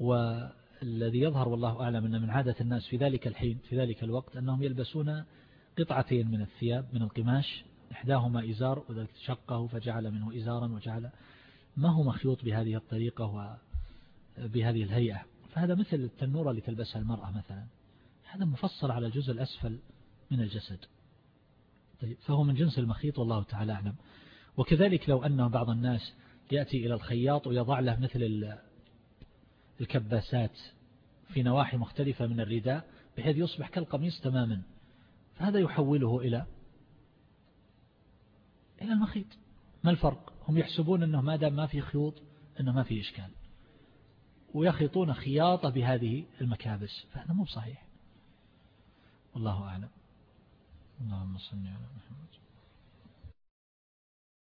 والذي يظهر والله أعلم أن من عادة الناس في ذلك الحين في ذلك الوقت أنهم يلبسون قطعتين من الثياب من القماش إحداهما إزار وذلك شقه فجعل منه إزارا وجعل ما هو مخيوط بهذه الطريقة وبهذه الهيئة؟ فهذا مثل التنورة اللي تلبسها المرأة مثلا. هذا مفصل على الجزء الأسفل من الجسد. طيب فهو من جنس المخيط والله تعالى أعلم. وكذلك لو أن بعض الناس يأتي إلى الخياط ويضع له مثل الكباسات في نواحي مختلفة من الرداء بحيث يصبح كالقميص تماما. فهذا يحوله إلى إلى المخيط. ما الفرق؟ هم يحسبون أنه ما دام ما في خيوط أنه ما في إشكال. ويخيطون خياطة بهذه المكابس. فهذا مو بصحيح. والله أعلم. اللهم صل على محمد.